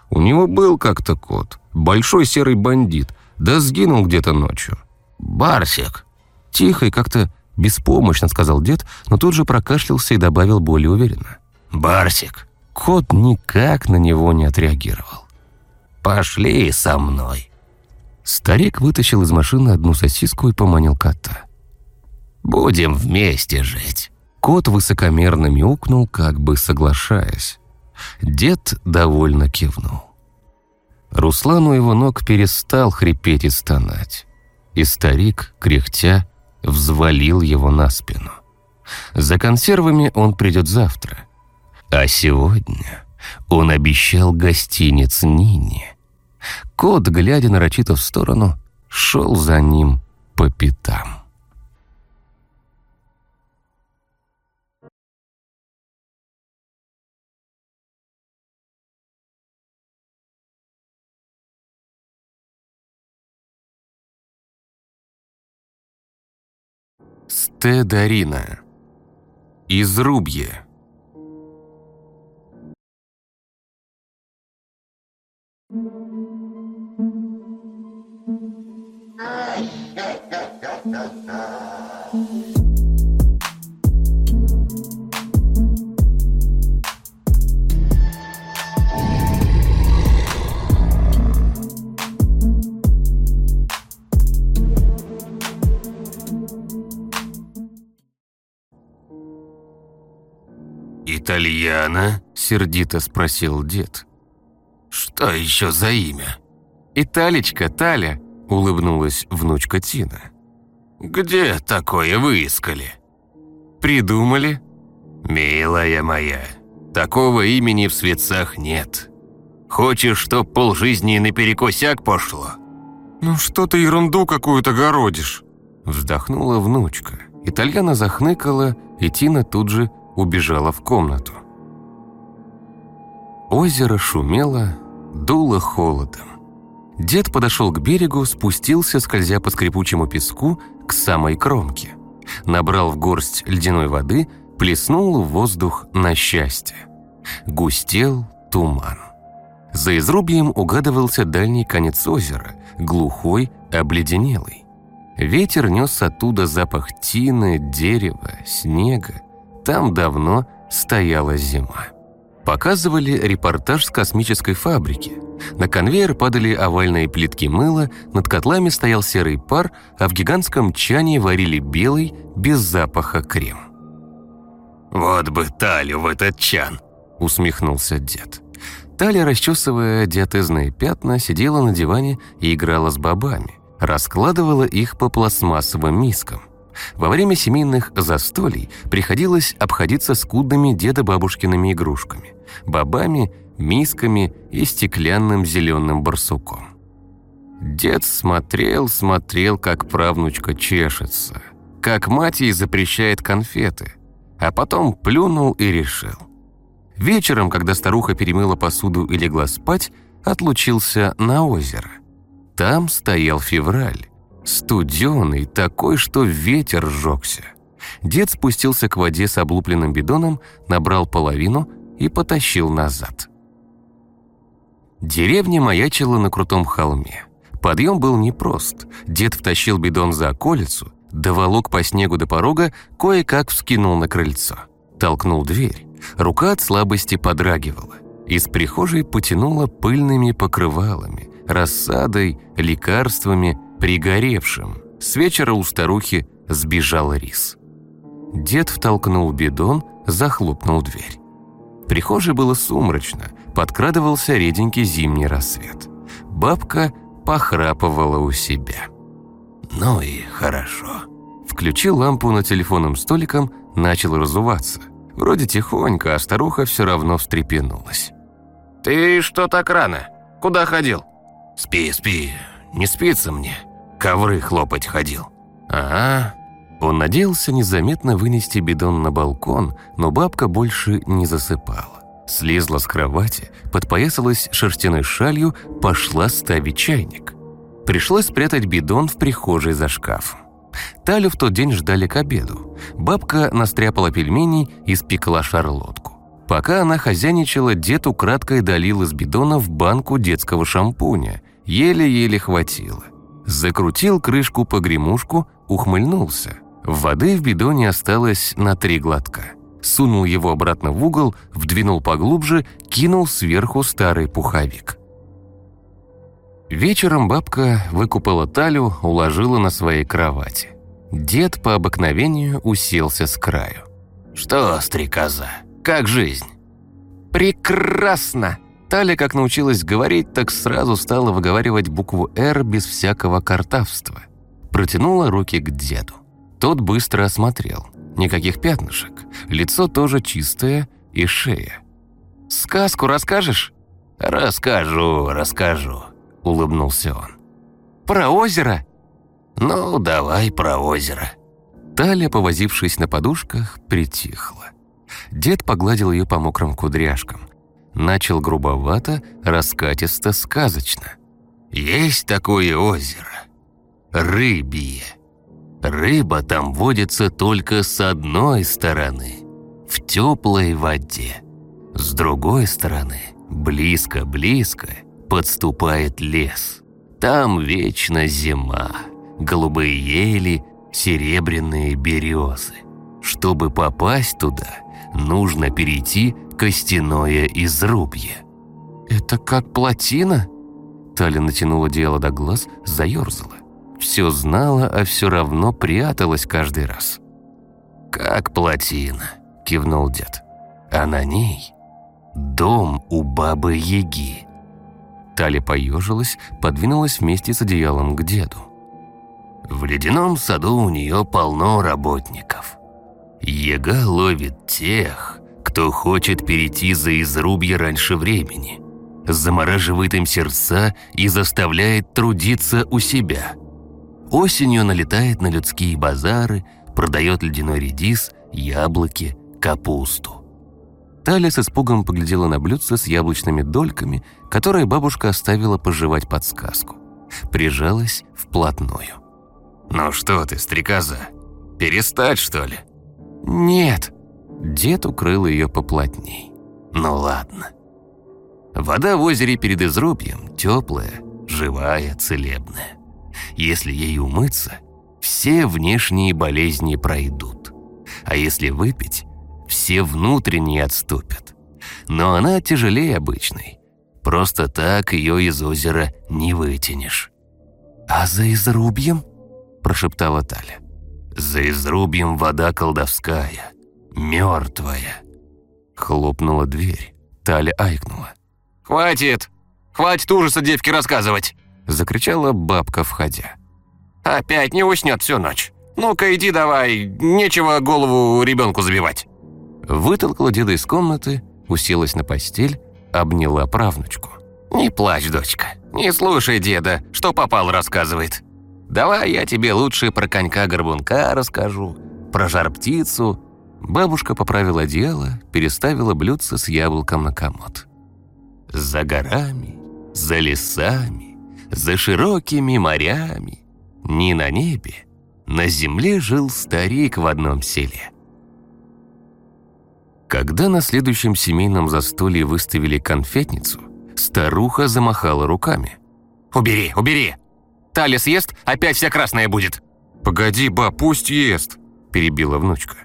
Speaker 1: У него был как-то кот, большой серый бандит, да сгинул где-то ночью.
Speaker 3: «Барсик!»
Speaker 1: Тихо и как-то беспомощно сказал дед, но тут же прокашлялся и добавил более уверенно.
Speaker 3: «Барсик,
Speaker 1: Кот никак на него не отреагировал.
Speaker 3: пошли со мной!»
Speaker 1: Старик вытащил из машины одну сосиску и поманил кота.
Speaker 3: «Будем вместе жить!»
Speaker 1: Кот высокомерно мяукнул, как бы соглашаясь. Дед довольно кивнул. Руслан у его ног перестал хрипеть и стонать. И старик, кряхтя, взвалил его на спину. За консервами он придет завтра. А сегодня он обещал гостиниц Нине. Кот, глядя нарочито в сторону, шел за ним по пятам. Стедарина. Изрубье.
Speaker 3: «Итальяна?»
Speaker 1: — сердито спросил дед.
Speaker 3: «Что еще за имя?»
Speaker 1: «Италечка, Таля», — улыбнулась внучка Тина.
Speaker 3: «Где такое выискали?»
Speaker 1: «Придумали?»
Speaker 3: «Милая моя, такого имени в светцах нет. Хочешь, чтоб полжизни наперекосяк пошло?»
Speaker 1: «Ну что ты ерунду какую-то городишь?» Вздохнула внучка. Итальяна захныкала, и Тина тут же убежала в комнату. Озеро шумело, дуло холодом. Дед подошел к берегу, спустился, скользя по скрипучему песку, к самой кромке. Набрал в горсть ледяной воды, плеснул в воздух на счастье. Густел туман. За изрубьем угадывался дальний конец озера, глухой, обледенелый. Ветер нес оттуда запах тины, дерева, снега. Там давно стояла зима. Показывали репортаж с космической фабрики. На конвейер падали овальные плитки мыла, над котлами стоял серый пар, а в гигантском чане варили белый, без запаха крем.
Speaker 3: «Вот бы талю в этот чан!»
Speaker 1: – усмехнулся дед. Таля, расчесывая диатезные пятна, сидела на диване и играла с бобами. Раскладывала их по пластмассовым мискам. Во время семейных застолий приходилось обходиться скудными деда-бабушкиными игрушками – бобами, мисками и стеклянным зеленым барсуком. Дед смотрел, смотрел, как правнучка чешется, как мать ей запрещает конфеты, а потом плюнул и решил. Вечером, когда старуха перемыла посуду и легла спать, отлучился на озеро. Там стоял февраль, студеный, такой, что ветер сжегся. Дед спустился к воде с облупленным бидоном, набрал половину и потащил назад. Деревня маячила на крутом холме. Подъем был непрост. Дед втащил бидон за околицу, доволок по снегу до порога, кое-как вскинул на крыльцо. Толкнул дверь. Рука от слабости подрагивала. Из прихожей потянуло пыльными покрывалами, рассадой, лекарствами, пригоревшим. С вечера у старухи сбежал рис. Дед втолкнул бидон, захлопнул дверь. В прихожей было сумрачно, подкрадывался реденький зимний рассвет. Бабка похрапывала у себя.
Speaker 3: Ну и хорошо.
Speaker 1: Включил лампу над телефонным столиком, начал разуваться. Вроде тихонько, а старуха все равно встрепенулась.
Speaker 2: «Ты что так рано? Куда ходил?»
Speaker 3: «Спи, спи, не спится мне. Ковры хлопать ходил».
Speaker 1: «Ага». Он надеялся незаметно вынести бидон на балкон, но бабка больше не засыпала. Слезла с кровати, подпоясалась шерстяной шалью, пошла ставить чайник. Пришлось спрятать бидон в прихожей за шкафом. Талю в тот день ждали к обеду. Бабка настряпала пельменей и спекла шарлотку. Пока она хозяйничала, дед украдкой долил из бидона в банку детского шампуня. Еле-еле хватило. Закрутил крышку-погремушку, ухмыльнулся. Воды в бидоне осталось на три глотка. Сунул его обратно в угол, вдвинул поглубже, кинул сверху старый пуховик. Вечером бабка выкупала Талю, уложила на своей кровати. Дед по обыкновению уселся с краю.
Speaker 3: «Что, стрекоза, как жизнь?»
Speaker 1: «Прекрасно!» Таля, как научилась говорить, так сразу стала выговаривать букву «Р» без всякого картавства. Протянула руки к деду. Тот быстро осмотрел. Никаких пятнышек. Лицо тоже чистое и шея. «Сказку расскажешь?»
Speaker 3: «Расскажу, расскажу», — улыбнулся он.
Speaker 1: «Про озеро?»
Speaker 3: «Ну, давай про озеро».
Speaker 1: Таля, повозившись на подушках, притихла. Дед погладил ее по мокрым кудряшкам. Начал грубовато, раскатисто, сказочно.
Speaker 3: «Есть такое озеро. Рыбье. Рыба там водится только с одной стороны, в теплой воде. С другой стороны, близко-близко, подступает лес. Там вечно зима, голубые ели, серебряные березы. Чтобы попасть туда, нужно перейти костяное изрубье.
Speaker 1: «Это как плотина?» Таля натянула дело до глаз, заерзала. Все знала, а все равно пряталась каждый раз.
Speaker 3: «Как плотина», — кивнул дед. «А на ней дом у бабы-яги».
Speaker 1: Таля поежилась, подвинулась вместе с одеялом к деду.
Speaker 3: В ледяном саду у нее полно работников. Яга ловит тех, кто хочет перейти за изрубье раньше времени, замораживает им сердца и заставляет трудиться у себя. Осенью налетает на людские базары, продает ледяной редис, яблоки, капусту.
Speaker 1: Таля с испугом поглядела на блюдце с яблочными дольками, которые бабушка оставила пожевать подсказку. Прижалась вплотную.
Speaker 2: «Ну что ты, стрекоза, перестать, что ли?»
Speaker 1: «Нет». Дед укрыл ее поплотней.
Speaker 3: «Ну ладно. Вода в озере перед изрубьем теплая, живая, целебная. Если ей умыться, все внешние болезни пройдут. А если выпить, все внутренние отступят. Но она тяжелее обычной. Просто так ее из озера не вытянешь.
Speaker 1: «А за изрубьем?» – прошептала Таля.
Speaker 3: «За изрубьем вода колдовская, мертвая».
Speaker 1: Хлопнула дверь. Таля айкнула.
Speaker 2: «Хватит! Хватит ужаса девке рассказывать!»
Speaker 1: Закричала бабка, входя.
Speaker 2: «Опять не уснет всю ночь. Ну-ка иди давай, нечего голову ребенку забивать».
Speaker 1: Вытолкала деда из комнаты, уселась на постель, обняла правнучку.
Speaker 2: «Не плачь, дочка, не слушай деда, что попал рассказывает. Давай я тебе лучше про конька-горбунка расскажу, про жар-птицу».
Speaker 1: Бабушка поправила одеяло, переставила блюдце с яблоком на комод.
Speaker 3: «За горами, за лесами, за широкими морями, не на небе, на земле жил старик в одном селе».
Speaker 1: Когда на следующем семейном застолье выставили конфетницу, старуха замахала руками.
Speaker 2: «Убери, убери! Таля съест, опять вся красная будет!»
Speaker 5: «Погоди, ба, пусть ест!» – перебила внучка.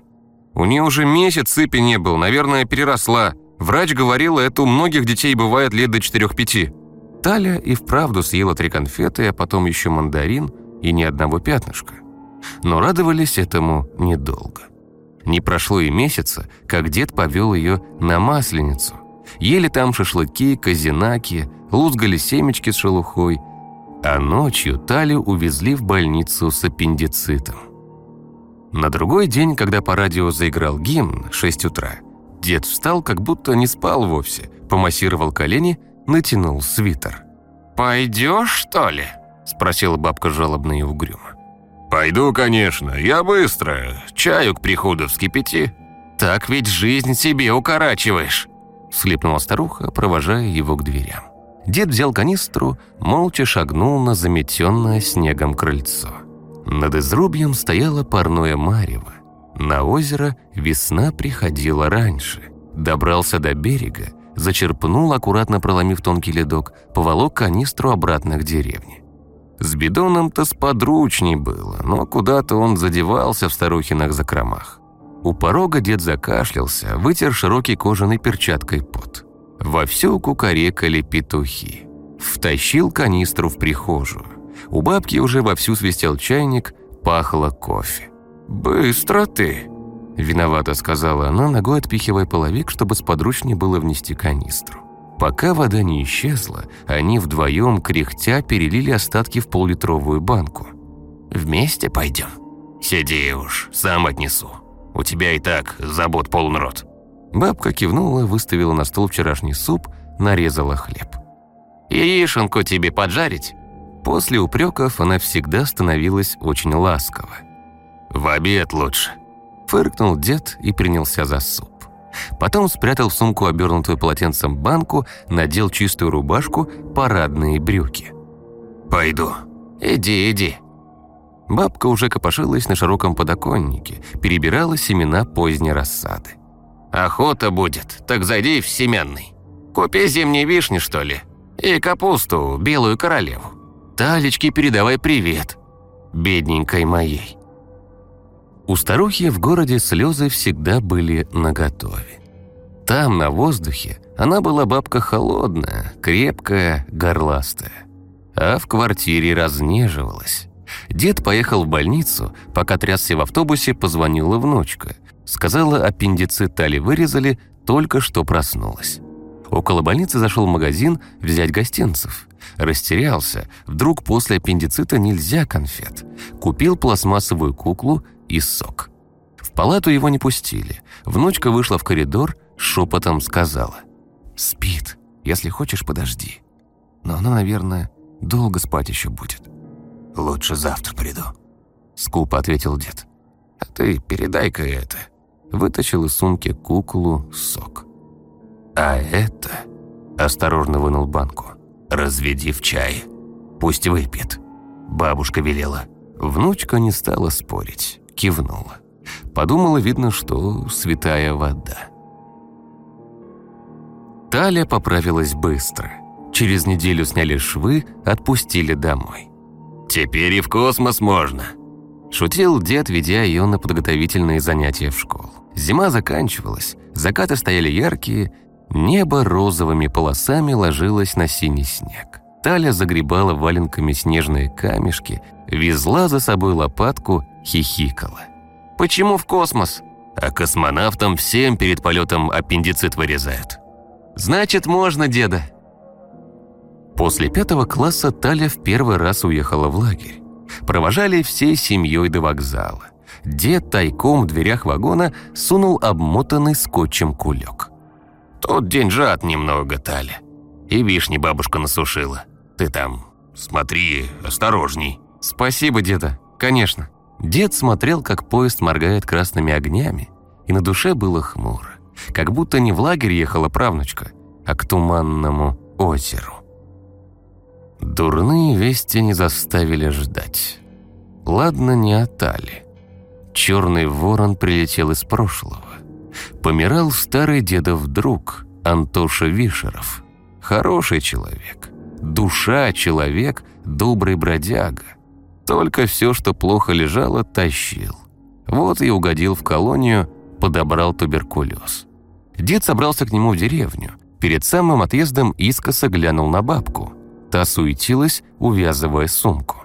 Speaker 5: «У нее уже месяц сыпи не был, наверное, переросла. Врач говорила, это у многих детей бывает лет до 4-5».
Speaker 1: Таля и вправду съела три конфеты, а потом еще мандарин и ни одного пятнышка. Но радовались этому недолго. Не прошло и месяца, как дед повел ее на Масленицу. Ели там шашлыки, казинаки, лузгали семечки с шелухой, а ночью Талю увезли в больницу с аппендицитом. На другой день, когда по радио заиграл гимн, 6 утра, дед встал, как будто не спал вовсе, помассировал колени, натянул свитер. «Пойдешь, что ли?» – спросила бабка жалобно и угрюмо.
Speaker 2: «Пойду, конечно. Я быстро. Чаю к приходу вскипяти».
Speaker 1: «Так ведь жизнь себе укорачиваешь», – слепнула старуха, провожая его к дверям. Дед взял канистру, молча шагнул на заметенное снегом крыльцо. Над изрубьем стояло парное марево. На озеро весна приходила раньше. Добрался до берега, зачерпнул, аккуратно проломив тонкий ледок, поволок канистру обратно к деревне. С бидоном-то сподручней было, но куда-то он задевался в старухиных закромах. У порога дед закашлялся, вытер широкой кожаной перчаткой пот. Вовсю кукарекали петухи. Втащил канистру в прихожую. У бабки уже вовсю свистел чайник, пахло кофе. «Быстро ты!» – виновато сказала она, ногой отпихивая половик, чтобы сподручнее было внести канистру. Пока вода не исчезла, они вдвоем, кряхтя, перелили остатки в поллитровую банку.
Speaker 3: «Вместе пойдем?» «Сиди уж, сам отнесу. У тебя и так забот полон рот».
Speaker 1: Бабка кивнула, выставила на стол вчерашний суп, нарезала хлеб.
Speaker 3: «Яишенку тебе поджарить?»
Speaker 1: После упреков она всегда становилась очень ласкова.
Speaker 3: «В обед лучше», –
Speaker 1: фыркнул дед и принялся за суп. Потом спрятал в сумку обернутую полотенцем банку, надел чистую рубашку, парадные брюки.
Speaker 3: «Пойду». «Иди, иди».
Speaker 1: Бабка уже копошилась на широком подоконнике, перебирала семена поздней рассады.
Speaker 3: «Охота будет, так зайди в семенный. Купи зимней вишни, что ли, и капусту, белую королеву. Талечке передавай привет, бедненькой моей».
Speaker 1: У старухи в городе слезы всегда были наготове. Там, на воздухе, она была бабка холодная, крепкая, горластая. А в квартире разнеживалась. Дед поехал в больницу, пока трясся в автобусе, позвонила внучка – Сказала, аппендицит Тали вырезали, только что проснулась. Около больницы зашел в магазин взять гостинцев. Растерялся, вдруг после аппендицита нельзя конфет. Купил пластмассовую куклу и сок. В палату его не пустили. Внучка вышла в коридор, шепотом сказала. «Спит. Если хочешь, подожди. Но она, наверное, долго спать еще будет».
Speaker 3: «Лучше завтра приду», —
Speaker 1: скупо ответил дед. «А ты передай-ка это вытащил из сумки куклу сок.
Speaker 3: «А это...» – осторожно вынул банку. «Разведи в чай. Пусть выпьет». Бабушка велела.
Speaker 1: Внучка не стала спорить, кивнула. Подумала, видно, что святая вода. Таля поправилась быстро. Через неделю сняли швы, отпустили домой.
Speaker 3: «Теперь и в космос можно», –
Speaker 1: шутил дед, ведя ее на подготовительные занятия в школу. Зима заканчивалась, закаты стояли яркие, небо розовыми полосами ложилось на синий снег. Таля загребала валенками снежные камешки, везла за собой лопатку, хихикала. «Почему в космос?»
Speaker 3: «А космонавтам всем перед полетом аппендицит вырезают».
Speaker 1: «Значит, можно, деда». После пятого класса Таля в первый раз уехала в лагерь. Провожали всей семьей до вокзала дед тайком в дверях вагона сунул обмотанный скотчем кулек.
Speaker 3: «Тут деньжат немного, Таля. И вишни бабушка насушила. Ты там смотри, осторожней».
Speaker 1: «Спасибо, деда, конечно». Дед смотрел, как поезд моргает красными огнями, и на душе было хмуро. Как будто не в лагерь ехала правнучка, а к туманному озеру. Дурные вести не заставили ждать. Ладно, не отали. Черный ворон прилетел из прошлого. Помирал старый дедов друг, Антоша Вишеров. Хороший человек. Душа человек, добрый бродяга. Только все, что плохо лежало, тащил. Вот и угодил в колонию, подобрал туберкулез. Дед собрался к нему в деревню. Перед самым отъездом искоса глянул на бабку. Та суетилась, увязывая сумку.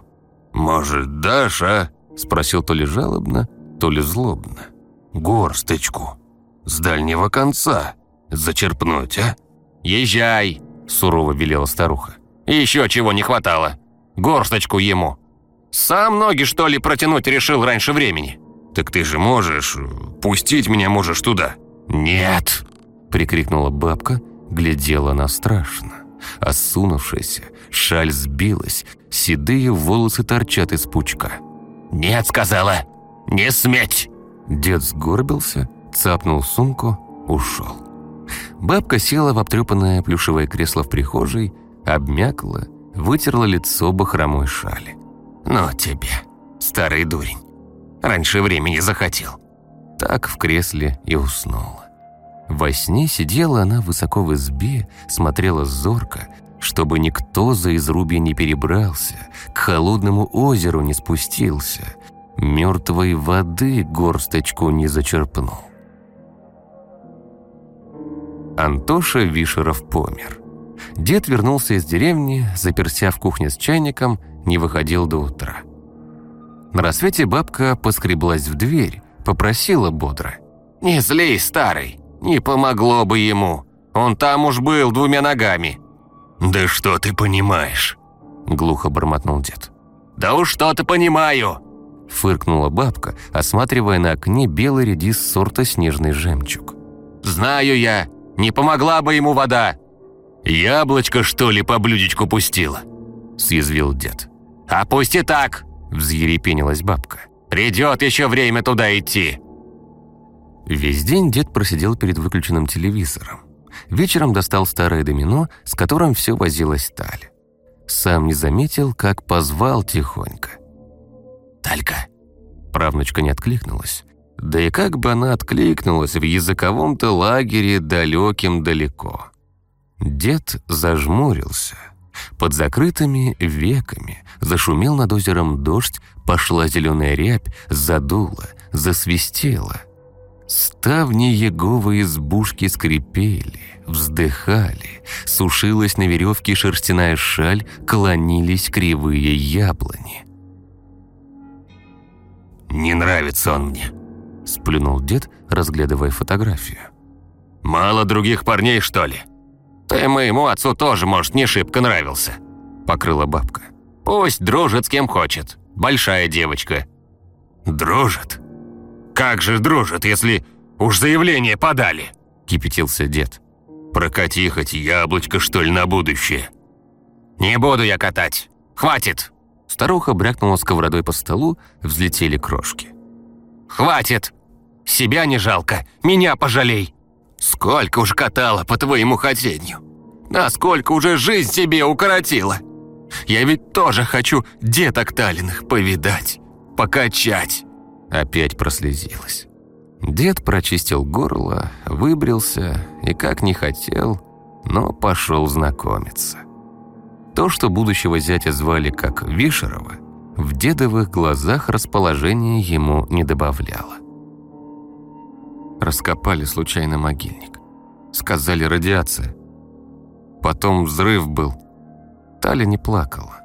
Speaker 2: «Может, дашь, а?»
Speaker 1: – спросил то ли жалобно, то ли злобно.
Speaker 2: «Горсточку. С дальнего конца. Зачерпнуть, а?»
Speaker 1: «Езжай!» – сурово велела старуха.
Speaker 5: «Еще чего не хватало. Горсточку ему. Сам ноги, что ли, протянуть решил раньше времени?»
Speaker 2: «Так ты же можешь... Пустить меня можешь туда».
Speaker 5: «Нет!»
Speaker 1: – прикрикнула бабка, глядела она страшно. Осунувшаяся, шаль сбилась, седые волосы торчат из пучка.
Speaker 5: «Нет!» – сказала. «Не сметь!»
Speaker 1: Дед сгорбился, цапнул сумку, ушел. Бабка села в обтрепанное плюшевое кресло в прихожей, обмякла, вытерла лицо бахромой шали.
Speaker 5: «Ну тебе, старый дурень, раньше времени захотел».
Speaker 1: Так в кресле и уснула. Во сне сидела она высоко в избе, смотрела зорко, чтобы никто за изрубье не перебрался, к холодному озеру не спустился, мертвой воды горсточку не зачерпнул. Антоша Вишеров помер. Дед вернулся из деревни, заперся в кухне с чайником, не выходил до утра. На рассвете бабка поскреблась в дверь, попросила бодро.
Speaker 5: «Не злей, старый, не помогло бы ему. Он там уж был двумя ногами».
Speaker 3: «Да что ты понимаешь?»
Speaker 1: Глухо бормотнул дед.
Speaker 5: «Да уж что-то понимаю!»
Speaker 1: Фыркнула бабка, осматривая на окне белый редис сорта снежный жемчуг.
Speaker 5: «Знаю я, не помогла бы ему вода!»
Speaker 3: «Яблочко, что ли, по блюдечку пустила?»
Speaker 1: Съязвил дед.
Speaker 5: «А пусть и так!»
Speaker 1: Взъерепенилась бабка.
Speaker 5: «Придет еще время туда идти!»
Speaker 1: Весь день дед просидел перед выключенным телевизором. Вечером достал старое домино, с которым все возилась Таль. Сам не заметил, как позвал тихонько.
Speaker 3: «Талька!»
Speaker 1: Правнучка не откликнулась. Да и как бы она откликнулась в языковом-то лагере далеким далеко. Дед зажмурился. Под закрытыми веками зашумел над озером дождь, пошла зеленая рябь, задула, засвистела. Ставни Еговы избушки скрипели, вздыхали, сушилась на веревке шерстяная шаль, клонились кривые яблони.
Speaker 3: «Не нравится он мне», —
Speaker 1: сплюнул дед, разглядывая фотографию.
Speaker 5: «Мало других парней, что ли? Ты моему отцу тоже, может, не шибко нравился», — покрыла бабка. «Пусть дружит с кем хочет. Большая девочка».
Speaker 3: «Дружит? Как же дружит, если уж заявление подали?»
Speaker 1: — кипятился дед.
Speaker 3: «Прокати хоть яблочко, что ли, на будущее».
Speaker 5: «Не буду я катать. Хватит!»
Speaker 1: Старуха брякнула сковородой по столу, взлетели крошки.
Speaker 5: «Хватит! Себя не жалко, меня пожалей! Сколько уж катала по твоему хотению! Насколько уже жизнь себе укоротила! Я ведь тоже хочу деток Талиных повидать, покачать!»
Speaker 1: Опять прослезилась. Дед прочистил горло, выбрился и, как не хотел, но пошел знакомиться. То, что будущего зятя звали как Вишерова, в дедовых глазах расположение ему не добавляло. Раскопали случайно могильник. Сказали радиация. Потом взрыв был. Таля не плакала.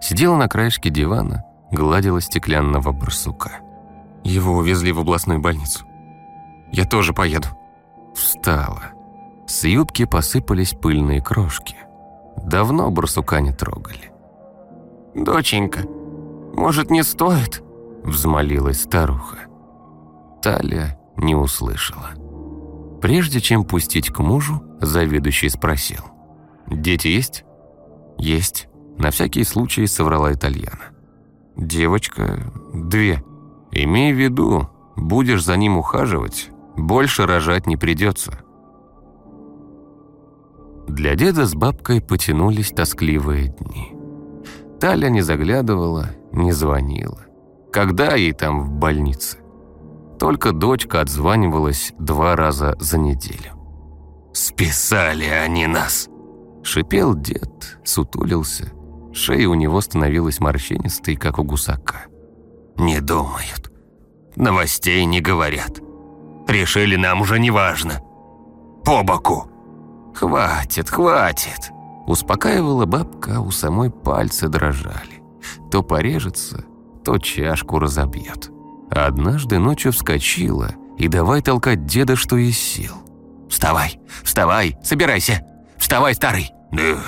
Speaker 1: Сидела на краешке дивана, гладила стеклянного барсука. Его увезли в областную больницу. Я тоже поеду. Встала. С юбки посыпались пыльные крошки. Давно барсука не трогали.
Speaker 5: «Доченька, может, не стоит?»
Speaker 1: Взмолилась старуха. Таля не услышала. Прежде чем пустить к мужу, заведующий спросил. «Дети есть?» «Есть», — на всякий случай соврала итальяна. «Девочка, две. Имей в виду, будешь за ним ухаживать, больше рожать не придется». Для деда с бабкой потянулись тоскливые дни. Таля не заглядывала, не звонила. Когда ей там в больнице? Только дочка отзванивалась два раза за неделю.
Speaker 3: «Списали они нас!»
Speaker 1: Шипел дед, сутулился. Шея у него становилась морщинистой, как у гусака.
Speaker 3: «Не думают. Новостей не говорят. Решили, нам уже не важно. По боку!»
Speaker 1: «Хватит, хватит!» Успокаивала бабка, у самой пальцы дрожали. То порежется, то чашку разобьет. Однажды ночью вскочила и давай толкать деда, что из сил.
Speaker 5: «Вставай, вставай, собирайся! Вставай, старый!
Speaker 3: «Да...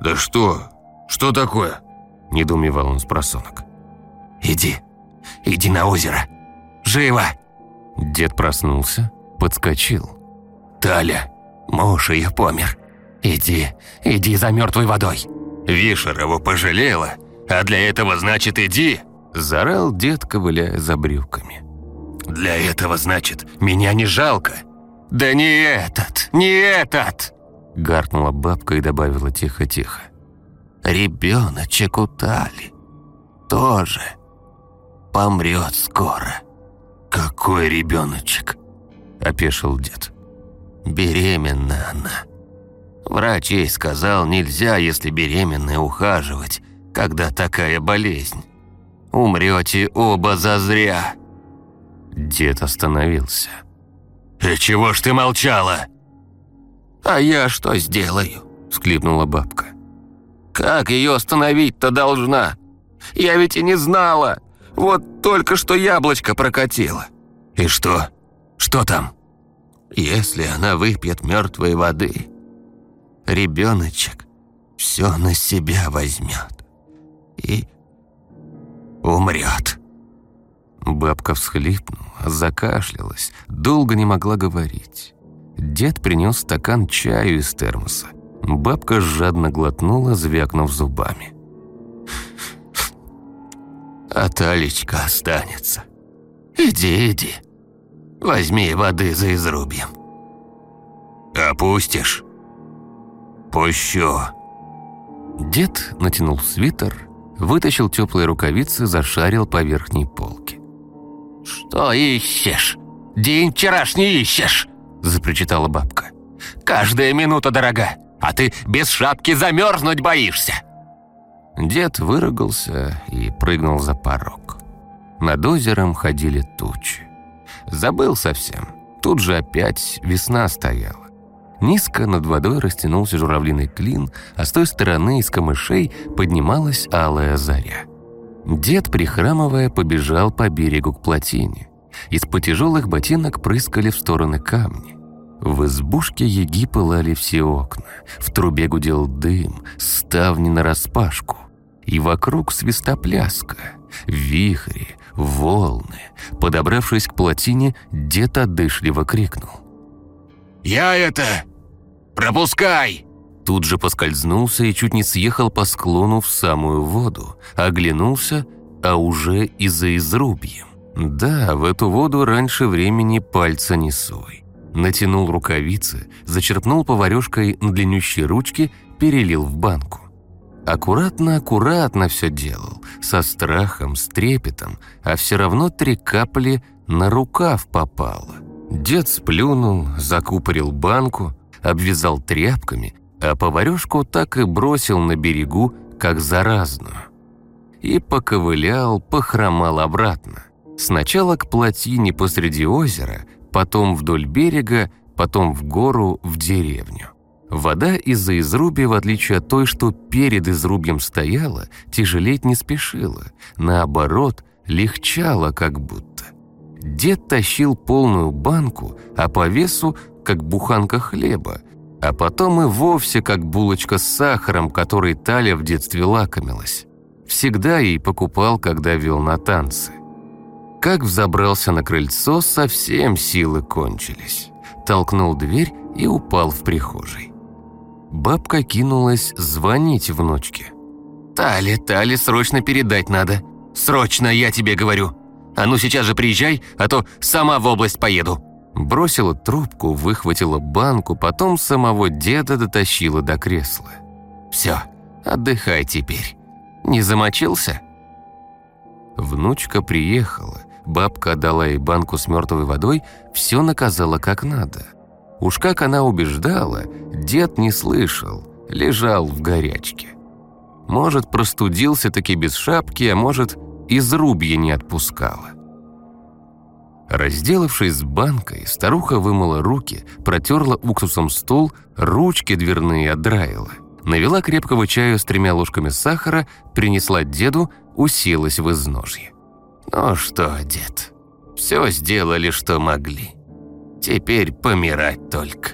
Speaker 3: да что? Что такое?» – недоумевал он с просонок.
Speaker 6: «Иди, иди на озеро! Живо!»
Speaker 1: Дед проснулся, подскочил.
Speaker 6: «Таля, муж ее помер. Иди, иди за мертвой водой!»
Speaker 3: «Вишерову пожалела, а для этого, значит, иди!»
Speaker 1: Зарал дед, ковыляя за брюками.
Speaker 3: «Для этого, значит, меня не жалко!» «Да не этот, не этот!»
Speaker 1: Гаркнула бабка и добавила тихо-тихо.
Speaker 6: «Ребеночек у Тали тоже помрет скоро».
Speaker 3: «Какой ребеночек?»
Speaker 1: – опешил дед.
Speaker 6: «Беременна она. Врач ей сказал, нельзя, если беременная, ухаживать, когда такая болезнь. Умрете оба зазря».
Speaker 1: Дед остановился.
Speaker 3: «И чего ж ты молчала?»
Speaker 6: «А я что сделаю?» – всклипнула бабка. «Как ее остановить-то должна? Я ведь и не знала. Вот только что яблочко прокатило».
Speaker 3: «И что? Что там?»
Speaker 6: «Если она выпьет мертвой воды, ребеночек все на себя возьмет и умрет».
Speaker 1: Бабка всхлипнула, закашлялась, долго не могла говорить. Дед принес стакан чаю из термоса. Бабка жадно глотнула, звякнув зубами.
Speaker 6: «А Талечка останется. Иди, иди. Возьми воды за изрубьем».
Speaker 3: «Опустишь?» «Пущу».
Speaker 1: Дед натянул свитер, вытащил теплые рукавицы, зашарил по верхней полке.
Speaker 6: «Что ищешь? День вчерашний ищешь!» – запричитала бабка. «Каждая минута дорога, а ты без шапки замерзнуть боишься!»
Speaker 1: Дед выругался и прыгнул за порог. Над озером ходили тучи. Забыл совсем. Тут же опять весна стояла. Низко над водой растянулся журавлиный клин, а с той стороны из камышей поднималась алая заря. Дед, прихрамывая, побежал по берегу к плотине. Из-под тяжелых ботинок прыскали в стороны камни. В избушке еги пылали все окна, в трубе гудел дым, ставни нараспашку. И вокруг свистопляска, вихри, волны. Подобравшись к плотине, дед одышливо крикнул.
Speaker 3: «Я это... пропускай!»
Speaker 1: Тут же поскользнулся и чуть не съехал по склону в самую воду. Оглянулся, а уже и за изрубьем. Да, в эту воду раньше времени пальца не суй. Натянул рукавицы, зачерпнул поварешкой длиннющей ручке, перелил в банку. Аккуратно-аккуратно все делал, со страхом, с трепетом, а все равно три капли на рукав попало. Дед сплюнул, закупорил банку, обвязал тряпками, а поварешку так и бросил на берегу, как заразную. И поковылял, похромал обратно. Сначала к плотине посреди озера, потом вдоль берега, потом в гору, в деревню. Вода из-за изрубия, в отличие от той, что перед изрубьем стояла, тяжелеть не спешила. Наоборот, легчала как будто. Дед тащил полную банку, а по весу, как буханка хлеба, а потом и вовсе как булочка с сахаром, которой Таля в детстве лакомилась. Всегда ей покупал, когда вел на танцы. Как взобрался на крыльцо, совсем силы кончились. Толкнул дверь и упал в прихожей. Бабка кинулась звонить внучке.
Speaker 6: «Тали, Тали, срочно передать надо. Срочно, я тебе говорю. А ну сейчас же приезжай, а то сама в область поеду».
Speaker 1: Бросила трубку, выхватила банку, потом самого деда дотащила до кресла.
Speaker 6: «Все, отдыхай теперь. Не замочился?»
Speaker 1: Внучка приехала, бабка отдала ей банку с мертвой водой, все наказала как надо. Уж как она убеждала, дед не слышал, лежал в горячке. Может, простудился таки без шапки, а может, из рубья не отпускала. Разделавшись с банкой, старуха вымыла руки, протерла уксусом стол, ручки дверные отдраила. Навела крепкого чаю с тремя ложками сахара, принесла деду, уселась в изножье.
Speaker 6: «Ну что, дед, все сделали, что могли. Теперь помирать только».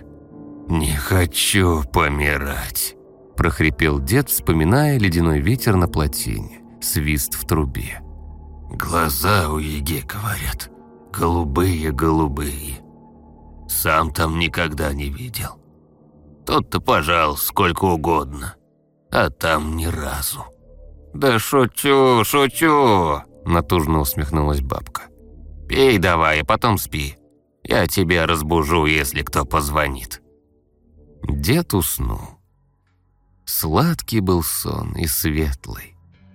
Speaker 3: «Не хочу помирать»,
Speaker 1: прохрипел дед, вспоминая ледяной ветер на плотине, свист в трубе.
Speaker 3: Глаза у Еге, говорят, голубые-голубые. Сам там никогда не видел. Тот-то, пожалуйста, сколько угодно, а там ни разу.
Speaker 6: «Да шучу, шучу!» – натужно усмехнулась бабка. «Пей давай, а потом спи. Я тебя разбужу, если кто позвонит».
Speaker 1: Дед уснул. Сладкий был сон и светлый.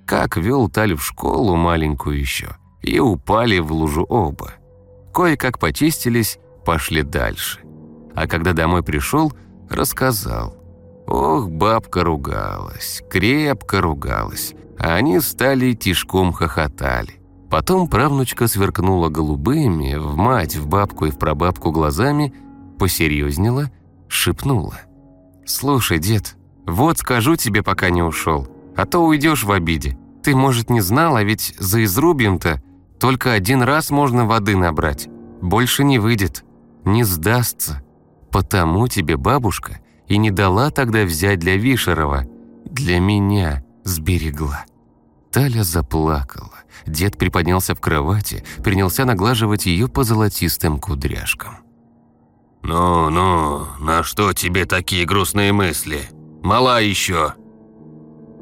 Speaker 1: Как вел Таль в школу маленькую еще, и упали в лужу оба. Кое-как почистились, пошли дальше. А когда домой пришел, рассказал. Ох, бабка ругалась, крепко ругалась, а они стали тишком хохотали. Потом правнучка сверкнула голубыми, в мать, в бабку и в прабабку глазами, посерьезнела, шепнула. «Слушай, дед, вот скажу тебе, пока не ушел, а то уйдешь в обиде. Ты, может, не знал, а ведь за изрубьем-то только один раз можно воды набрать. Больше не выйдет, не сдастся. Потому тебе бабушка и не дала тогда взять для Вишерова. Для меня сберегла». Таля заплакала. Дед приподнялся в кровати, принялся наглаживать ее по золотистым кудряшкам.
Speaker 3: «Ну-ну, на что тебе такие грустные мысли? Мала еще!»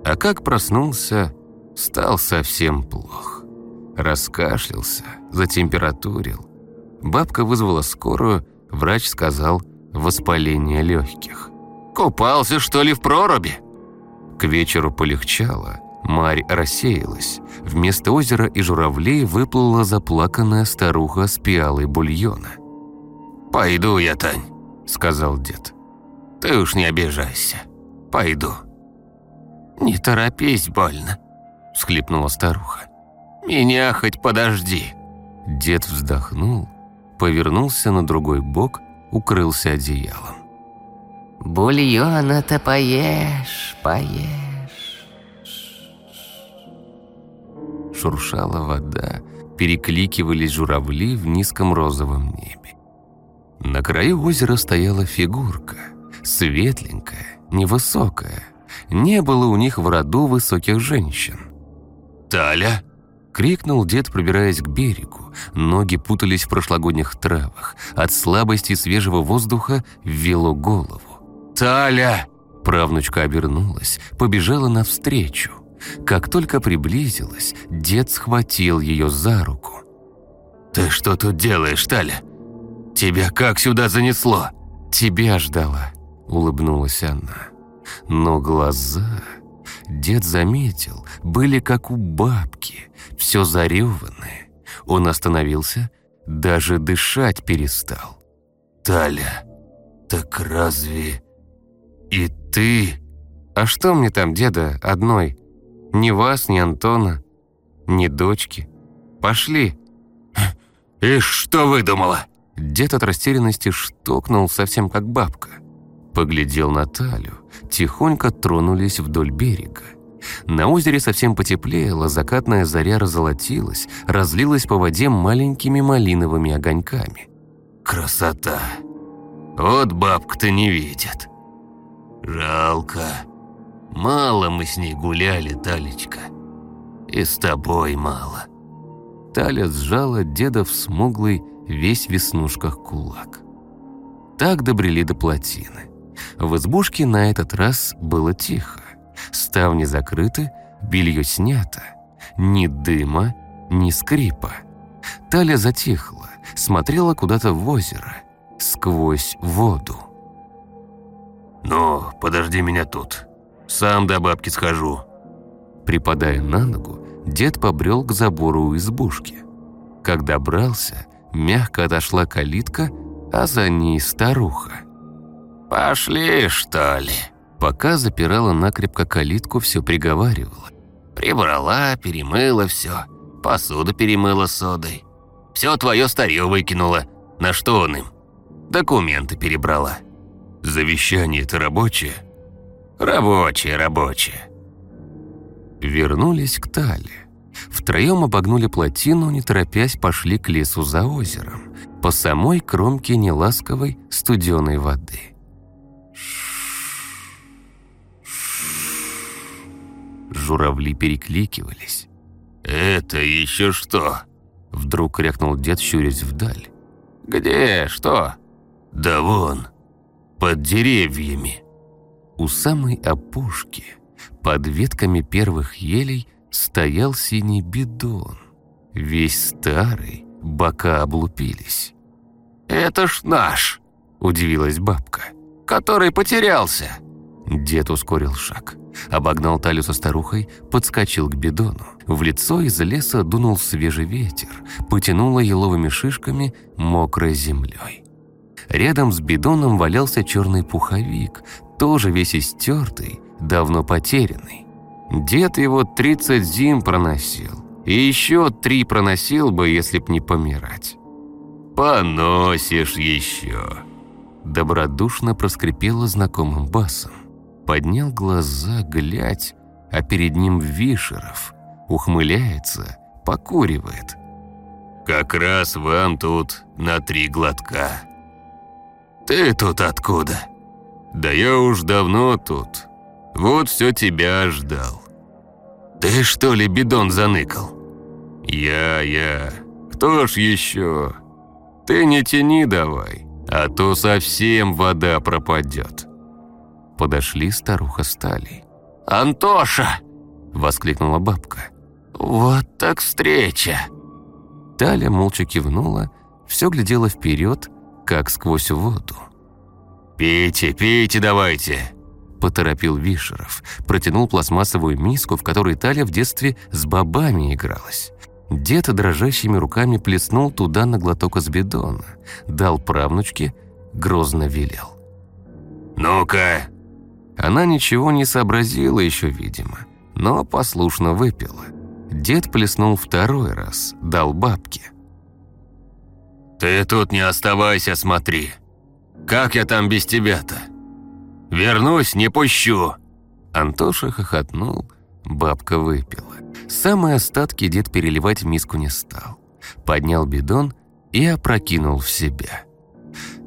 Speaker 1: А как проснулся, стал совсем плох. Раскашлялся, затемпературил. Бабка вызвала скорую, врач сказал «воспаление легких».
Speaker 6: «Купался, что ли, в проруби?»
Speaker 1: К вечеру полегчало, Марь рассеялась. Вместо озера и журавлей выплыла заплаканная старуха с пиалой бульона.
Speaker 3: «Пойду я, Тань», —
Speaker 1: сказал дед.
Speaker 3: «Ты уж не обижайся. Пойду».
Speaker 6: «Не торопись, больно», — всхлипнула старуха. «Меня хоть подожди».
Speaker 1: Дед вздохнул, повернулся на другой бок, укрылся одеялом.
Speaker 7: «Бульона-то поешь, поешь».
Speaker 1: шуршала вода, перекликивались журавли в низком розовом небе. На краю озера стояла фигурка, светленькая, невысокая. Не было у них в роду высоких женщин.
Speaker 3: «Таля!»
Speaker 1: — крикнул дед, пробираясь к берегу. Ноги путались в прошлогодних травах. От слабости свежего воздуха ввело голову.
Speaker 3: «Таля!»
Speaker 1: Правнучка обернулась, побежала навстречу. Как только приблизилась, дед схватил ее за руку.
Speaker 3: «Ты что тут делаешь, Таля? Тебя как сюда занесло?»
Speaker 1: «Тебя ждала», — улыбнулась она. Но глаза, дед заметил, были как у бабки, все зареванные. Он остановился, даже дышать перестал.
Speaker 3: «Таля, так разве и ты...»
Speaker 1: «А что мне там, деда, одной?» Ни вас, ни Антона, ни дочки. Пошли.
Speaker 3: И что выдумала?
Speaker 1: Дед от растерянности штокнул совсем как бабка. Поглядел на Талю, тихонько тронулись вдоль берега. На озере совсем потеплело, закатная заря разолотилась, разлилась по воде маленькими малиновыми огоньками.
Speaker 3: «Красота! Вот бабка-то не видит. Жалко. Мало мы с ней гуляли, Талечка. И с тобой мало».
Speaker 1: Таля сжала деда в смуглый, весь веснушках кулак. Так добрели до плотины. В избушке на этот раз было тихо. Ставни закрыты, белье снято. Ни дыма, ни скрипа. Таля затихла, смотрела куда-то в озеро, сквозь воду.
Speaker 3: «Ну, подожди меня тут. Сам до бабки схожу».
Speaker 1: Припадая на ногу, дед побрел к забору у избушки. Как добрался, мягко отошла калитка, а за ней старуха.
Speaker 6: «Пошли, что ли?»
Speaker 1: Пока запирала накрепко калитку, все приговаривала.
Speaker 6: «Прибрала, перемыла все, посуду перемыла содой. Все твое старье выкинула. На что он им? Документы перебрала».
Speaker 3: «Завещание-то рабочее?»
Speaker 6: «Рабочее, рабочее».
Speaker 1: Вернулись к Тале. Втроем обогнули плотину, не торопясь пошли к лесу за озером, по самой кромке неласковой студеной воды. Журавли перекликивались.
Speaker 3: «Это еще что?»
Speaker 1: Вдруг крякнул дед, щурясь вдаль.
Speaker 6: «Где? Что?»
Speaker 3: «Да вон, под деревьями».
Speaker 1: У самой опушки, под ветками первых елей, стоял синий бидон. Весь старый, бока облупились.
Speaker 6: «Это ж наш!» – удивилась бабка. «Который потерялся!»
Speaker 1: Дед ускорил шаг. Обогнал Талю со старухой, подскочил к бидону. В лицо из леса дунул свежий ветер, потянуло еловыми шишками мокрой землей. Рядом с бидоном валялся черный пуховик, тоже весь истертый, давно потерянный. Дед его 30 зим проносил, и еще три проносил бы, если б не помирать.
Speaker 3: «Поносишь еще», –
Speaker 1: добродушно проскрипело знакомым басом. Поднял глаза, глядь, а перед ним Вишеров. Ухмыляется, покуривает.
Speaker 3: «Как раз вам тут на три глотка». «Ты тут откуда?» «Да я уж давно тут. Вот все тебя ждал».
Speaker 6: «Ты что ли бидон заныкал?»
Speaker 3: «Я, я. Кто ж еще?» «Ты не тяни давай, а то совсем вода пропадет».
Speaker 1: Подошли старуха с Талей.
Speaker 6: «Антоша!»
Speaker 1: – воскликнула бабка.
Speaker 6: «Вот так встреча!»
Speaker 1: Таля молча кивнула, все глядела вперед, как сквозь воду.
Speaker 3: «Пейте, пейте давайте!»
Speaker 1: – поторопил Вишеров. Протянул пластмассовую миску, в которой Таля в детстве с бобами игралась. Дед дрожащими руками плеснул туда на глоток из бидона, дал правнучке, грозно велел.
Speaker 3: «Ну-ка,
Speaker 1: она ничего не сообразила еще, видимо, но послушно выпила. Дед плеснул второй раз, дал бабке.
Speaker 3: «Ты тут не оставайся, смотри. Как я там без тебя-то? Вернусь, не пущу!»
Speaker 1: Антоша хохотнул, бабка выпила. Самые остатки дед переливать в миску не стал. Поднял бидон и опрокинул в себя.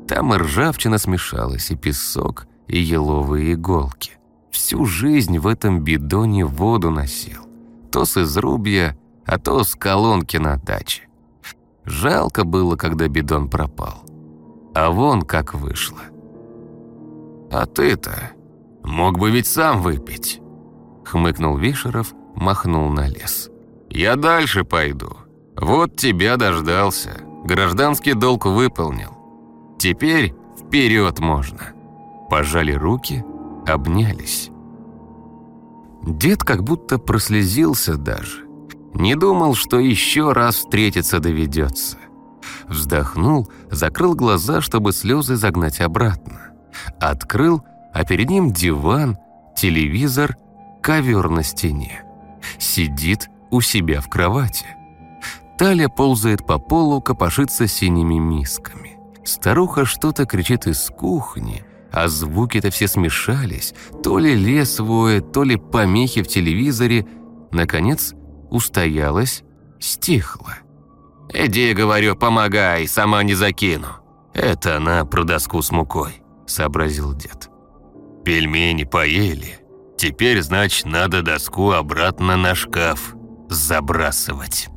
Speaker 1: Там и ржавчина смешалась, и песок, и еловые иголки. Всю жизнь в этом бидоне воду носил. То с изрубья, а то с колонки на даче. Жалко было, когда бидон пропал. А вон как вышло. «А ты-то мог бы ведь сам выпить», — хмыкнул Вишеров, махнул на лес. «Я дальше пойду. Вот тебя дождался. Гражданский долг выполнил. Теперь вперед можно» пожали руки, обнялись. Дед как будто прослезился даже. Не думал, что еще раз встретиться доведется. Вздохнул, закрыл глаза, чтобы слезы загнать обратно. Открыл, а перед ним диван, телевизор, ковер на стене. Сидит у себя в кровати. Таля ползает по полу, копошится синими мисками. Старуха что-то кричит из кухни, а звуки-то все смешались, то ли лес воет, то ли помехи в телевизоре. Наконец, устоялась, стихла.
Speaker 6: «Иди, говорю, помогай, сама не закину».
Speaker 3: «Это она про доску с мукой», — сообразил дед. «Пельмени поели. Теперь, значит, надо доску обратно на шкаф забрасывать».